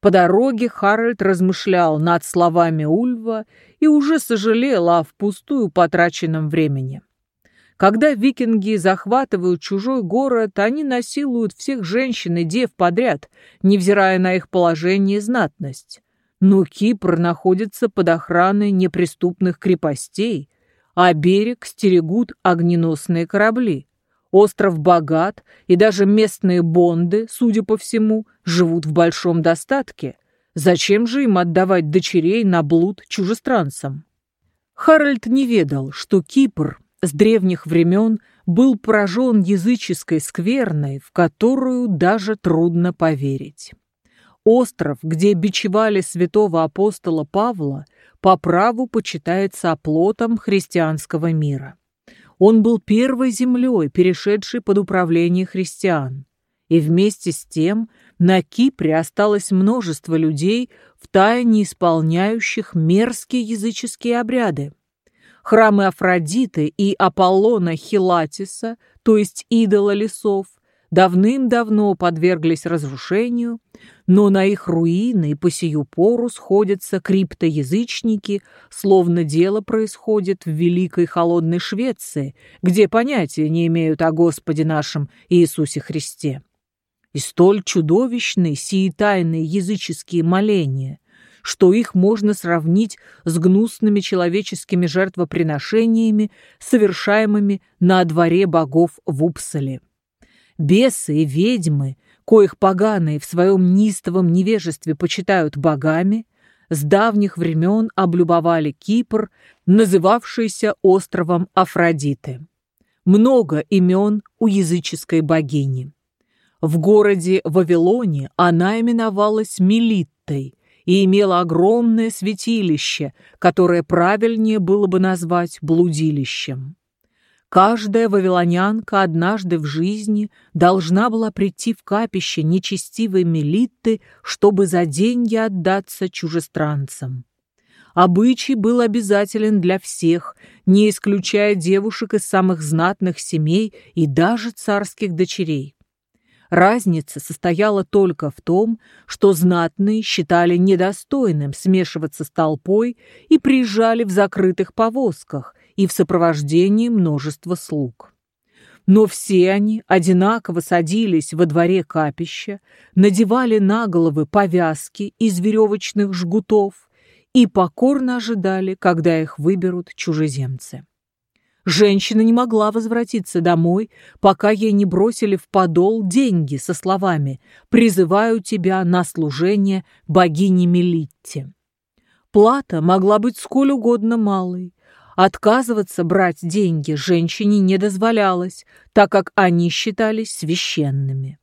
По дороге Харальд размышлял над словами Ульва и уже сожалел о впустую потраченном времени. Когда викинги захватывают чужой город, они насилуют всех женщин и дев подряд, невзирая на их положение и знатность. Но Кипр находится под охраной неприступных крепостей, а берег стерегут огненосные корабли. Остров богат, и даже местные бонды, судя по всему, живут в большом достатке. Зачем же им отдавать дочерей на блуд чужестранцам? Харальд не ведал, что Кипр с древних времен был поражен языческой скверной, в которую даже трудно поверить. Остров, где бичевали святого апостола Павла, по праву почитается оплотом христианского мира. Он был первой землей, перешедшей под управление христиан. И вместе с тем на Кипре осталось множество людей, втайне исполняющих мерзкие языческие обряды. Храмы Афродиты и Аполлона Хилатиса, то есть идола лесов, давным-давно подверглись разрушению, но на их руины по сию пору сходятся криптоязычники, словно дело происходит в великой холодной Швеции, где понятия не имеют о Господе нашем Иисусе Христе. И столь чудовищны сии тайные языческие моления, что их можно сравнить с гнусными человеческими жертвоприношениями, совершаемыми на дворе богов в Упсале. Бесы и ведьмы, коих поганые в своем нистовом невежестве почитают богами, с давних времен облюбовали Кипр, называвшийся островом Афродиты. Много имен у языческой богини. В городе Вавилоне она именовалась Мелиттой и имела огромное святилище, которое правильнее было бы назвать блудилищем. Каждая вавилонянка однажды в жизни должна была прийти в капище нечестивой Мелитты, чтобы за деньги отдаться чужестранцам. Обычай был обязателен для всех, не исключая девушек из самых знатных семей и даже царских дочерей. Разница состояла только в том, что знатные считали недостойным смешиваться с толпой и приезжали в закрытых повозках, и в сопровождении множества слуг. Но все они одинаково садились во дворе капища, надевали на головы повязки из веревочных жгутов и покорно ожидали, когда их выберут чужеземцы. Женщина не могла возвратиться домой, пока ей не бросили в подол деньги со словами «Призываю тебя на служение богине Мелитте». Плата могла быть сколь угодно малой, Отказываться брать деньги женщине не дозволялось, так как они считались священными.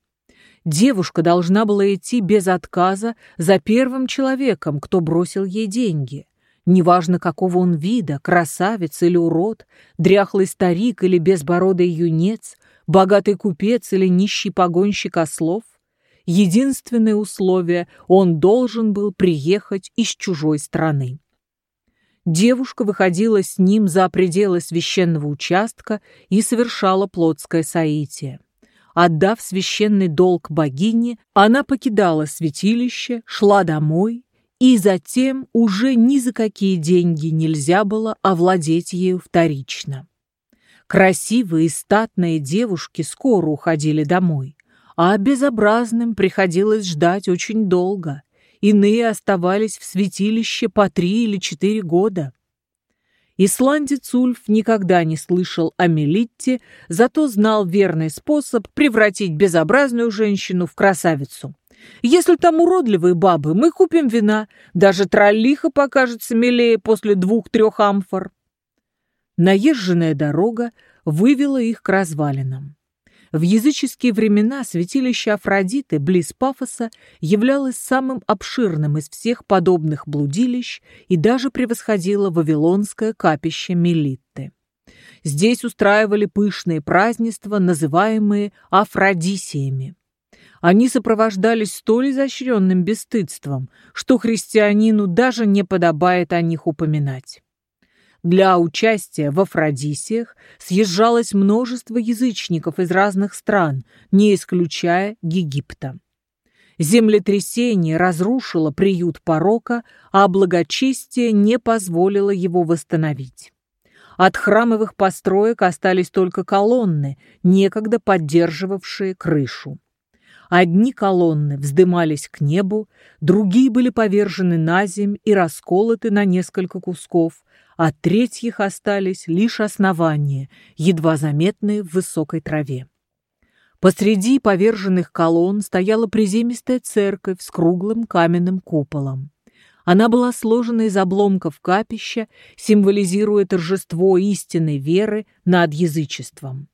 Девушка должна была идти без отказа за первым человеком, кто бросил ей деньги. Неважно, какого он вида, красавец или урод, дряхлый старик или безбородый юнец, богатый купец или нищий погонщик ослов, единственное условие – он должен был приехать из чужой страны девушка выходила с ним за пределы священного участка и совершала плотское соитие. Отдав священный долг богине, она покидала святилище, шла домой, и затем уже ни за какие деньги нельзя было овладеть ею вторично. Красивые и статные девушки скоро уходили домой, а безобразным приходилось ждать очень долго – иные оставались в святилище по три или четыре года. Исландец Ульф никогда не слышал о Мелитте, зато знал верный способ превратить безобразную женщину в красавицу. Если там уродливые бабы, мы купим вина, даже троллиха покажется милее после двух-трех амфор. Наезженная дорога вывела их к развалинам. В языческие времена святилище Афродиты близ Пафоса являлось самым обширным из всех подобных блудилищ и даже превосходило вавилонское капище Мелитты. Здесь устраивали пышные празднества, называемые афродисиями. Они сопровождались столь изощренным бесстыдством, что христианину даже не подобает о них упоминать. Для участия в Афродисиях съезжалось множество язычников из разных стран, не исключая Египта. Землетрясение разрушило приют порока, а благочестие не позволило его восстановить. От храмовых построек остались только колонны, некогда поддерживавшие крышу. Одни колонны вздымались к небу, другие были повержены на земь и расколоты на несколько кусков, от третьих остались лишь основания, едва заметные в высокой траве. Посреди поверженных колонн стояла приземистая церковь с круглым каменным куполом. Она была сложена из обломков капища, символизируя торжество истинной веры над язычеством.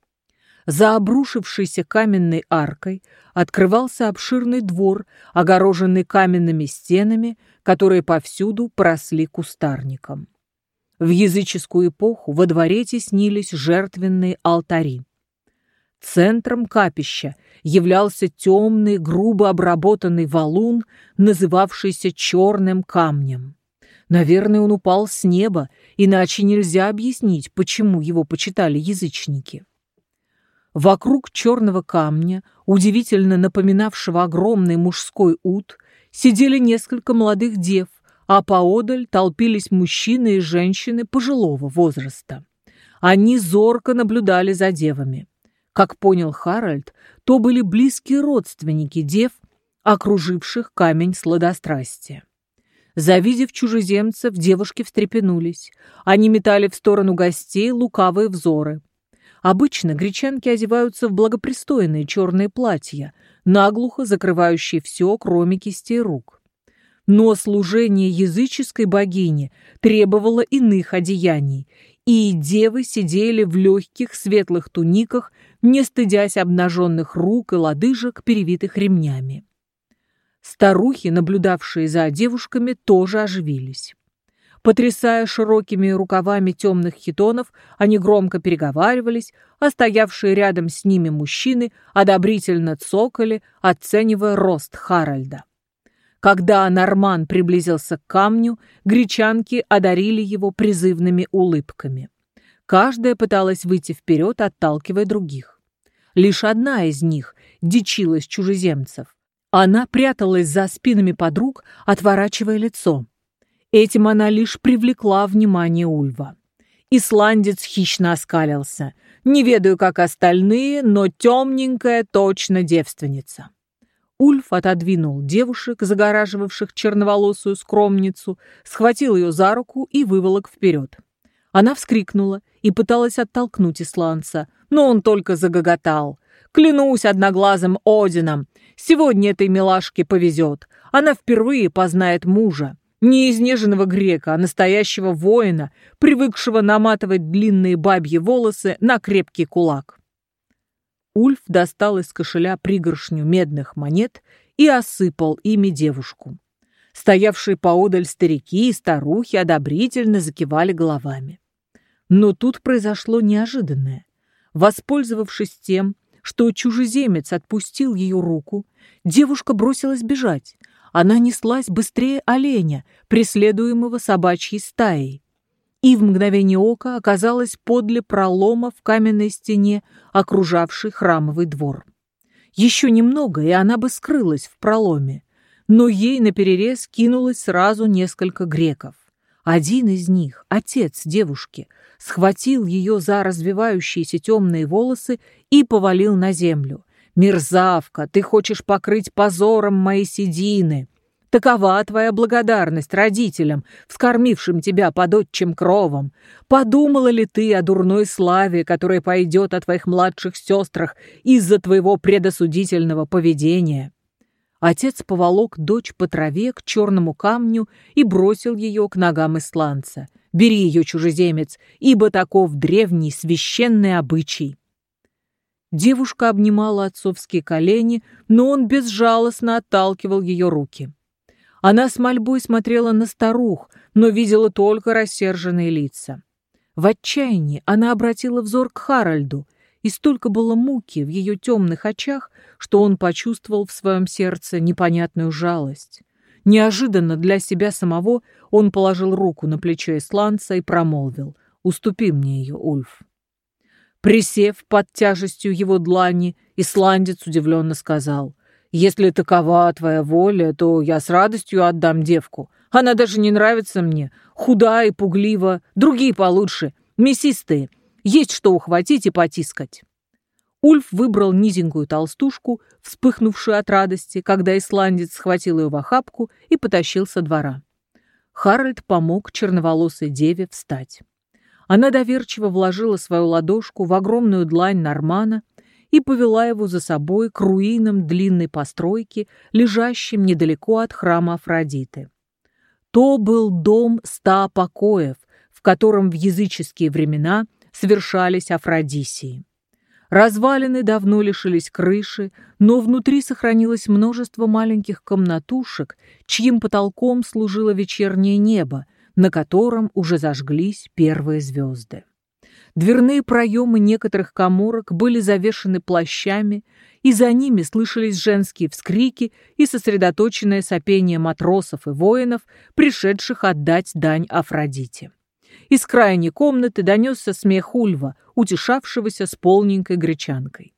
За обрушившейся каменной аркой открывался обширный двор, огороженный каменными стенами, которые повсюду поросли кустарником. В языческую эпоху во дворе теснились жертвенные алтари. Центром капища являлся темный, грубо обработанный валун, называвшийся черным камнем. Наверное, он упал с неба, иначе нельзя объяснить, почему его почитали язычники. Вокруг черного камня, удивительно напоминавшего огромный мужской ут, сидели несколько молодых дев, а поодаль толпились мужчины и женщины пожилого возраста. Они зорко наблюдали за девами. Как понял Харальд, то были близкие родственники дев, окруживших камень сладострастия. Завидев чужеземцев, девушки встрепенулись. Они метали в сторону гостей лукавые взоры. Обычно гречанки одеваются в благопристойные черные платья, наглухо закрывающие все, кроме кистей рук. Но служение языческой богине требовало иных одеяний, и девы сидели в легких светлых туниках, не стыдясь обнаженных рук и лодыжек, перевитых ремнями. Старухи, наблюдавшие за девушками, тоже оживились. Потрясая широкими рукавами темных хитонов, они громко переговаривались, а стоявшие рядом с ними мужчины одобрительно цокали, оценивая рост Харальда. Когда Норман приблизился к камню, гречанки одарили его призывными улыбками. Каждая пыталась выйти вперед, отталкивая других. Лишь одна из них дичилась чужеземцев. Она пряталась за спинами подруг, отворачивая лицо. Этим она лишь привлекла внимание Ульва. Исландец хищно оскалился. Не ведаю, как остальные, но темненькая точно девственница. Ульф отодвинул девушек, загораживавших черноволосую скромницу, схватил ее за руку и выволок вперед. Она вскрикнула и пыталась оттолкнуть исландца, но он только загоготал. «Клянусь одноглазым Одином, сегодня этой милашке повезет. Она впервые познает мужа. Не изнеженного грека, а настоящего воина, привыкшего наматывать длинные бабьи волосы на крепкий кулак. Ульф достал из кошеля пригоршню медных монет и осыпал ими девушку. Стоявшие поодаль старики и старухи одобрительно закивали головами. Но тут произошло неожиданное. Воспользовавшись тем, что чужеземец отпустил ее руку, девушка бросилась бежать, она неслась быстрее оленя, преследуемого собачьей стаей. И в мгновение ока оказалась подле пролома в каменной стене, окружавшей храмовый двор. Еще немного, и она бы скрылась в проломе, но ей наперерез кинулось сразу несколько греков. Один из них, отец девушки, схватил ее за развивающиеся темные волосы и повалил на землю. «Мерзавка, ты хочешь покрыть позором мои седины!» Такова твоя благодарность родителям, вскормившим тебя под отчим кровом. Подумала ли ты о дурной славе, которая пойдет о твоих младших сестрах из-за твоего предосудительного поведения?» Отец поволок дочь по траве к черному камню и бросил ее к ногам исландца. «Бери ее, чужеземец, ибо таков древний священный обычай». Девушка обнимала отцовские колени, но он безжалостно отталкивал ее руки. Она с мольбой смотрела на старух, но видела только рассерженные лица. В отчаянии она обратила взор к Харальду, и столько было муки в ее темных очах, что он почувствовал в своем сердце непонятную жалость. Неожиданно для себя самого он положил руку на плечо исландца и промолвил «Уступи мне ее, Ульф». Присев под тяжестью его длани, исландец удивленно сказал, «Если такова твоя воля, то я с радостью отдам девку. Она даже не нравится мне, худая и пуглива, другие получше, мясистые. Есть что ухватить и потискать». Ульф выбрал низенькую толстушку, вспыхнувшую от радости, когда исландец схватил ее в охапку и потащил со двора. Харальд помог черноволосой деве встать. Она доверчиво вложила свою ладошку в огромную длань Нормана и повела его за собой к руинам длинной постройки, лежащим недалеко от храма Афродиты. То был дом ста покоев, в котором в языческие времена совершались Афродисии. Развалины давно лишились крыши, но внутри сохранилось множество маленьких комнатушек, чьим потолком служило вечернее небо, на котором уже зажглись первые звезды. Дверные проемы некоторых коморок были завешены плащами, и за ними слышались женские вскрики и сосредоточенное сопение матросов и воинов, пришедших отдать дань Афродите. Из крайней комнаты донесся смех Ульва, утешавшегося с полненькой гречанкой.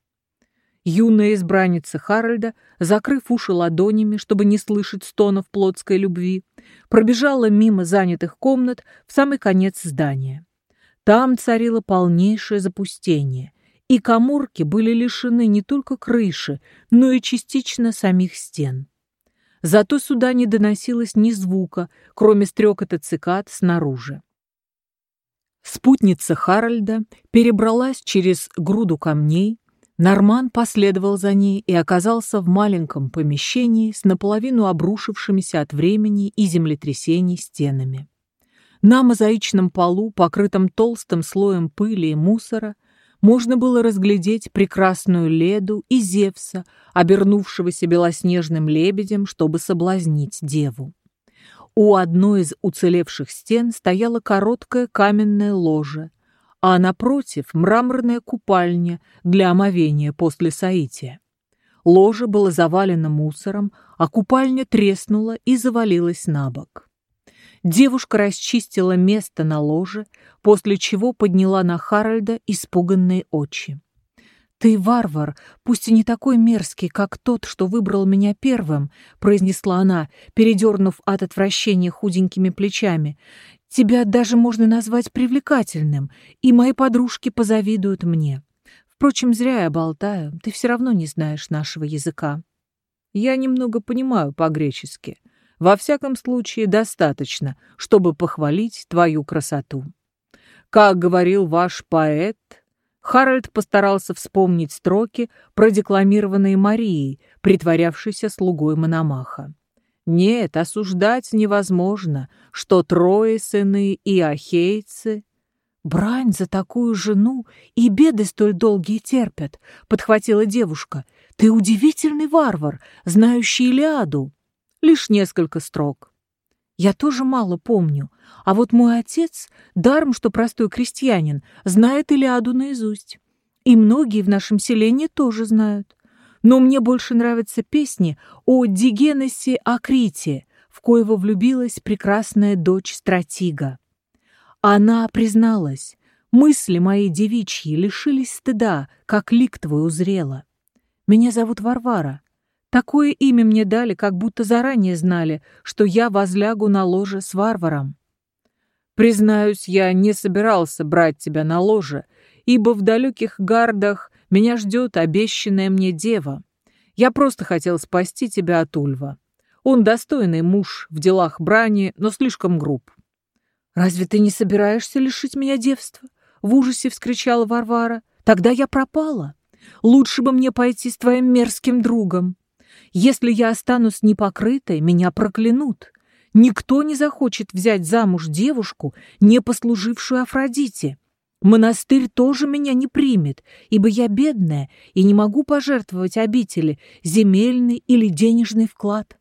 Юная избранница Харальда, закрыв уши ладонями, чтобы не слышать стонов плотской любви, пробежала мимо занятых комнат в самый конец здания. Там царило полнейшее запустение, и коморки были лишены не только крыши, но и частично самих стен. Зато сюда не доносилось ни звука, кроме стрекота цикад снаружи. Спутница Харальда перебралась через груду камней, Норман последовал за ней и оказался в маленьком помещении с наполовину обрушившимися от времени и землетрясений стенами. На мозаичном полу, покрытом толстым слоем пыли и мусора, можно было разглядеть прекрасную Леду и Зевса, обернувшегося белоснежным лебедем, чтобы соблазнить деву. У одной из уцелевших стен стояла короткая каменная ложа, а напротив мраморная купальня для омовения после соития. Ложе было завалено мусором, а купальня треснула и завалилась на бок. Девушка расчистила место на ложе, после чего подняла на Харальда испуганные очи. «Ты варвар, пусть и не такой мерзкий, как тот, что выбрал меня первым», произнесла она, передернув от отвращения худенькими плечами. «Тебя даже можно назвать привлекательным, и мои подружки позавидуют мне. Впрочем, зря я болтаю, ты все равно не знаешь нашего языка». «Я немного понимаю по-гречески. Во всяком случае, достаточно, чтобы похвалить твою красоту. Как говорил ваш поэт, Харальд постарался вспомнить строки, продекламированные Марией, притворявшейся слугой Мономаха. Нет, осуждать невозможно, что трое сыны и ахейцы... «Брань за такую жену и беды столь долгие терпят», — подхватила девушка. «Ты удивительный варвар, знающий Илиаду». Лишь несколько строк. Я тоже мало помню, а вот мой отец, даром что простой крестьянин, знает Илиаду наизусть. И многие в нашем селении тоже знают. Но мне больше нравятся песни о Дигенесе Акрите, в коего влюбилась прекрасная дочь стратига. Она призналась, мысли мои девичьи лишились стыда, как лик твой узрела. Меня зовут Варвара, Такое имя мне дали, как будто заранее знали, что я возлягу на ложе с варваром. Признаюсь, я не собирался брать тебя на ложе, ибо в далеких гардах меня ждет обещанная мне дева. Я просто хотел спасти тебя от Ульва. Он достойный муж в делах брани, но слишком груб. «Разве ты не собираешься лишить меня девства?» — в ужасе вскричала Варвара. «Тогда я пропала. Лучше бы мне пойти с твоим мерзким другом». Если я останусь непокрытой, меня проклянут. Никто не захочет взять замуж девушку, не послужившую Афродите. Монастырь тоже меня не примет, ибо я бедная и не могу пожертвовать обители, земельный или денежный вклад.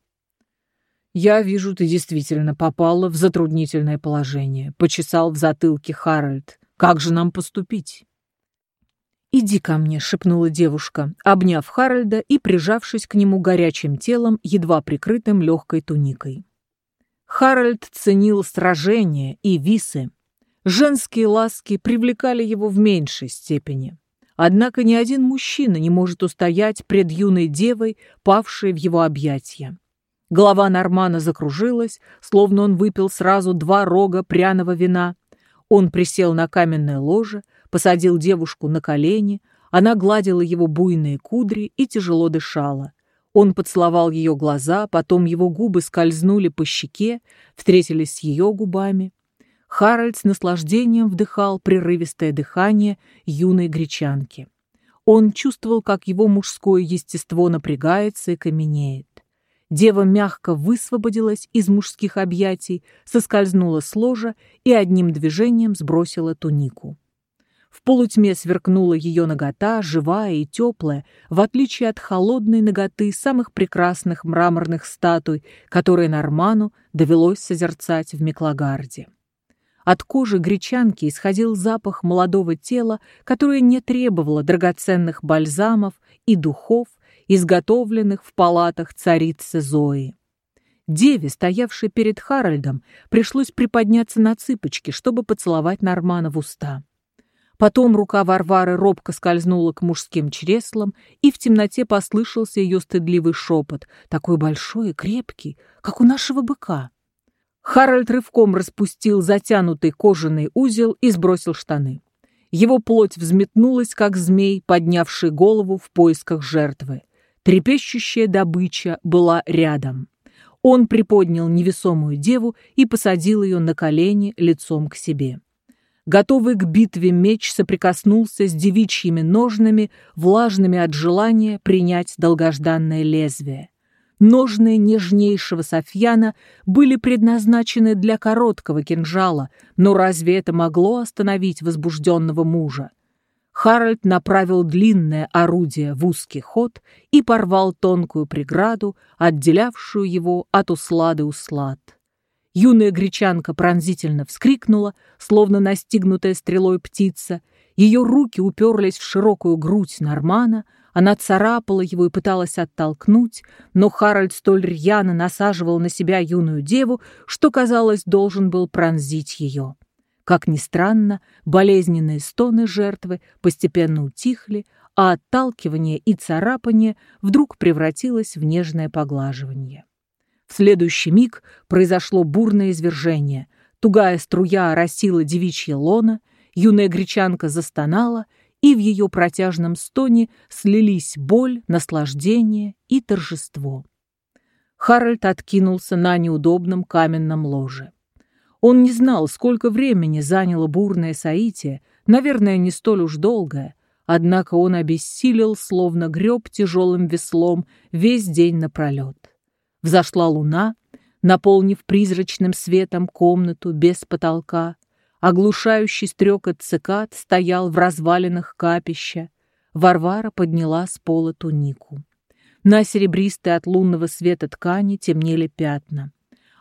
«Я вижу, ты действительно попала в затруднительное положение», — почесал в затылке Харальд. «Как же нам поступить?» «Иди ко мне», — шепнула девушка, обняв Харальда и прижавшись к нему горячим телом, едва прикрытым легкой туникой. Харальд ценил сражения и висы. Женские ласки привлекали его в меньшей степени. Однако ни один мужчина не может устоять пред юной девой, павшей в его объятия. Голова Нормана закружилась, словно он выпил сразу два рога пряного вина. Он присел на каменное ложе, посадил девушку на колени, она гладила его буйные кудри и тяжело дышала. Он поцеловал ее глаза, потом его губы скользнули по щеке, встретились с ее губами. Харальд с наслаждением вдыхал прерывистое дыхание юной гречанки. Он чувствовал, как его мужское естество напрягается и каменеет. Дева мягко высвободилась из мужских объятий, соскользнула с ложа и одним движением сбросила тунику. В полутьме сверкнула ее нагота, живая и теплая, в отличие от холодной наготы самых прекрасных мраморных статуй, которые Норману довелось созерцать в Меклагарде. От кожи гречанки исходил запах молодого тела, которое не требовало драгоценных бальзамов и духов, изготовленных в палатах царицы Зои. Деве, стоявшей перед Харальдом, пришлось приподняться на цыпочки, чтобы поцеловать Нормана в уста. Потом рука Варвары робко скользнула к мужским чреслам, и в темноте послышался ее стыдливый шепот, такой большой и крепкий, как у нашего быка. Харальд рывком распустил затянутый кожаный узел и сбросил штаны. Его плоть взметнулась, как змей, поднявший голову в поисках жертвы. Трепещущая добыча была рядом. Он приподнял невесомую деву и посадил ее на колени лицом к себе. Готовый к битве меч соприкоснулся с девичьими ножнами, влажными от желания принять долгожданное лезвие. Ножны нежнейшего Софьяна были предназначены для короткого кинжала, но разве это могло остановить возбужденного мужа? Харальд направил длинное орудие в узкий ход и порвал тонкую преграду, отделявшую его от услады услад. Юная гречанка пронзительно вскрикнула, словно настигнутая стрелой птица. Ее руки уперлись в широкую грудь Нормана, она царапала его и пыталась оттолкнуть, но Харальд столь рьяно насаживал на себя юную деву, что, казалось, должен был пронзить ее. Как ни странно, болезненные стоны жертвы постепенно утихли, а отталкивание и царапание вдруг превратилось в нежное поглаживание. В следующий миг произошло бурное извержение. Тугая струя оросила девичье лона, юная гречанка застонала, и в ее протяжном стоне слились боль, наслаждение и торжество. Харальд откинулся на неудобном каменном ложе. Он не знал, сколько времени заняло бурное соитие, наверное, не столь уж долгое, однако он обессилел, словно греб тяжелым веслом весь день напролет. Взошла луна, наполнив призрачным светом комнату без потолка, Оглушающий стрекот цикад стоял в развалинах капища. Варвара подняла с пола тунику. На серебристой от лунного света ткани темнели пятна.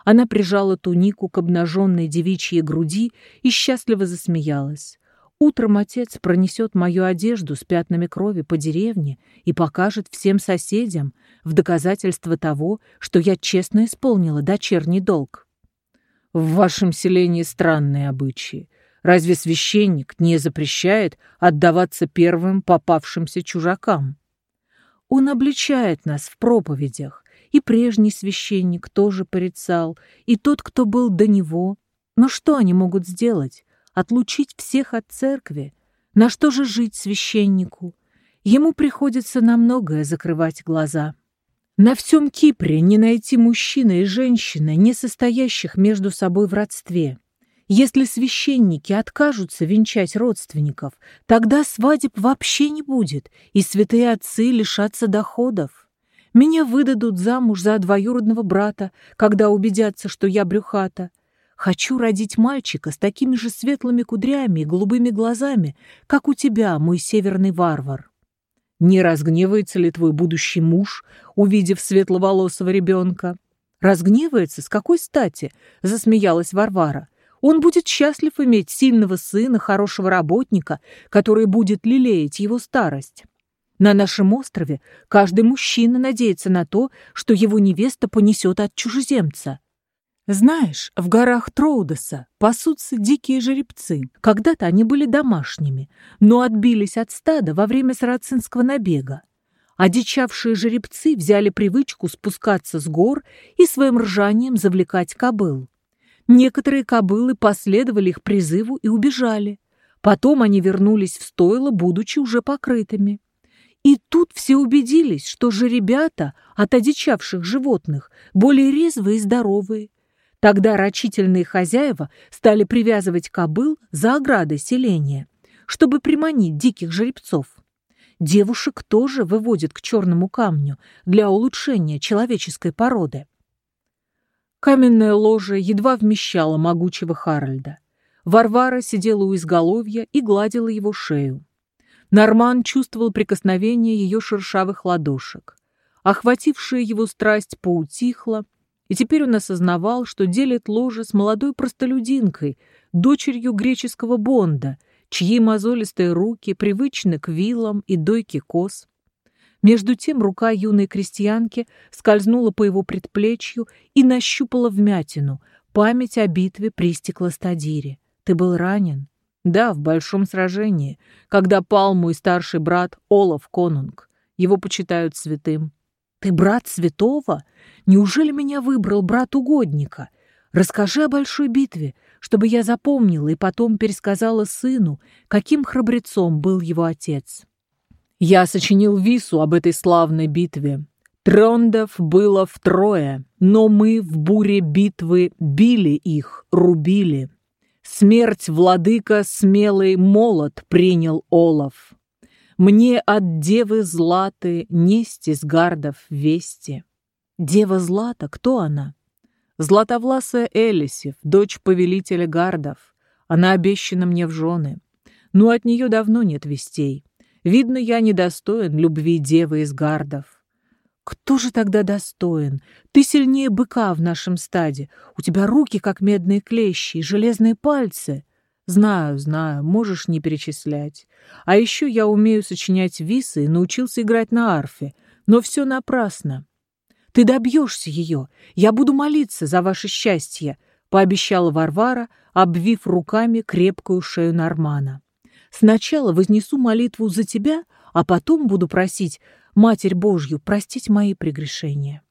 Она прижала тунику к обнаженной девичьей груди и счастливо засмеялась. Утром отец пронесет мою одежду с пятнами крови по деревне и покажет всем соседям в доказательство того, что я честно исполнила дочерний долг. В вашем селении странные обычаи. Разве священник не запрещает отдаваться первым попавшимся чужакам? Он обличает нас в проповедях, и прежний священник тоже порицал, и тот, кто был до него. Но что они могут сделать? Отлучить всех от церкви? На что же жить священнику? Ему приходится на многое закрывать глаза. На всем Кипре не найти мужчины и женщины, не состоящих между собой в родстве. Если священники откажутся венчать родственников, тогда свадеб вообще не будет, и святые отцы лишатся доходов. Меня выдадут замуж за двоюродного брата, когда убедятся, что я брюхата. Хочу родить мальчика с такими же светлыми кудрями и голубыми глазами, как у тебя, мой северный варвар. Не разгневается ли твой будущий муж, увидев светловолосого ребенка? Разгневается? С какой стати? Засмеялась Варвара. Он будет счастлив иметь сильного сына, хорошего работника, который будет лелеять его старость. На нашем острове каждый мужчина надеется на то, что его невеста понесет от чужеземца. Знаешь, в горах Троудеса пасутся дикие жеребцы. Когда-то они были домашними, но отбились от стада во время сарацинского набега. Одичавшие жеребцы взяли привычку спускаться с гор и своим ржанием завлекать кобыл. Некоторые кобылы последовали их призыву и убежали. Потом они вернулись в стойло, будучи уже покрытыми. И тут все убедились, что же ребята от одичавших животных более резвые и здоровые, Тогда рачительные хозяева стали привязывать кобыл за оградой селения, чтобы приманить диких жеребцов. Девушек тоже выводят к черному камню для улучшения человеческой породы. Каменное ложе едва вмещало могучего Харальда. Варвара сидела у изголовья и гладила его шею. Норман чувствовал прикосновение ее шершавых ладошек. Охватившая его страсть поутихла, и теперь он осознавал, что делит ложе с молодой простолюдинкой, дочерью греческого бонда, чьи мозолистые руки привычны к вилам и дойке коз. Между тем рука юной крестьянки скользнула по его предплечью и нащупала вмятину. Память о битве при Стеклостадире. Ты был ранен? Да, в большом сражении, когда пал мой старший брат Олаф Конунг. Его почитают святым. Ты брат святого? Неужели меня выбрал брат угодника? Расскажи о большой битве, чтобы я запомнила и потом пересказала сыну, каким храбрецом был его отец. Я сочинил вису об этой славной битве. Трондов было втрое, но мы в буре битвы били их, рубили. Смерть владыка смелый молот принял Олаф. Мне от девы Златы несть из гардов вести. Дева Злата, кто она? Златовласая Элисев, дочь повелителя гардов. Она обещана мне в жены. Но от нее давно нет вестей. Видно, я недостоин любви девы из гардов. Кто же тогда достоин? Ты сильнее быка в нашем стаде. У тебя руки, как медные клещи, и железные пальцы. Знаю, знаю, можешь не перечислять. А еще я умею сочинять висы и научился играть на арфе. Но все напрасно. Ты добьешься ее. Я буду молиться за ваше счастье, пообещала Варвара, обвив руками крепкую шею Нормана. Сначала вознесу молитву за тебя, а потом буду просить Матерь Божью простить мои прегрешения.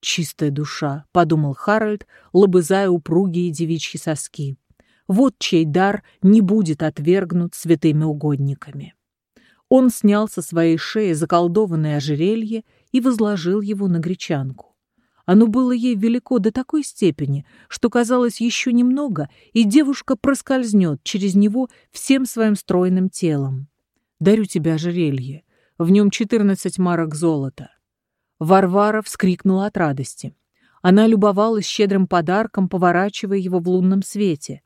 «Чистая душа», — подумал Харальд, лобызая упругие девичьи соски. «Вот чей дар не будет отвергнут святыми угодниками». Он снял со своей шеи заколдованное ожерелье и возложил его на гречанку. Оно было ей велико до такой степени, что казалось еще немного, и девушка проскользнет через него всем своим стройным телом. «Дарю тебе ожерелье. В нем четырнадцать марок золота». Варвара вскрикнула от радости. Она любовалась щедрым подарком, поворачивая его в лунном свете.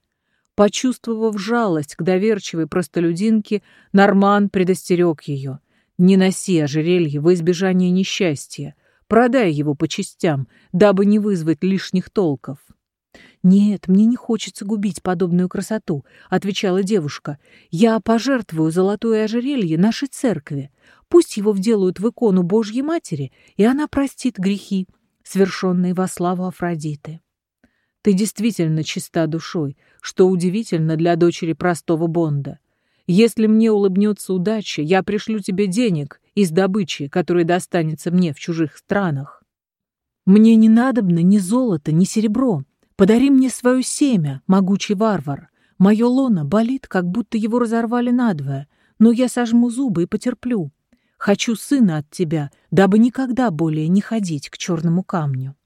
Почувствовав жалость к доверчивой простолюдинке, Норман предостерег ее. «Не носи ожерелье во избежание несчастья. Продай его по частям, дабы не вызвать лишних толков». «Нет, мне не хочется губить подобную красоту», — отвечала девушка. «Я пожертвую золотое ожерелье нашей церкви. Пусть его вделают в икону Божьей Матери, и она простит грехи, совершенные во славу Афродиты». «Ты действительно чиста душой, что удивительно для дочери простого Бонда. Если мне улыбнется удача, я пришлю тебе денег из добычи, которая достанется мне в чужих странах. Мне не надобно ни золото, ни серебро. Подари мне свое семя, могучий варвар. Мое лоно болит, как будто его разорвали надвое, но я сожму зубы и потерплю. Хочу сына от тебя, дабы никогда более не ходить к черному камню».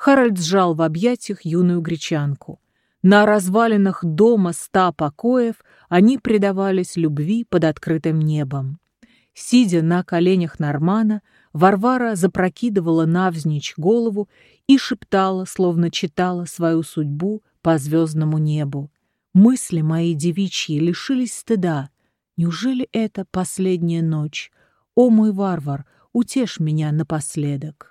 Харальд сжал в объятиях юную гречанку. На развалинах дома ста покоев они предавались любви под открытым небом. Сидя на коленях Нормана, Варвара запрокидывала навзничь голову и шептала, словно читала свою судьбу по звездному небу. Мысли мои девичьи лишились стыда. Неужели это последняя ночь? О, мой варвар, утешь меня напоследок.